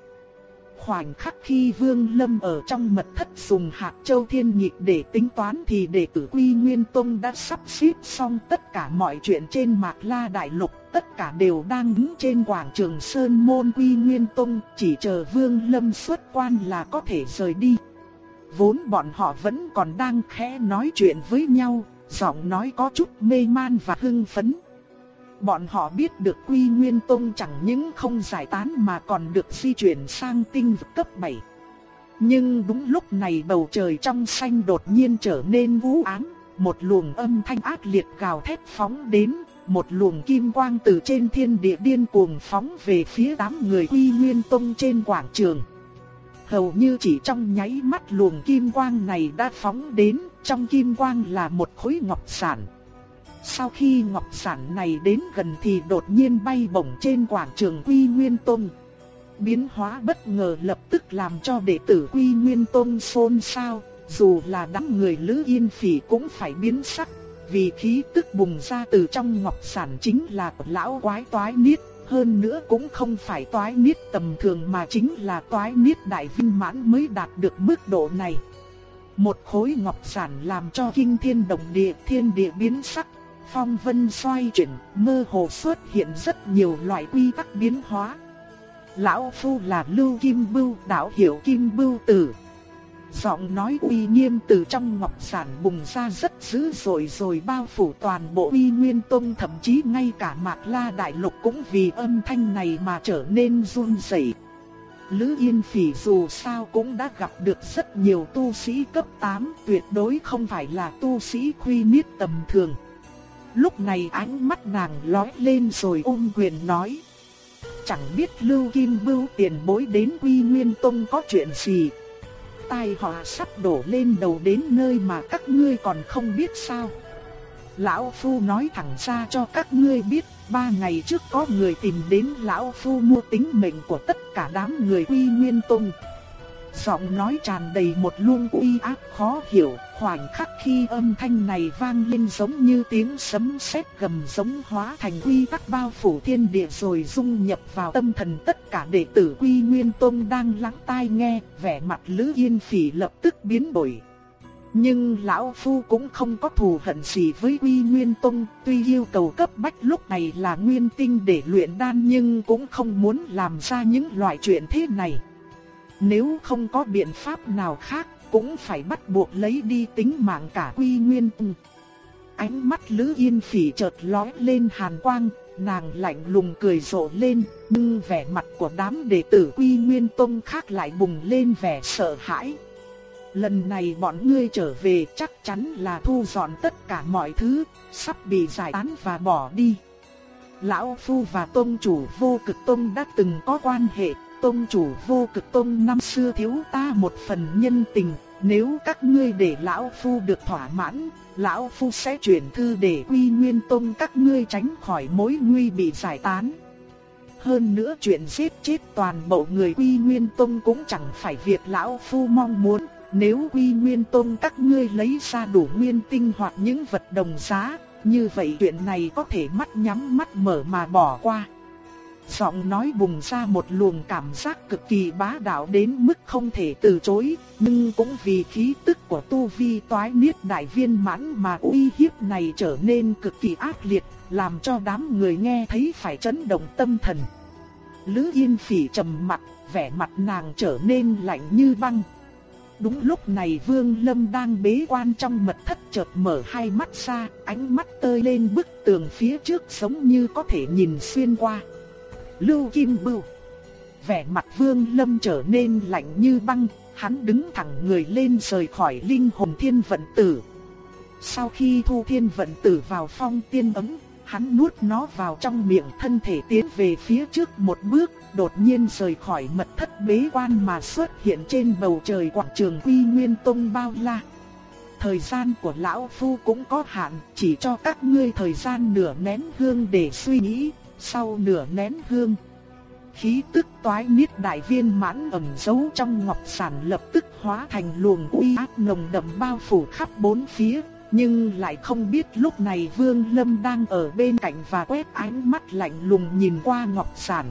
Khoảnh khắc khi Vương Lâm ở trong mật thất dùng hạt châu thiên nhịp để tính toán thì đệ tử Quy Nguyên Tông đã sắp xếp xong tất cả mọi chuyện trên Mạc La Đại Lục. Tất cả đều đang đứng trên quảng trường Sơn Môn Quy Nguyên Tông, chỉ chờ Vương Lâm xuất quan là có thể rời đi. Vốn bọn họ vẫn còn đang khẽ nói chuyện với nhau, giọng nói có chút mê man và hưng phấn. Bọn họ biết được Quy Nguyên Tông chẳng những không giải tán mà còn được di chuyển sang tinh vực cấp 7. Nhưng đúng lúc này bầu trời trong xanh đột nhiên trở nên vũ ám, một luồng âm thanh ác liệt gào thét phóng đến, một luồng kim quang từ trên thiên địa điên cuồng phóng về phía đám người Quy Nguyên Tông trên quảng trường. Hầu như chỉ trong nháy mắt luồng kim quang này đã phóng đến, trong kim quang là một khối ngọc sản. Sau khi ngọc sản này đến gần thì đột nhiên bay bổng trên quảng trường Quy Nguyên Tông. Biến hóa bất ngờ lập tức làm cho đệ tử Quy Nguyên Tông xôn xao, dù là đám người Lữ Yên Phỉ cũng phải biến sắc, vì khí tức bùng ra từ trong ngọc sản chính là lão quái toái niết, hơn nữa cũng không phải toái niết tầm thường mà chính là toái niết đại viên mãn mới đạt được mức độ này. Một khối ngọc sản làm cho kinh thiên động địa thiên địa biến sắc, phong vân xoay chuyển, mơ hồ xuất hiện rất nhiều loại quy tắc biến hóa. Lão Phu là Lưu Kim Bưu, đạo hiệu Kim Bưu Tử. Giọng nói uy nghiêm từ trong ngọc sản bùng ra rất dữ dội rồi bao phủ toàn bộ uy nguyên tông thậm chí ngay cả mạc la đại lục cũng vì âm thanh này mà trở nên run rẩy. Lữ Yên Phỉ dù sao cũng đã gặp được rất nhiều tu sĩ cấp 8 tuyệt đối không phải là tu sĩ khuy niết tầm thường. Lúc này ánh mắt nàng lóe lên rồi ôm quyền nói. Chẳng biết Lưu Kim Bưu tiền bối đến Quy Nguyên Tông có chuyện gì. Tai họa sắp đổ lên đầu đến nơi mà các ngươi còn không biết sao. Lão Phu nói thẳng ra cho các ngươi biết, ba ngày trước có người tìm đến Lão Phu mua tính mệnh của tất cả đám người Quy Nguyên Tông. Giọng nói tràn đầy một luồng uy áp khó hiểu, khoảnh khắc khi âm thanh này vang lên giống như tiếng sấm sét gầm giống hóa thành quy tắc bao phủ thiên địa rồi dung nhập vào tâm thần tất cả đệ tử Quy Nguyên Tông đang lắng tai nghe, vẻ mặt Lữ Yên Phỉ lập tức biến đổi. Nhưng lão phu cũng không có thù hận gì với Quy Nguyên Tông, tuy yêu cầu cấp bách lúc này là nguyên tinh để luyện đan nhưng cũng không muốn làm ra những loại chuyện thế này. Nếu không có biện pháp nào khác, cũng phải bắt buộc lấy đi tính mạng cả Quy Nguyên Tông. Ánh mắt Lữ Yên Phỉ chợt lóe lên hàn quang, nàng lạnh lùng cười rộ lên, nhưng vẻ mặt của đám đệ tử Quy Nguyên Tông khác lại bùng lên vẻ sợ hãi. Lần này bọn ngươi trở về chắc chắn là thu dọn tất cả mọi thứ, sắp bị giải tán và bỏ đi. Lão Phu và Tôn Chủ vô cực tông đã từng có quan hệ, Tông Chủ vô cực tông năm xưa thiếu ta một phần nhân tình, nếu các ngươi để Lão Phu được thỏa mãn, Lão Phu sẽ chuyển thư để quy nguyên tông các ngươi tránh khỏi mối nguy bị giải tán. Hơn nữa chuyện giết chết toàn bộ người quy nguyên tông cũng chẳng phải việc Lão Phu mong muốn nếu Quy Nguyên Tông các ngươi lấy ra đủ nguyên tinh hoặc những vật đồng giá, như vậy chuyện này có thể mắt nhắm mắt mở mà bỏ qua. Giọng nói bùng ra một luồng cảm giác cực kỳ bá đạo đến mức không thể từ chối, nhưng cũng vì khí tức của tu vi toái niết đại viên mãn mà uy hiếp này trở nên cực kỳ ác liệt, làm cho đám người nghe thấy phải chấn động tâm thần. Lữ Yên Phỉ trầm mặt, vẻ mặt nàng trở nên lạnh như băng. Đúng lúc này Vương Lâm đang bế quan trong mật thất chợt mở hai mắt ra, ánh mắt tơi lên bức tường phía trước giống như có thể nhìn xuyên qua. Lưu Kim Bưu Vẻ mặt Vương Lâm trở nên lạnh như băng, hắn đứng thẳng người lên rời khỏi linh hồn thiên vận tử. Sau khi thu thiên vận tử vào phong tiên ấm, hắn nuốt nó vào trong miệng thân thể tiến về phía trước một bước, đột nhiên rời khỏi mật thất bế quan mà xuất hiện trên bầu trời quảng trường Quy Nguyên Tông bao la. Thời gian của lão phu cũng có hạn, chỉ cho các ngươi thời gian nửa nén hương để suy nghĩ, sau nửa nén hương. Khí tức toái niết đại viên mãn ẩn giấu trong ngọc sản lập tức hóa thành luồng uy áp nồng đậm bao phủ khắp bốn phía, nhưng lại không biết lúc này Vương Lâm đang ở bên cạnh và quét ánh mắt lạnh lùng nhìn qua ngọc sản.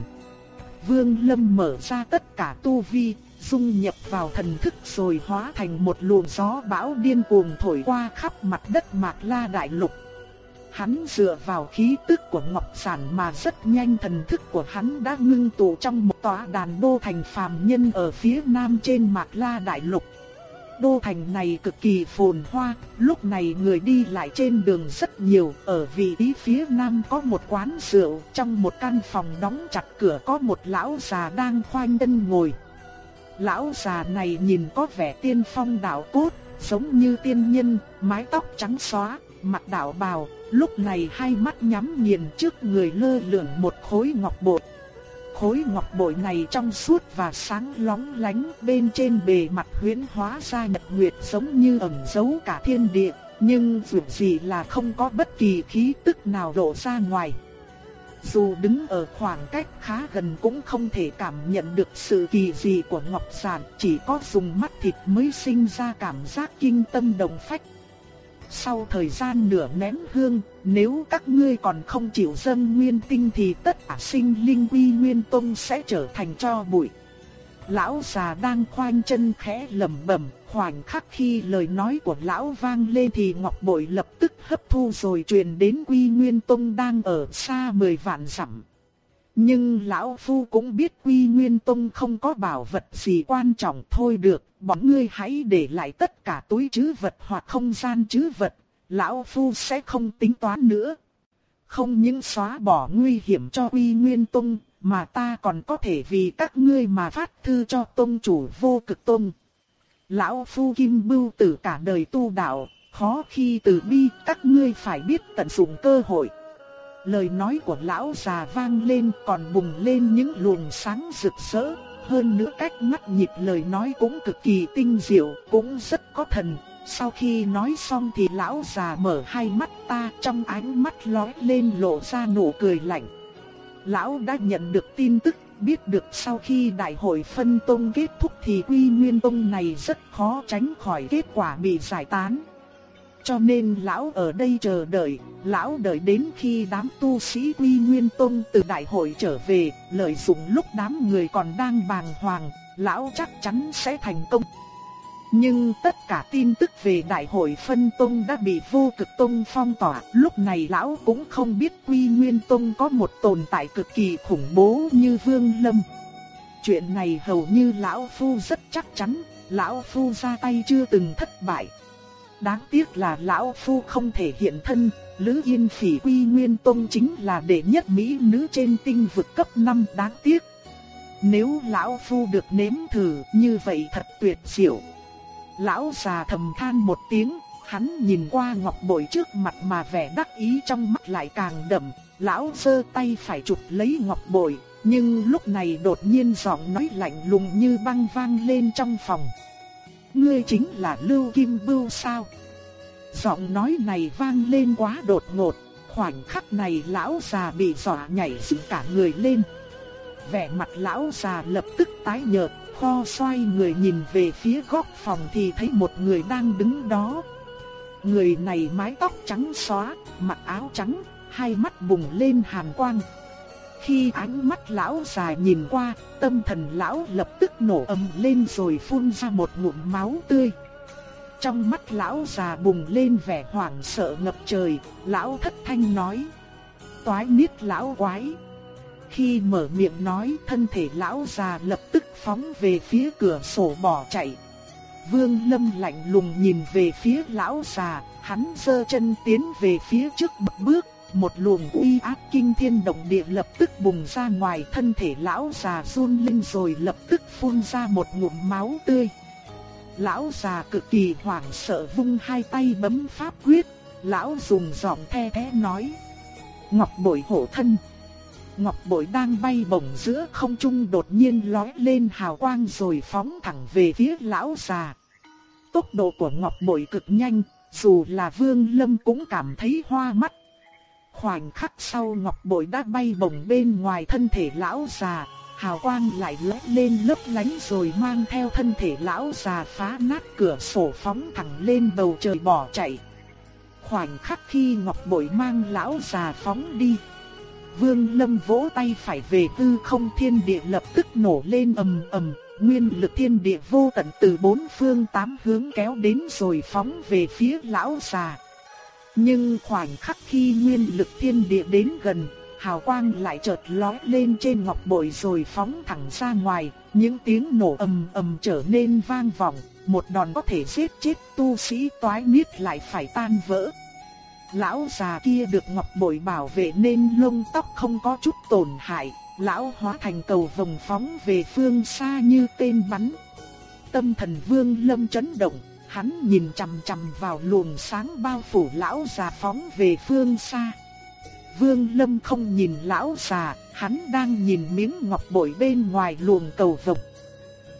Vương Lâm mở ra tất cả tu vi, dung nhập vào thần thức rồi hóa thành một luồng gió bão điên cuồng thổi qua khắp mặt đất Mạc La Đại Lục. Hắn dựa vào khí tức của Ngọc Sản mà rất nhanh thần thức của hắn đã ngưng tụ trong một tòa đàn đô thành phàm nhân ở phía nam trên Mạc La Đại Lục. Đô thành này cực kỳ phồn hoa, lúc này người đi lại trên đường rất nhiều, ở vị trí phía nam có một quán rượu, trong một căn phòng đóng chặt cửa có một lão già đang khoanh chân ngồi. Lão già này nhìn có vẻ tiên phong đạo cốt, giống như tiên nhân, mái tóc trắng xóa, mặt đạo bào, lúc này hai mắt nhắm nghiền trước người lơ lửng một khối ngọc bội. Khối ngọc bội này trong suốt và sáng lóng lánh bên trên bề mặt huyễn hóa ra nhật nguyệt giống như ẩn giấu cả thiên địa, nhưng dù gì là không có bất kỳ khí tức nào lộ ra ngoài. Dù đứng ở khoảng cách khá gần cũng không thể cảm nhận được sự kỳ dị của ngọc sản, chỉ có dùng mắt thịt mới sinh ra cảm giác kinh tâm động phách. Sau thời gian nửa nén hương, nếu các ngươi còn không chịu dâng nguyên tinh thì tất cả sinh linh quy nguyên tông sẽ trở thành cho bụi. Lão già đang khoanh chân khẽ lẩm bẩm, khoảnh khắc khi lời nói của lão vang lên thì ngọc bội lập tức hấp thu rồi truyền đến quy nguyên tông đang ở xa mười vạn dặm. Nhưng lão phu cũng biết Quy Nguyên Tông không có bảo vật gì quan trọng thôi được, bọn ngươi hãy để lại tất cả túi chứ vật hoặc không gian chứ vật, lão phu sẽ không tính toán nữa. Không những xóa bỏ nguy hiểm cho uy Nguyên Tông, mà ta còn có thể vì các ngươi mà phát thư cho tông chủ vô cực tông. Lão phu Kim Bưu tử cả đời tu đạo, khó khi từ bi, các ngươi phải biết tận dụng cơ hội. Lời nói của lão già vang lên còn bùng lên những luồng sáng rực rỡ, hơn nữa cách ngắt nhịp lời nói cũng cực kỳ tinh diệu, cũng rất có thần. Sau khi nói xong thì lão già mở hai mắt ta trong ánh mắt lóe lên lộ ra nụ cười lạnh. Lão đã nhận được tin tức biết được sau khi đại hội phân tông kết thúc thì quy nguyên tông này rất khó tránh khỏi kết quả bị giải tán. Cho nên lão ở đây chờ đợi, lão đợi đến khi đám tu sĩ quy nguyên tông từ đại hội trở về, lợi dụng lúc đám người còn đang bàng hoàng, lão chắc chắn sẽ thành công. Nhưng tất cả tin tức về đại hội phân tông đã bị vô cực tông phong tỏa, lúc này lão cũng không biết quy nguyên tông có một tồn tại cực kỳ khủng bố như vương lâm. Chuyện này hầu như lão phu rất chắc chắn, lão phu ra tay chưa từng thất bại. Đáng tiếc là lão phu không thể hiện thân, Lữ Yên Phỉ Quy Nguyên Tông chính là đệ nhất mỹ nữ trên tinh vực cấp 5 đáng tiếc. Nếu lão phu được nếm thử như vậy thật tuyệt diệu. Lão già thầm than một tiếng, hắn nhìn qua ngọc bội trước mặt mà vẻ đắc ý trong mắt lại càng đậm. Lão giơ tay phải chụp lấy ngọc bội, nhưng lúc này đột nhiên giọng nói lạnh lùng như băng vang lên trong phòng. Ngươi chính là Lưu Kim Bưu sao? Giọng nói này vang lên quá đột ngột, khoảnh khắc này lão già bị dọa nhảy dựng cả người lên. Vẻ mặt lão già lập tức tái nhợt, kho xoay người nhìn về phía góc phòng thì thấy một người đang đứng đó. Người này mái tóc trắng xóa, mặc áo trắng, hai mắt bùng lên hàn quang. Khi ánh mắt lão già nhìn qua, tâm thần lão lập tức nổ ầm lên rồi phun ra một ngụm máu tươi. Trong mắt lão già bùng lên vẻ hoảng sợ ngập trời, lão thất thanh nói. Toái niết lão quái. Khi mở miệng nói thân thể lão già lập tức phóng về phía cửa sổ bỏ chạy. Vương Lâm lạnh lùng nhìn về phía lão già, hắn giơ chân tiến về phía trước một bước, một luồng uy áp kinh thiên động địa lập tức bùng ra ngoài thân thể lão già run lên rồi lập tức phun ra một ngụm máu tươi. Lão già cực kỳ hoảng sợ vung hai tay bấm pháp quyết, lão dùng giọng the thế nói. Ngọc bội hộ thân. Ngọc bội đang bay bổng giữa không trung đột nhiên lói lên hào quang rồi phóng thẳng về phía lão già. Tốc độ của ngọc bội cực nhanh, dù là vương lâm cũng cảm thấy hoa mắt. Khoảnh khắc sau ngọc bội đã bay bổng bên ngoài thân thể lão già, hào quang lại lóe lên lấp lánh rồi mang theo thân thể lão già phá nát cửa sổ phóng thẳng lên bầu trời bỏ chạy. Khoảnh khắc khi ngọc bội mang lão già phóng đi, Vương Lâm vỗ tay phải về tư không thiên địa lập tức nổ lên ầm ầm, nguyên lực thiên địa vô tận từ bốn phương tám hướng kéo đến rồi phóng về phía lão già. Nhưng khoảnh khắc khi nguyên lực thiên địa đến gần, hào quang lại chợt lóe lên trên ngọc bội rồi phóng thẳng ra ngoài, những tiếng nổ ầm ầm trở nên vang vọng, một đòn có thể giết chết tu sĩ toái miết lại phải tan vỡ. Lão già kia được ngọc bội bảo vệ nên lông tóc không có chút tổn hại, lão hóa thành cầu vồng phóng về phương xa như tên bắn. Tâm thần vương lâm chấn động, hắn nhìn chằm chằm vào luồng sáng bao phủ lão già phóng về phương xa. Vương lâm không nhìn lão già, hắn đang nhìn miếng ngọc bội bên ngoài luồng cầu vồng.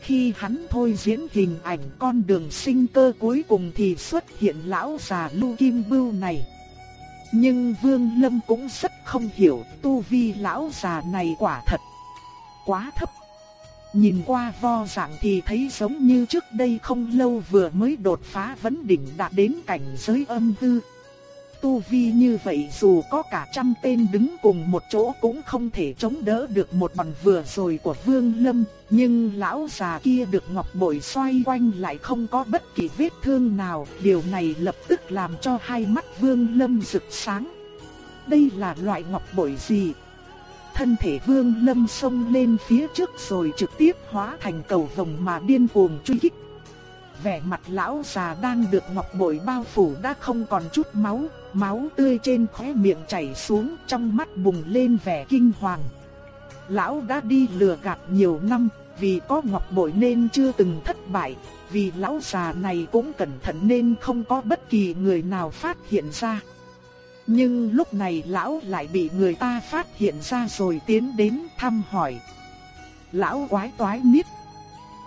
Khi hắn thôi diễn hình ảnh con đường sinh cơ cuối cùng thì xuất hiện lão già lưu kim bưu này. Nhưng Vương Lâm cũng rất không hiểu tu vi lão già này quả thật quá thấp. Nhìn qua vo dạng thì thấy giống như trước đây không lâu vừa mới đột phá vấn đỉnh đã đến cảnh giới âm hư tu vi như vậy dù có cả trăm tên đứng cùng một chỗ cũng không thể chống đỡ được một đòn vừa rồi của Vương Lâm, nhưng lão già kia được ngọc bội xoay quanh lại không có bất kỳ vết thương nào, điều này lập tức làm cho hai mắt Vương Lâm rực sáng. Đây là loại ngọc bội gì? Thân thể Vương Lâm xông lên phía trước rồi trực tiếp hóa thành cầu vồng mà điên cuồng truy kích vẻ mặt lão già đang được ngọc bội bao phủ đã không còn chút máu, máu tươi trên khóe miệng chảy xuống trong mắt bùng lên vẻ kinh hoàng. Lão đã đi lừa gạt nhiều năm, vì có ngọc bội nên chưa từng thất bại, vì lão già này cũng cẩn thận nên không có bất kỳ người nào phát hiện ra. Nhưng lúc này lão lại bị người ta phát hiện ra rồi tiến đến thăm hỏi. Lão quái toái niết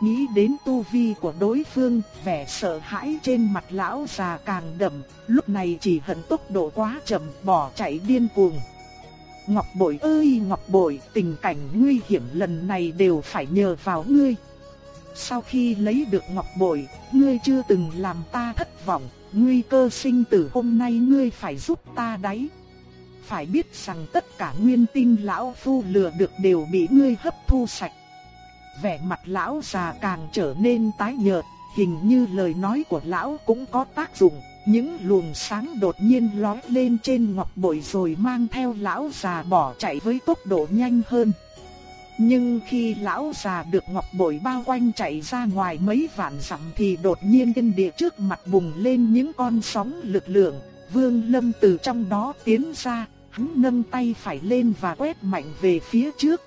Nghĩ đến tu vi của đối phương, vẻ sợ hãi trên mặt lão già càng đậm, lúc này chỉ hận tốc độ quá chậm bỏ chạy điên cuồng. Ngọc Bội ơi Ngọc Bội, tình cảnh nguy hiểm lần này đều phải nhờ vào ngươi. Sau khi lấy được Ngọc Bội, ngươi chưa từng làm ta thất vọng, nguy cơ sinh tử hôm nay ngươi phải giúp ta đấy. Phải biết rằng tất cả nguyên tinh lão phu lừa được đều bị ngươi hấp thu sạch. Vẻ mặt lão già càng trở nên tái nhợt, hình như lời nói của lão cũng có tác dụng. Những luồng sáng đột nhiên lóe lên trên ngọc bội rồi mang theo lão già bỏ chạy với tốc độ nhanh hơn. Nhưng khi lão già được ngọc bội bao quanh chạy ra ngoài mấy vạn dặm thì đột nhiên trên địa trước mặt bùng lên những con sóng lực lượng. Vương Lâm từ trong đó tiến ra, hắn nâng tay phải lên và quét mạnh về phía trước.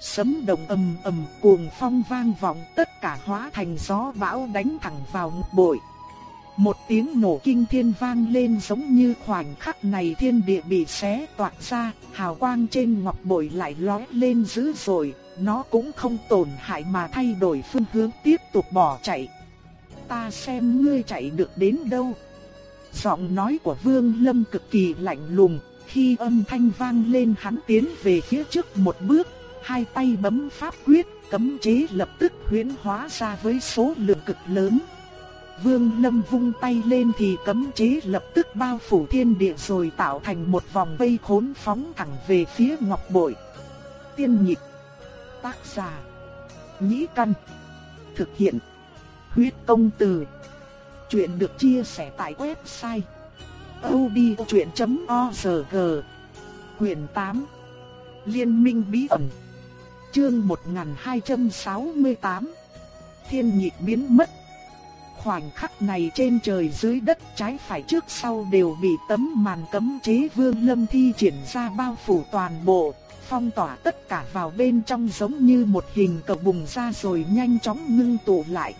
Sấm động ầm ầm cuồng phong vang vọng tất cả hóa thành gió bão đánh thẳng vào ngọc bội. Một tiếng nổ kinh thiên vang lên giống như khoảnh khắc này thiên địa bị xé toạc ra, hào quang trên ngọc bội lại lóe lên dữ dội, nó cũng không tổn hại mà thay đổi phương hướng tiếp tục bỏ chạy. Ta xem ngươi chạy được đến đâu. Giọng nói của Vương Lâm cực kỳ lạnh lùng, khi âm thanh vang lên hắn tiến về phía trước một bước, hai tay bấm pháp quyết, cấm chế lập tức huyễn hóa ra với số lượng cực lớn. Vương Lâm vung tay lên thì cấm chế lập tức bao phủ thiên địa rồi tạo thành một vòng vây khốn phóng thẳng về phía ngọc bội. Tiên nhịp, tác giả, nhĩ căn, thực hiện, huyết công từ. Chuyện được chia sẻ tại website odchuyện.org Quyền 8 Liên minh bí ẩn Chương 1268 Thiên nhịp biến mất khoảnh khắc này trên trời dưới đất trái phải trước sau đều bị tấm màn cấm chế vương lâm thi triển ra bao phủ toàn bộ, phong tỏa tất cả vào bên trong giống như một hình cầu bùng ra rồi nhanh chóng ngưng tụ lại.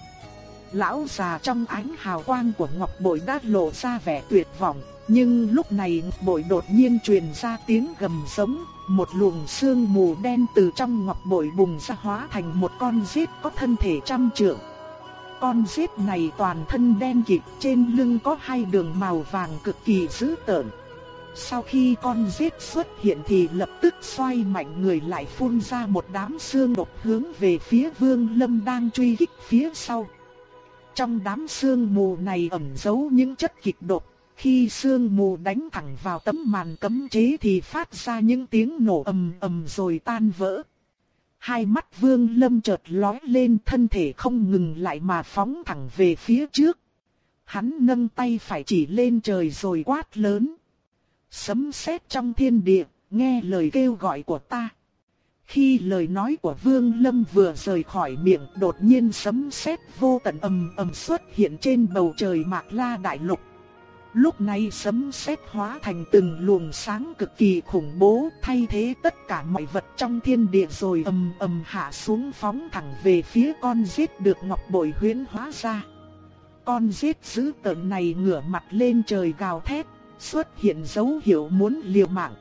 Lão già trong ánh hào quang của ngọc bội đã lộ ra vẻ tuyệt vọng, nhưng lúc này bội đột nhiên truyền ra tiếng gầm giống, một luồng sương mù đen từ trong ngọc bội bùng ra hóa thành một con giết có thân thể trăm trượng. Con rết này toàn thân đen kịt, trên lưng có hai đường màu vàng cực kỳ dữ tợn. Sau khi con rết xuất hiện thì lập tức xoay mạnh người lại phun ra một đám xương độc hướng về phía Vương Lâm đang truy kích phía sau. Trong đám xương mù này ẩn giấu những chất kịch độc, khi xương mù đánh thẳng vào tấm màn cấm chế thì phát ra những tiếng nổ ầm ầm rồi tan vỡ. Hai mắt vương lâm chợt lói lên thân thể không ngừng lại mà phóng thẳng về phía trước. Hắn nâng tay phải chỉ lên trời rồi quát lớn. Sấm sét trong thiên địa, nghe lời kêu gọi của ta. Khi lời nói của Vương Lâm vừa rời khỏi miệng, đột nhiên sấm sét vô tận ầm ầm xuất hiện trên bầu trời Mạc La đại lục. Lúc này sấm sét hóa thành từng luồng sáng cực kỳ khủng bố, thay thế tất cả mọi vật trong thiên địa rồi ầm ầm hạ xuống phóng thẳng về phía con giết được ngọc bội huyễn hóa ra. Con giết dữ tợn này ngửa mặt lên trời gào thét, xuất hiện dấu hiệu muốn liều mạng.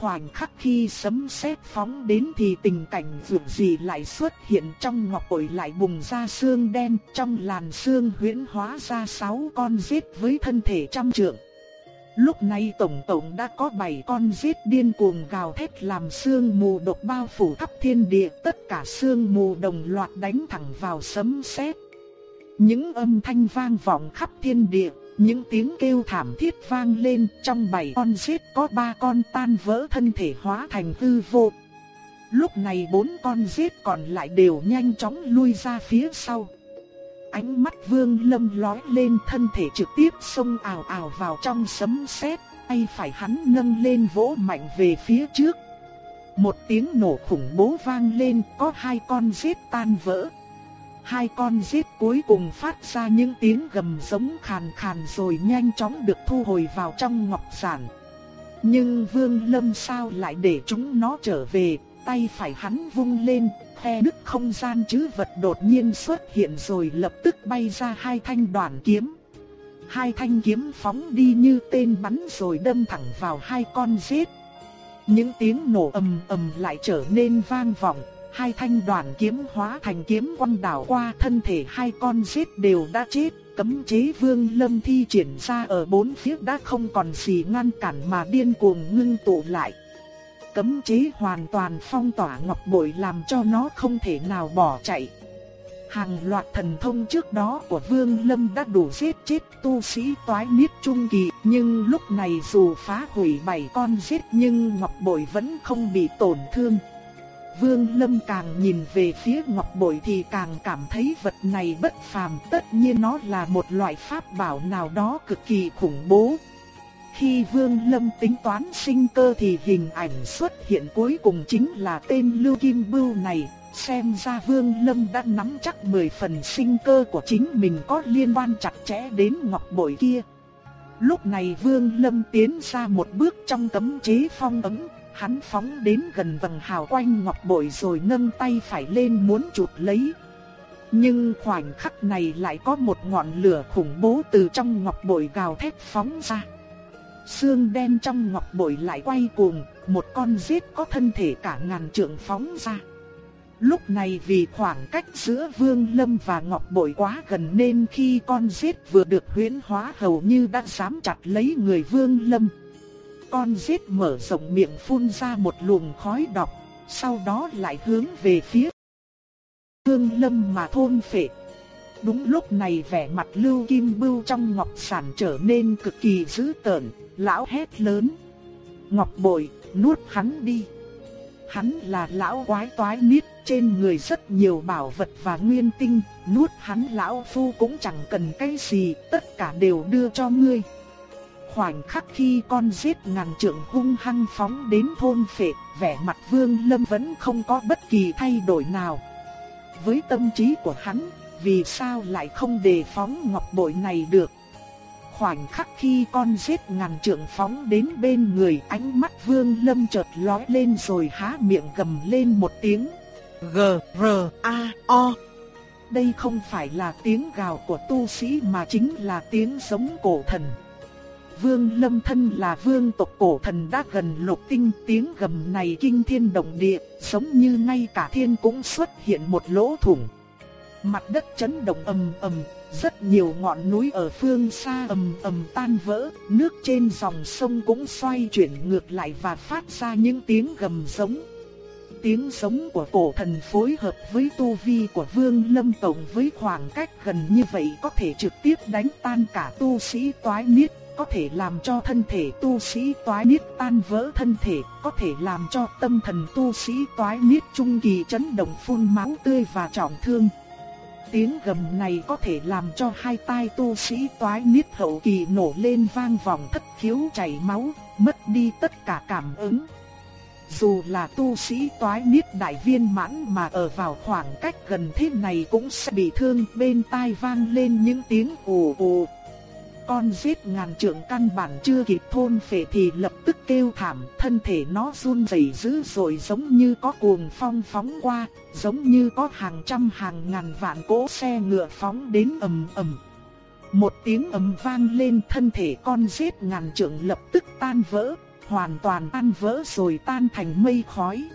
Khoảnh khắc khi sấm sét phóng đến thì tình cảnh vượt gì lại xuất hiện trong ngọc bội lại bùng ra xương đen, trong làn xương huyễn hóa ra sáu con giết với thân thể trăm trượng. Lúc này tổng tổng đã có 7 con giết điên cuồng gào thét làm xương mù độc bao phủ khắp thiên địa, tất cả xương mù đồng loạt đánh thẳng vào sấm sét. Những âm thanh vang vọng khắp thiên địa, những tiếng kêu thảm thiết vang lên, trong bảy con giết có ba con tan vỡ thân thể hóa thành hư vô. Lúc này bốn con giết còn lại đều nhanh chóng lui ra phía sau. Ánh mắt vương lâm lói lên thân thể trực tiếp xông ảo ảo vào trong sấm sét, tay phải hắn nâng lên vỗ mạnh về phía trước. Một tiếng nổ khủng bố vang lên, có hai con giết tan vỡ, hai con giết cuối cùng phát ra những tiếng gầm giống khàn khàn rồi nhanh chóng được thu hồi vào trong ngọc giản. Nhưng Vương Lâm sao lại để chúng nó trở về, tay phải hắn vung lên, khe đứt không gian chứ vật đột nhiên xuất hiện rồi lập tức bay ra hai thanh đoàn kiếm. Hai thanh kiếm phóng đi như tên bắn rồi đâm thẳng vào hai con giết. Những tiếng nổ ầm ầm lại trở nên vang vọng, hai thanh đoàn kiếm hóa thành kiếm quăng đảo qua thân thể hai con giết đều đã chết, cấm chế vương lâm thi triển ra ở bốn phía đã không còn gì ngăn cản mà điên cuồng ngưng tụ lại. cấm chế hoàn toàn phong tỏa ngọc bội làm cho nó không thể nào bỏ chạy. Hàng loạt thần thông trước đó của Vương Lâm đã đủ giết chết tu sĩ toái niết trung kỳ, nhưng lúc này dù phá hủy bảy con giết nhưng ngọc bội vẫn không bị tổn thương. Vương Lâm càng nhìn về phía ngọc bội thì càng cảm thấy vật này bất phàm, tất nhiên nó là một loại pháp bảo nào đó cực kỳ khủng bố. Khi Vương Lâm tính toán sinh cơ thì hình ảnh xuất hiện cuối cùng chính là tên Lưu Kim Bưu này, xem ra Vương Lâm đã nắm chắc 10 phần sinh cơ của chính mình có liên quan chặt chẽ đến ngọc bội kia. Lúc này Vương Lâm tiến ra một bước trong cấm chế phong ấm, hắn phóng đến gần vầng hào quanh ngọc bội rồi nâng tay phải lên muốn chụp lấy. Nhưng khoảnh khắc này lại có một ngọn lửa khủng bố từ trong ngọc bội gào thét phóng ra. Xương đen trong ngọc bội lại quay cuồng, một con giết có thân thể cả ngàn trượng phóng ra. Lúc này vì khoảng cách giữa Vương Lâm và Ngọc Bội quá gần nên khi con giết vừa được huyễn hóa hầu như đã dám chặt lấy người Vương Lâm. Con giết mở rộng miệng phun ra một luồng khói độc, sau đó lại hướng về phía Hương Lâm mà thôn phệ. Đúng lúc này vẻ mặt Lưu Kim Bưu trong ngọc sản trở nên cực kỳ dữ tợn, lão hét lớn. Ngọc bội, nuốt hắn đi. Hắn là lão quái toái niết, trên người rất nhiều bảo vật và nguyên tinh, nuốt hắn lão phu cũng chẳng cần cái gì, tất cả đều đưa cho ngươi. Khoảnh khắc khi con giết ngàn trượng hung hăng phóng đến thôn phệ, vẻ mặt vương lâm vẫn không có bất kỳ thay đổi nào. Với tâm trí của hắn, vì sao lại không đề phóng ngọc bội này được? Khoảnh khắc khi con giết ngàn trượng phóng đến bên người ánh mắt vương lâm chợt lóe lên rồi há miệng gầm lên một tiếng. G, R, A, O. Đây không phải là tiếng gào của tu sĩ mà chính là tiếng giống cổ thần. Vương Lâm Thân là vương tộc cổ thần đã gần lục tinh tiếng gầm này kinh thiên động địa, giống như ngay cả thiên cũng xuất hiện một lỗ thủng. Mặt đất chấn động ầm ầm, rất nhiều ngọn núi ở phương xa ầm ầm tan vỡ, nước trên dòng sông cũng xoay chuyển ngược lại và phát ra những tiếng gầm giống. Tiếng giống của cổ thần phối hợp với tu vi của Vương Lâm Tổng với khoảng cách gần như vậy có thể trực tiếp đánh tan cả tu sĩ toái niết, có thể làm cho thân thể tu sĩ toái niết tan vỡ thân thể, có thể làm cho tâm thần tu sĩ toái niết trung kỳ chấn động phun máu tươi và trọng thương. Tiếng gầm này có thể làm cho hai tai tu sĩ toái niết hậu kỳ nổ lên vang vọng thất khiếu chảy máu, mất đi tất cả cảm ứng. Dù là tu sĩ toái niết đại viên mãn mà ở vào khoảng cách gần thế này cũng sẽ bị thương bên tai vang lên những tiếng ồ ồ. Con giết ngàn trượng căn bản chưa kịp thôn phệ thì lập tức kêu thảm, thân thể nó run rẩy dữ dội giống như có cuồng phong phóng qua, giống như có hàng trăm hàng ngàn vạn cỗ xe ngựa phóng đến ầm ầm. Một tiếng ầm vang lên thân thể con giết ngàn trượng lập tức tan vỡ, hoàn toàn tan vỡ rồi tan thành mây khói.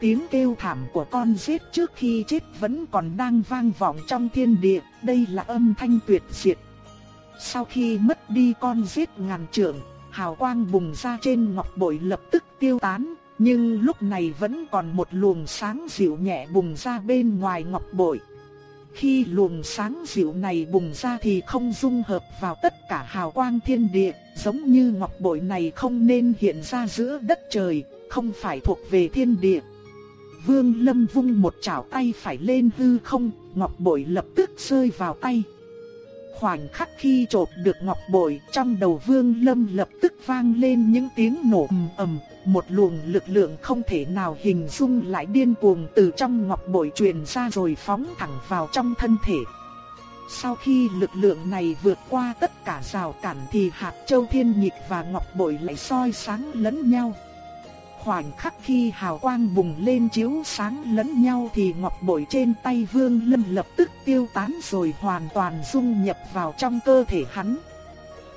Tiếng kêu thảm của con giết trước khi chết vẫn còn đang vang vọng trong thiên địa, đây là âm thanh tuyệt diệt. Sau khi mất đi con giết ngàn trượng, hào quang bùng ra trên ngọc bội lập tức tiêu tán, nhưng lúc này vẫn còn một luồng sáng dịu nhẹ bùng ra bên ngoài ngọc bội. Khi luồng sáng dịu này bùng ra thì không dung hợp vào tất cả hào quang thiên địa, giống như ngọc bội này không nên hiện ra giữa đất trời, không phải thuộc về thiên địa. Vương Lâm vung một chảo tay phải lên hư không, ngọc bội lập tức rơi vào tay. Khoảnh khắc khi trộm được ngọc bội, trong đầu Vương Lâm lập tức vang lên những tiếng nổ ầm ầm, một luồng lực lượng không thể nào hình dung lại điên cuồng từ trong ngọc bội truyền ra rồi phóng thẳng vào trong thân thể. Sau khi lực lượng này vượt qua tất cả rào cản thì hạt châu thiên nhịp và ngọc bội lại soi sáng lẫn nhau. Khoảnh khắc khi hào quang bùng lên chiếu sáng lẫn nhau thì ngọc bội trên tay vương lâm lập tức tiêu tán rồi hoàn toàn dung nhập vào trong cơ thể hắn.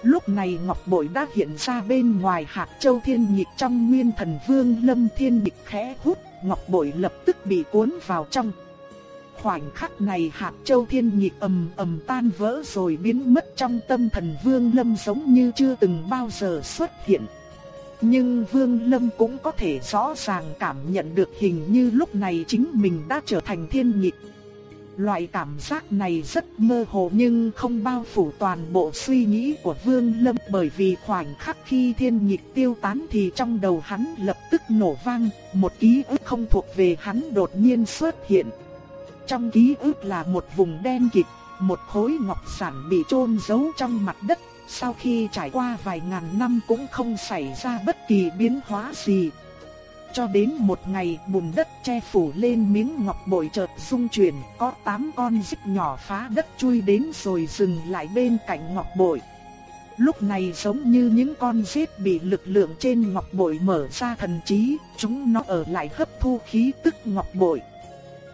Lúc này ngọc bội đã hiện ra bên ngoài hạt châu thiên nhịp trong nguyên thần vương lâm thiên địch khẽ hút, ngọc bội lập tức bị cuốn vào trong. Khoảnh khắc này hạt châu thiên nhịp ầm ầm tan vỡ rồi biến mất trong tâm thần vương lâm giống như chưa từng bao giờ xuất hiện. Nhưng Vương Lâm cũng có thể rõ ràng cảm nhận được hình như lúc này chính mình đã trở thành thiên nhịp. Loại cảm giác này rất mơ hồ nhưng không bao phủ toàn bộ suy nghĩ của Vương Lâm bởi vì khoảnh khắc khi thiên nhịp tiêu tán thì trong đầu hắn lập tức nổ vang, một ký ức không thuộc về hắn đột nhiên xuất hiện. Trong ký ức là một vùng đen kịt, một khối ngọc sản bị chôn giấu trong mặt đất, sau khi trải qua vài ngàn năm cũng không xảy ra bất kỳ biến hóa gì. Cho đến một ngày bùn đất che phủ lên miếng ngọc bội chợt rung chuyển, có tám con rít nhỏ phá đất chui đến rồi dừng lại bên cạnh ngọc bội. Lúc này giống như những con rết bị lực lượng trên ngọc bội mở ra thần trí, chúng nó ở lại hấp thu khí tức ngọc bội.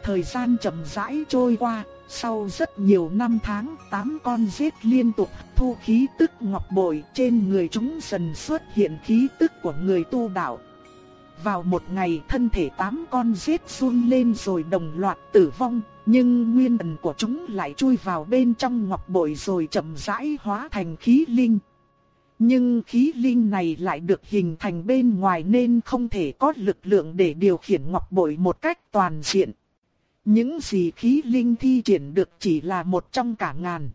Thời gian chậm rãi trôi qua, sau rất nhiều năm tháng, tám con giết liên tục thu khí tức ngọc bội trên người chúng dần xuất hiện khí tức của người tu đạo. Vào một ngày thân thể tám con giết run lên rồi đồng loạt tử vong, nhưng nguyên ẩn của chúng lại chui vào bên trong ngọc bội rồi chậm rãi hóa thành khí linh. Nhưng khí linh này lại được hình thành bên ngoài nên không thể có lực lượng để điều khiển ngọc bội một cách toàn diện. Những gì khí linh thi triển được chỉ là một trong cả ngàn.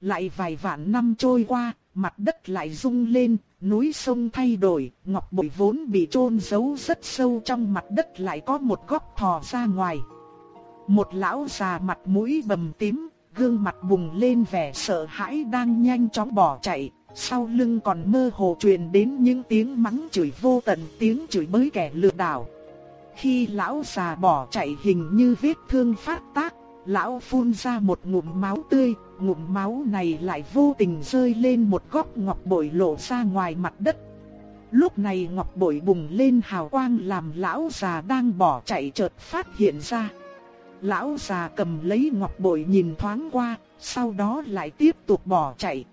Lại vài vạn năm trôi qua, mặt đất lại rung lên, núi sông thay đổi, ngọc bội vốn bị chôn giấu rất sâu trong mặt đất lại có một góc thò ra ngoài. Một lão già mặt mũi bầm tím, gương mặt bùng lên vẻ sợ hãi đang nhanh chóng bỏ chạy, sau lưng còn mơ hồ truyền đến những tiếng mắng chửi vô tận tiếng chửi bới kẻ lừa đảo. Khi lão già bỏ chạy hình như vết thương phát tác, lão phun ra một ngụm máu tươi, ngụm máu này lại vô tình rơi lên một góc ngọc bội lộ ra ngoài mặt đất. Lúc này ngọc bội bùng lên hào quang làm lão già đang bỏ chạy chợt phát hiện ra. Lão già cầm lấy ngọc bội nhìn thoáng qua, sau đó lại tiếp tục bỏ chạy.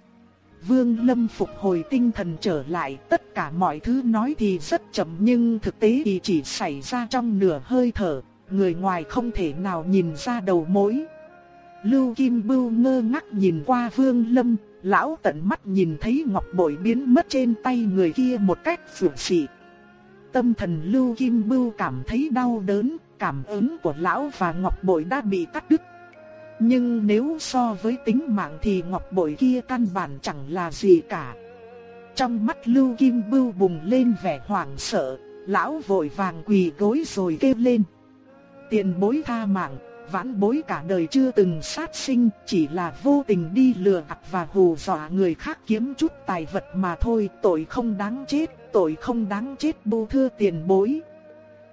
Vương Lâm phục hồi tinh thần trở lại, tất cả mọi thứ nói thì rất chậm nhưng thực tế thì chỉ xảy ra trong nửa hơi thở, người ngoài không thể nào nhìn ra đầu mối. Lưu Kim Bưu ngơ ngác nhìn qua Vương Lâm, lão tận mắt nhìn thấy ngọc bội biến mất trên tay người kia một cách phượng xị. Tâm thần Lưu Kim Bưu cảm thấy đau đớn, cảm ứng của lão và ngọc bội đã bị cắt đứt. Nhưng nếu so với tính mạng thì ngọc bội kia căn bản chẳng là gì cả. Trong mắt Lưu Kim Bưu bùng lên vẻ hoảng sợ, lão vội vàng quỳ gối rồi kêu lên. Tiền bối tha mạng, vãn bối cả đời chưa từng sát sinh, chỉ là vô tình đi lừa gạt và hù dọa người khác kiếm chút tài vật mà thôi, tội không đáng chết, tội không đáng chết bu thưa tiền bối.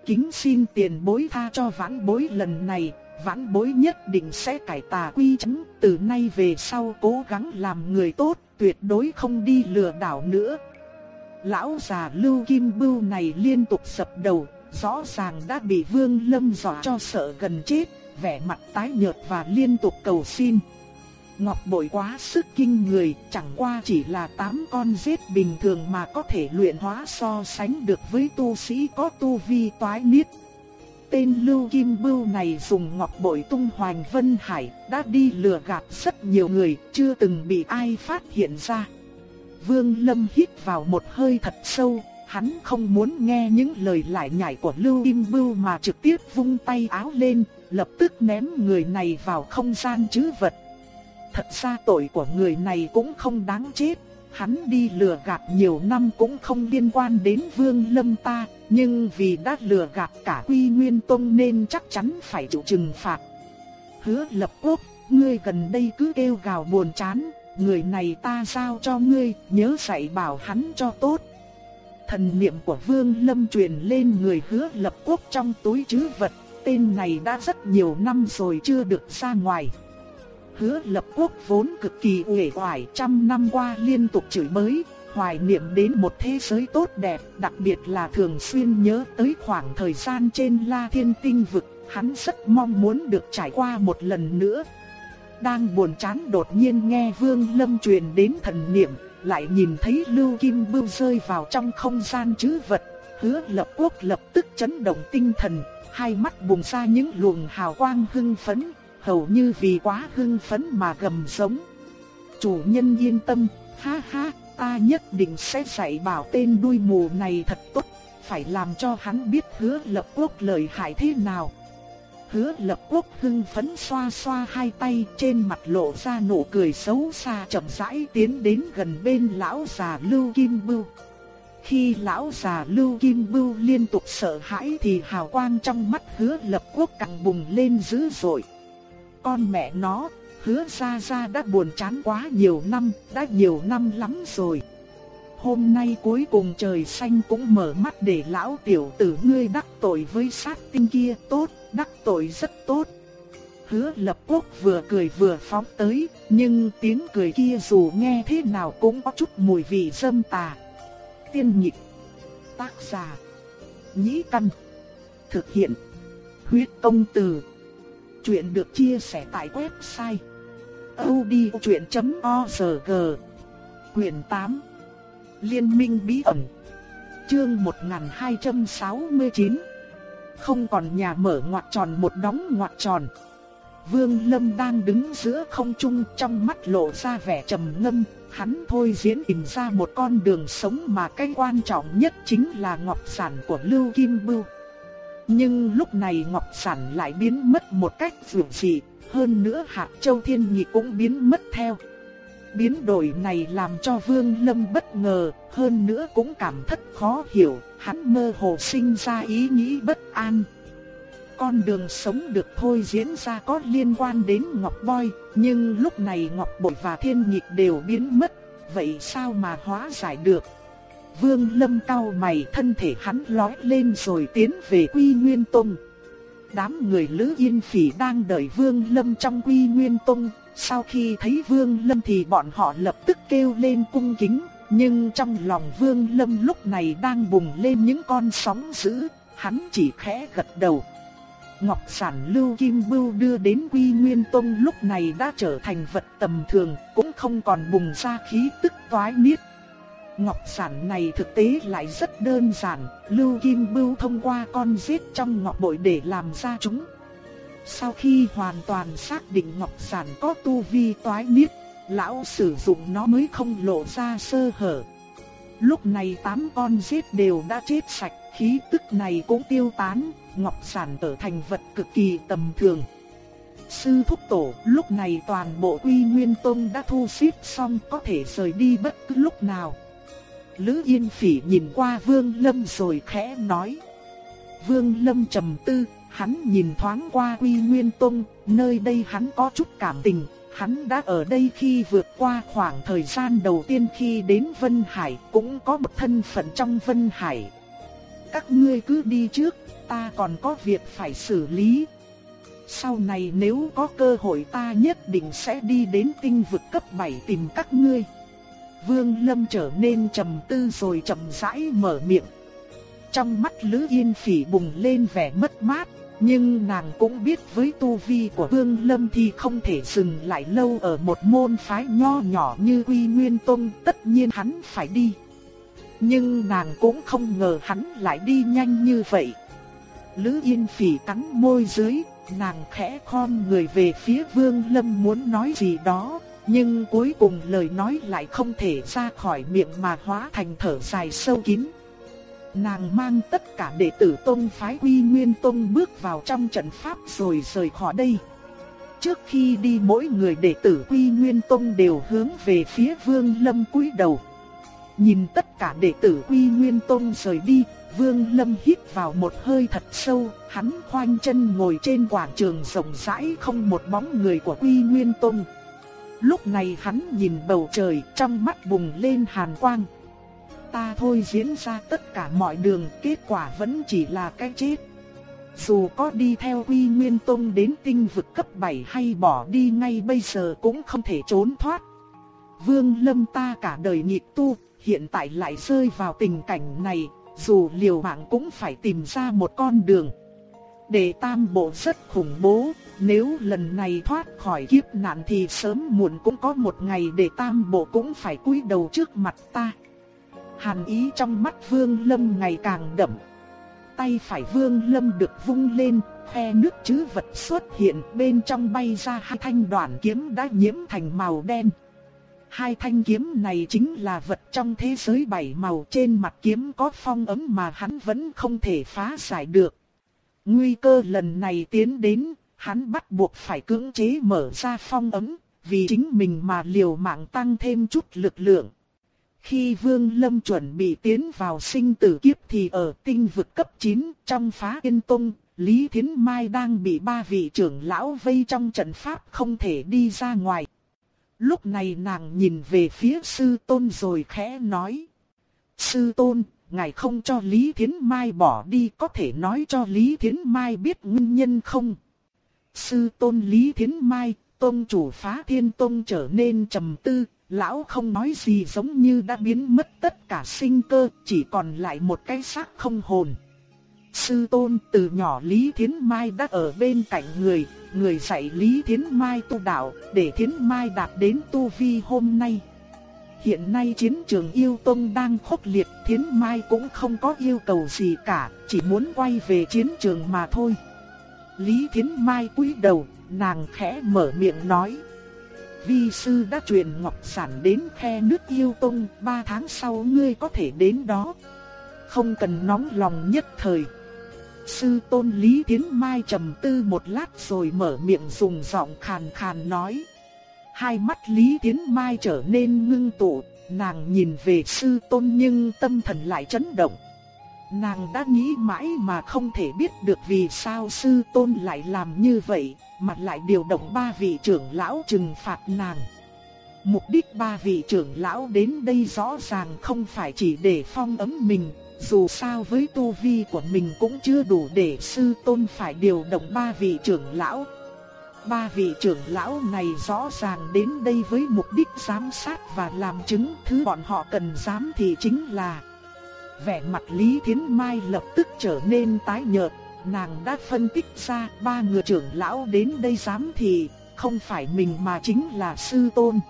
Kính xin tiền bối tha cho vãn bối lần này, vãn bối nhất định sẽ cải tà quy chính từ nay về sau cố gắng làm người tốt, tuyệt đối không đi lừa đảo nữa. Lão già Lưu Kim Bưu này liên tục sập đầu, rõ ràng đã bị Vương Lâm dọa cho sợ gần chết, vẻ mặt tái nhợt và liên tục cầu xin. Ngọc bội quá sức kinh người, chẳng qua chỉ là tám con giết bình thường mà có thể luyện hóa so sánh được với tu sĩ có tu vi toái niết. Tên Lưu Kim Bưu này dùng ngọc bội tung hoành Vân Hải, đã đi lừa gạt rất nhiều người, chưa từng bị ai phát hiện ra. Vương Lâm hít vào một hơi thật sâu, hắn không muốn nghe những lời lại nhảy của Lưu Kim Bưu mà trực tiếp vung tay áo lên, lập tức ném người này vào không gian chứ vật. Thật ra tội của người này cũng không đáng chết, hắn đi lừa gạt nhiều năm cũng không liên quan đến Vương Lâm ta, nhưng vì đã lừa gạt cả Quy Nguyên Tông nên chắc chắn phải chịu trừng phạt. Hứa lập quốc, ngươi gần đây cứ kêu gào buồn chán, người này ta giao cho ngươi, nhớ dạy bảo hắn cho tốt. Thần niệm của Vương Lâm truyền lên người hứa lập quốc trong túi chứ vật, tên này đã rất nhiều năm rồi chưa được ra ngoài. Hứa lập quốc vốn cực kỳ uể oải trăm năm qua liên tục chửi bới, hoài niệm đến một thế giới tốt đẹp, đặc biệt là thường xuyên nhớ tới khoảng thời gian trên La Thiên Tinh Vực, hắn rất mong muốn được trải qua một lần nữa. Đang buồn chán đột nhiên nghe Vương Lâm truyền đến thần niệm, lại nhìn thấy Lưu Kim Bưu rơi vào trong không gian chứ vật, hứa lập quốc lập tức chấn động tinh thần, hai mắt bùng ra những luồng hào quang hưng phấn, hầu như vì quá hưng phấn mà gầm sống. Chủ nhân yên tâm, ha ha, ta nhất định sẽ dạy bảo tên đuôi mù này thật tốt, phải làm cho hắn biết hứa lập quốc lợi hại thế nào. Hứa lập quốc hưng phấn xoa xoa hai tay trên mặt lộ ra nụ cười xấu xa chậm rãi tiến đến gần bên lão già Lưu Kim Bưu. Khi lão già Lưu Kim Bưu liên tục sợ hãi thì hào quang trong mắt hứa lập quốc càng bùng lên dữ dội. Con mẹ nó, hứa ra ra đã buồn chán quá nhiều năm, đã nhiều năm lắm rồi. Hôm nay cuối cùng trời xanh cũng mở mắt để lão tiểu tử ngươi đắc tội với sát tinh kia tốt, đắc tội rất tốt. Hứa lập quốc vừa cười vừa phóng tới, nhưng tiếng cười kia dù nghe thế nào cũng có chút mùi vị dâm tà. Tiên nhịp, tác giả, nhĩ căn, thực hiện, huyết công từ. Chuyện được chia sẻ tại website odchuyện.org Quyền 8 Liên minh bí ẩn. Chương 1269 Không còn nhà mở ngoặc tròn một đóng ngoặc tròn. Vương Lâm đang đứng giữa không trung trong mắt lộ ra vẻ trầm ngâm. Hắn thôi diễn tìm ra một con đường sống mà cái quan trọng nhất chính là ngọc sản của Lưu Kim Bưu. Nhưng lúc này ngọc sản lại biến mất một cách vượt dị hơn nữa hạt châu thiên nhị cũng biến mất theo. Biến đổi này làm cho Vương Lâm bất ngờ, hơn nữa cũng cảm thất khó hiểu, hắn mơ hồ sinh ra ý nghĩ bất an. Con đường sống được thôi diễn ra có liên quan đến Ngọc Boy, nhưng lúc này Ngọc Bội và Thiên nhị đều biến mất, vậy sao mà hóa giải được? Vương Lâm cau mày thân thể hắn lói lên rồi tiến về Quy Nguyên Tông. Đám người Lữ Yên Phỉ đang đợi Vương Lâm trong Quy Nguyên Tông, sau khi thấy Vương Lâm thì bọn họ lập tức kêu lên cung kính, nhưng trong lòng Vương Lâm lúc này đang bùng lên những con sóng dữ, hắn chỉ khẽ gật đầu. Ngọc sản Lưu Kim Bưu đưa đến Quy Nguyên Tông lúc này đã trở thành vật tầm thường, cũng không còn bùng ra khí tức toái niết Ngọc sản này thực tế lại rất đơn giản, Lưu Kim Bưu thông qua con giết trong ngọc bội để làm ra chúng. Sau khi hoàn toàn xác định ngọc sản có tu vi toái niết, lão sử dụng nó mới không lộ ra sơ hở. Lúc này tám con giết đều đã chết sạch, khí tức này cũng tiêu tán, ngọc sản trở thành vật cực kỳ tầm thường. Sư thúc tổ, lúc này toàn bộ Quy Nguyên Tông đã thu xếp xong có thể rời đi bất cứ lúc nào. Lữ Yên Phỉ nhìn qua Vương Lâm rồi khẽ nói. Vương Lâm trầm tư, hắn nhìn thoáng qua Quy Nguyên Tông, nơi đây hắn có chút cảm tình, hắn đã ở đây khi vượt qua khoảng thời gian đầu tiên khi đến Vân Hải, cũng có một thân phận trong Vân Hải. Các ngươi cứ đi trước, ta còn có việc phải xử lý. Sau này nếu có cơ hội ta nhất định sẽ đi đến tinh vực cấp 7 tìm các ngươi. Vương Lâm trở nên trầm tư rồi chậm rãi mở miệng. Trong mắt Lữ Yên Phỉ bùng lên vẻ mất mát, nhưng nàng cũng biết với tu vi của Vương Lâm thì không thể dừng lại lâu ở một môn phái nho nhỏ như Quy Nguyên Tông, tất nhiên hắn phải đi. Nhưng nàng cũng không ngờ hắn lại đi nhanh như vậy. Lữ Yên Phỉ cắn môi dưới, nàng khẽ khom người về phía Vương Lâm muốn nói gì đó, nhưng cuối cùng lời nói lại không thể ra khỏi miệng mà hóa thành thở dài sâu kín. Nàng mang tất cả đệ tử Tông phái Quy Nguyên Tông bước vào trong trận pháp rồi rời khỏi đây. Trước khi đi mỗi người đệ tử Quy Nguyên Tông đều hướng về phía Vương Lâm cúi đầu. Nhìn tất cả đệ tử Quy Nguyên Tông rời đi, Vương Lâm hít vào một hơi thật sâu, hắn khoanh chân ngồi trên quảng trường rộng rãi không một bóng người của Quy Nguyên Tông. Lúc này hắn nhìn bầu trời trong mắt bùng lên hàn quang. Ta thôi diễn ra tất cả mọi đường kết quả vẫn chỉ là cái chết. Dù có đi theo Quy Nguyên Tông đến tinh vực cấp 7 hay bỏ đi ngay bây giờ cũng không thể trốn thoát. Vương Lâm ta cả đời nhịp tu, hiện tại lại rơi vào tình cảnh này, dù liều mạng cũng phải tìm ra một con đường. Để tam bộ rất khủng bố, nếu lần này thoát khỏi kiếp nạn thì sớm muộn cũng có một ngày để tam bộ cũng phải cúi đầu trước mặt ta. Hàn ý trong mắt Vương Lâm ngày càng đậm. Tay phải Vương Lâm được vung lên, khe nước chữ vật xuất hiện bên trong bay ra hai thanh đoạn kiếm đã nhiễm thành màu đen. Hai thanh kiếm này chính là vật trong thế giới bảy màu trên mặt kiếm có phong ấm mà hắn vẫn không thể phá giải được. Nguy cơ lần này tiến đến, hắn bắt buộc phải cưỡng chế mở ra phong ấm, vì chính mình mà liều mạng tăng thêm chút lực lượng. Khi Vương Lâm chuẩn bị tiến vào sinh tử kiếp thì ở tinh vực cấp 9 trong phá yên tông, Lý Thiến Mai đang bị ba vị trưởng lão vây trong trận pháp không thể đi ra ngoài. Lúc này nàng nhìn về phía sư tôn rồi khẽ nói. Sư tôn, ngài không cho Lý Thiến Mai bỏ đi có thể nói cho Lý Thiến Mai biết nguyên nhân không? Sư tôn Lý Thiến Mai, tôn chủ phá thiên tôn trở nên trầm tư, lão không nói gì giống như đã biến mất tất cả sinh cơ, chỉ còn lại một cái xác không hồn. Sư tôn từ nhỏ Lý Thiến Mai đã ở bên cạnh người, người dạy Lý Thiến Mai tu đạo, để Thiến Mai đạt đến tu vi hôm nay. Hiện nay chiến trường yêu tông đang khốc liệt, Thiến Mai cũng không có yêu cầu gì cả, chỉ muốn quay về chiến trường mà thôi. Lý Thiến Mai cúi đầu, nàng khẽ mở miệng nói. Vi sư đã truyền ngọc sản đến khe nước yêu tông, ba tháng sau ngươi có thể đến đó. Không cần nóng lòng nhất thời. Sư tôn Lý Thiến Mai trầm tư một lát rồi mở miệng dùng giọng khàn khàn nói. Hai mắt Lý tiến Mai trở nên ngưng tụ, nàng nhìn về sư tôn nhưng tâm thần lại chấn động. Nàng đã nghĩ mãi mà không thể biết được vì sao sư tôn lại làm như vậy, mà lại điều động ba vị trưởng lão trừng phạt nàng. Mục đích ba vị trưởng lão đến đây rõ ràng không phải chỉ để phong ấm mình, dù sao với tu vi của mình cũng chưa đủ để sư tôn phải điều động ba vị trưởng lão. Ba vị trưởng lão này rõ ràng đến đây với mục đích giám sát và làm chứng thứ bọn họ cần giám thì chính là Vẻ mặt Lý Thiến Mai lập tức trở nên tái nhợt, nàng đã phân tích ra ba người trưởng lão đến đây giám thì không phải mình mà chính là sư tôn.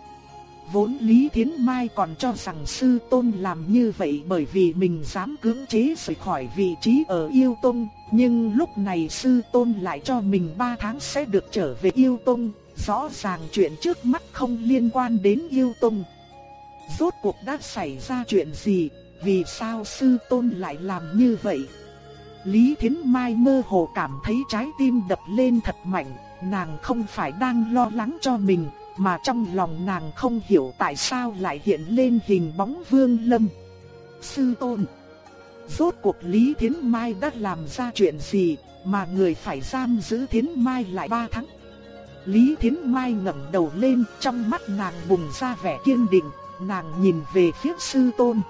Vốn Lý Thiến Mai còn cho rằng sư tôn làm như vậy bởi vì mình dám cưỡng chế rời khỏi vị trí ở yêu tôn, nhưng lúc này sư tôn lại cho mình 3 tháng sẽ được trở về yêu tôn, rõ ràng chuyện trước mắt không liên quan đến yêu tôn. Rốt cuộc đã xảy ra chuyện gì, vì sao sư tôn lại làm như vậy? Lý Thiến Mai mơ hồ cảm thấy trái tim đập lên thật mạnh, nàng không phải đang lo lắng cho mình, mà trong lòng nàng không hiểu tại sao lại hiện lên hình bóng Vương Lâm. Sư tôn, rốt cuộc Lý Thiến Mai đã làm ra chuyện gì mà người phải giam giữ Thiến Mai lại ba tháng? Lý Thiến Mai ngẩng đầu lên, trong mắt nàng bùng ra vẻ kiên định, nàng nhìn về phía sư tôn.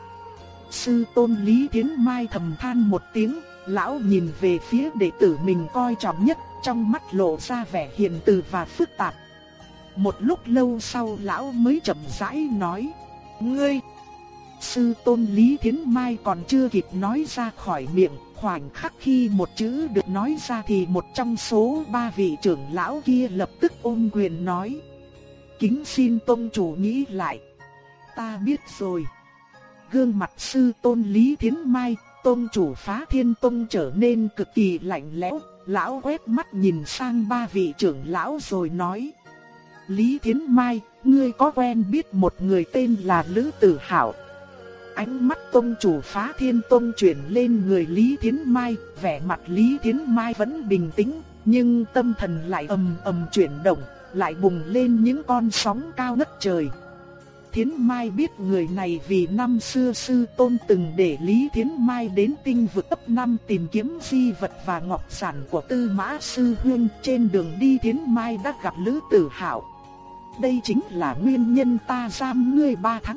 Sư tôn Lý Thiến Mai thầm than một tiếng, lão nhìn về phía đệ tử mình coi trọng nhất, trong mắt lộ ra vẻ hiền từ và phức tạp. Một lúc lâu sau lão mới chậm rãi nói, Ngươi! Sư tôn Lý Thiến Mai còn chưa kịp nói ra khỏi miệng, khoảnh khắc khi một chữ được nói ra thì một trong số ba vị trưởng lão kia lập tức ôm quyền nói. Kính xin tôn chủ nghĩ lại. Ta biết rồi. Gương mặt sư tôn Lý Thiến Mai, tôn chủ phá thiên tôn trở nên cực kỳ lạnh lẽo, lão quét mắt nhìn sang ba vị trưởng lão rồi nói. Lý Thiến Mai, ngươi có quen biết một người tên là Lữ Tử Hảo. Ánh mắt tôn chủ phá thiên tôn chuyển lên người Lý Thiến Mai, vẻ mặt Lý Thiến Mai vẫn bình tĩnh, nhưng tâm thần lại ầm ầm chuyển động, lại bùng lên những con sóng cao ngất trời. Thiến Mai biết người này vì năm xưa sư tôn từng để Lý Thiến Mai đến tinh vực ấp năm tìm kiếm di vật và ngọc sản của tư mã sư huyên trên đường đi Thiến Mai đã gặp Lữ Tử Hạo. Đây chính là nguyên nhân ta giam ngươi ba tháng.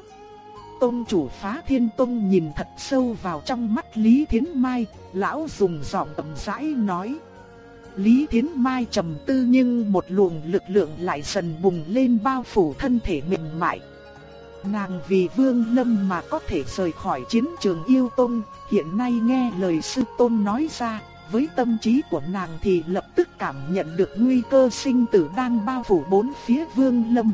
Tông chủ phá thiên tông nhìn thật sâu vào trong mắt Lý Thiến Mai, lão dùng giọng tầm rãi nói. Lý Thiến Mai trầm tư nhưng một luồng lực lượng lại dần bùng lên bao phủ thân thể mềm mại. Nàng vì Vương Lâm mà có thể rời khỏi chiến trường yêu tông, hiện nay nghe lời sư tôn nói ra, với tâm trí của nàng thì lập tức cảm nhận được nguy cơ sinh tử đang bao phủ bốn phía Vương Lâm.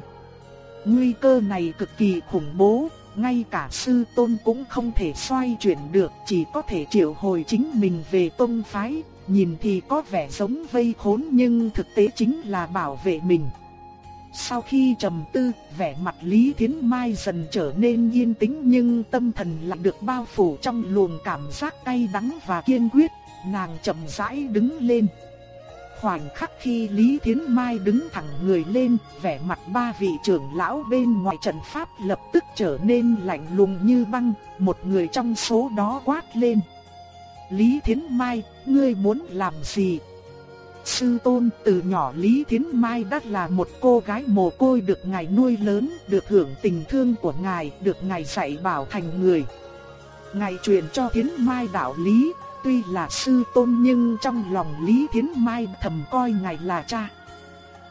Nguy cơ này cực kỳ khủng bố, ngay cả sư tôn cũng không thể xoay chuyển được, chỉ có thể triệu hồi chính mình về tông phái, nhìn thì có vẻ giống vây khốn nhưng thực tế chính là bảo vệ mình. Sau khi trầm tư, vẻ mặt Lý Thiến Mai dần trở nên yên tĩnh nhưng tâm thần lại được bao phủ trong luồng cảm giác cay đắng và kiên quyết, nàng chậm rãi đứng lên. Khoảnh khắc khi Lý Thiến Mai đứng thẳng người lên, vẻ mặt ba vị trưởng lão bên ngoài trận pháp lập tức trở nên lạnh lùng như băng, một người trong số đó quát lên. Lý Thiến Mai, ngươi muốn làm gì? Sư tôn từ nhỏ Lý Thiến Mai đã là một cô gái mồ côi được ngài nuôi lớn, được hưởng tình thương của ngài, được ngài dạy bảo thành người. Ngài truyền cho Thiến Mai đạo lý, tuy là sư tôn nhưng trong lòng Lý Thiến Mai thầm coi ngài là cha.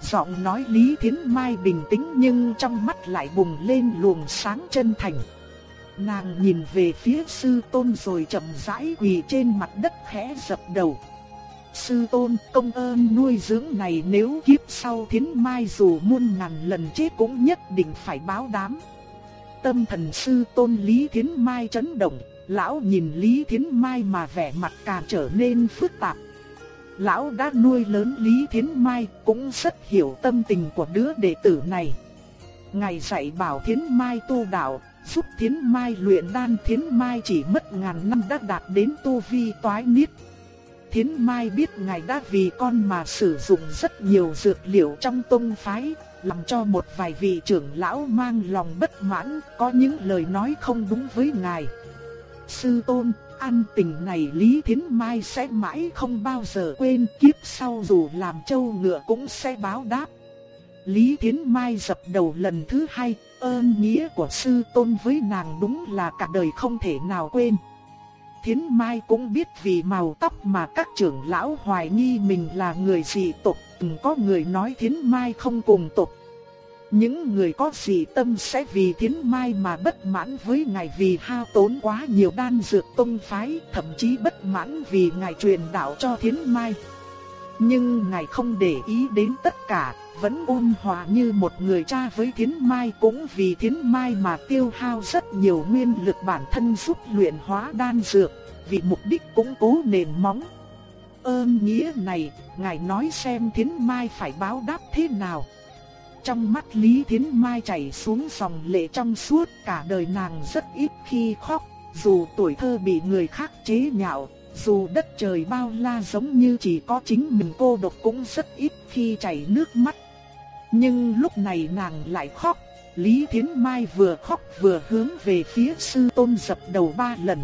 Giọng nói Lý Thiến Mai bình tĩnh nhưng trong mắt lại bùng lên luồng sáng chân thành. Nàng nhìn về phía sư tôn rồi chậm rãi quỳ trên mặt đất khẽ dập đầu. Sư tôn công ơn nuôi dưỡng này nếu kiếp sau thiến mai dù muôn ngàn lần chết cũng nhất định phải báo đám. Tâm thần sư tôn Lý Thiến Mai chấn động, lão nhìn Lý Thiến Mai mà vẻ mặt càng trở nên phức tạp. Lão đã nuôi lớn Lý Thiến Mai cũng rất hiểu tâm tình của đứa đệ tử này. Ngài dạy bảo Thiến Mai tu đạo, giúp Thiến Mai luyện đan Thiến Mai chỉ mất ngàn năm đã đạt đến tu vi toái niết. Thiến Mai biết ngài đã vì con mà sử dụng rất nhiều dược liệu trong tông phái, làm cho một vài vị trưởng lão mang lòng bất mãn, có những lời nói không đúng với ngài. Sư tôn, an tình này Lý Thiến Mai sẽ mãi không bao giờ quên kiếp sau dù làm châu ngựa cũng sẽ báo đáp. Lý Thiến Mai dập đầu lần thứ hai, ơn nghĩa của sư tôn với nàng đúng là cả đời không thể nào quên. Thiến Mai cũng biết vì màu tóc mà các trưởng lão hoài nghi mình là người dị tộc, từng có người nói Thiến Mai không cùng tộc. Những người có dị tâm sẽ vì Thiến Mai mà bất mãn với ngài vì hao tốn quá nhiều đan dược tông phái, thậm chí bất mãn vì ngài truyền đạo cho Thiến Mai. Nhưng ngài không để ý đến tất cả, vẫn ôn hòa như một người cha với Thiến Mai cũng vì Thiến Mai mà tiêu hao rất nhiều nguyên lực bản thân giúp luyện hóa đan dược, vì mục đích củng cố nền móng. Ơn nghĩa này, ngài nói xem Thiến Mai phải báo đáp thế nào. Trong mắt Lý Thiến Mai chảy xuống dòng lệ trong suốt cả đời nàng rất ít khi khóc, dù tuổi thơ bị người khác chế nhạo, dù đất trời bao la giống như chỉ có chính mình cô độc cũng rất ít khi chảy nước mắt. Nhưng lúc này nàng lại khóc, Lý Thiến Mai vừa khóc vừa hướng về phía sư tôn dập đầu ba lần.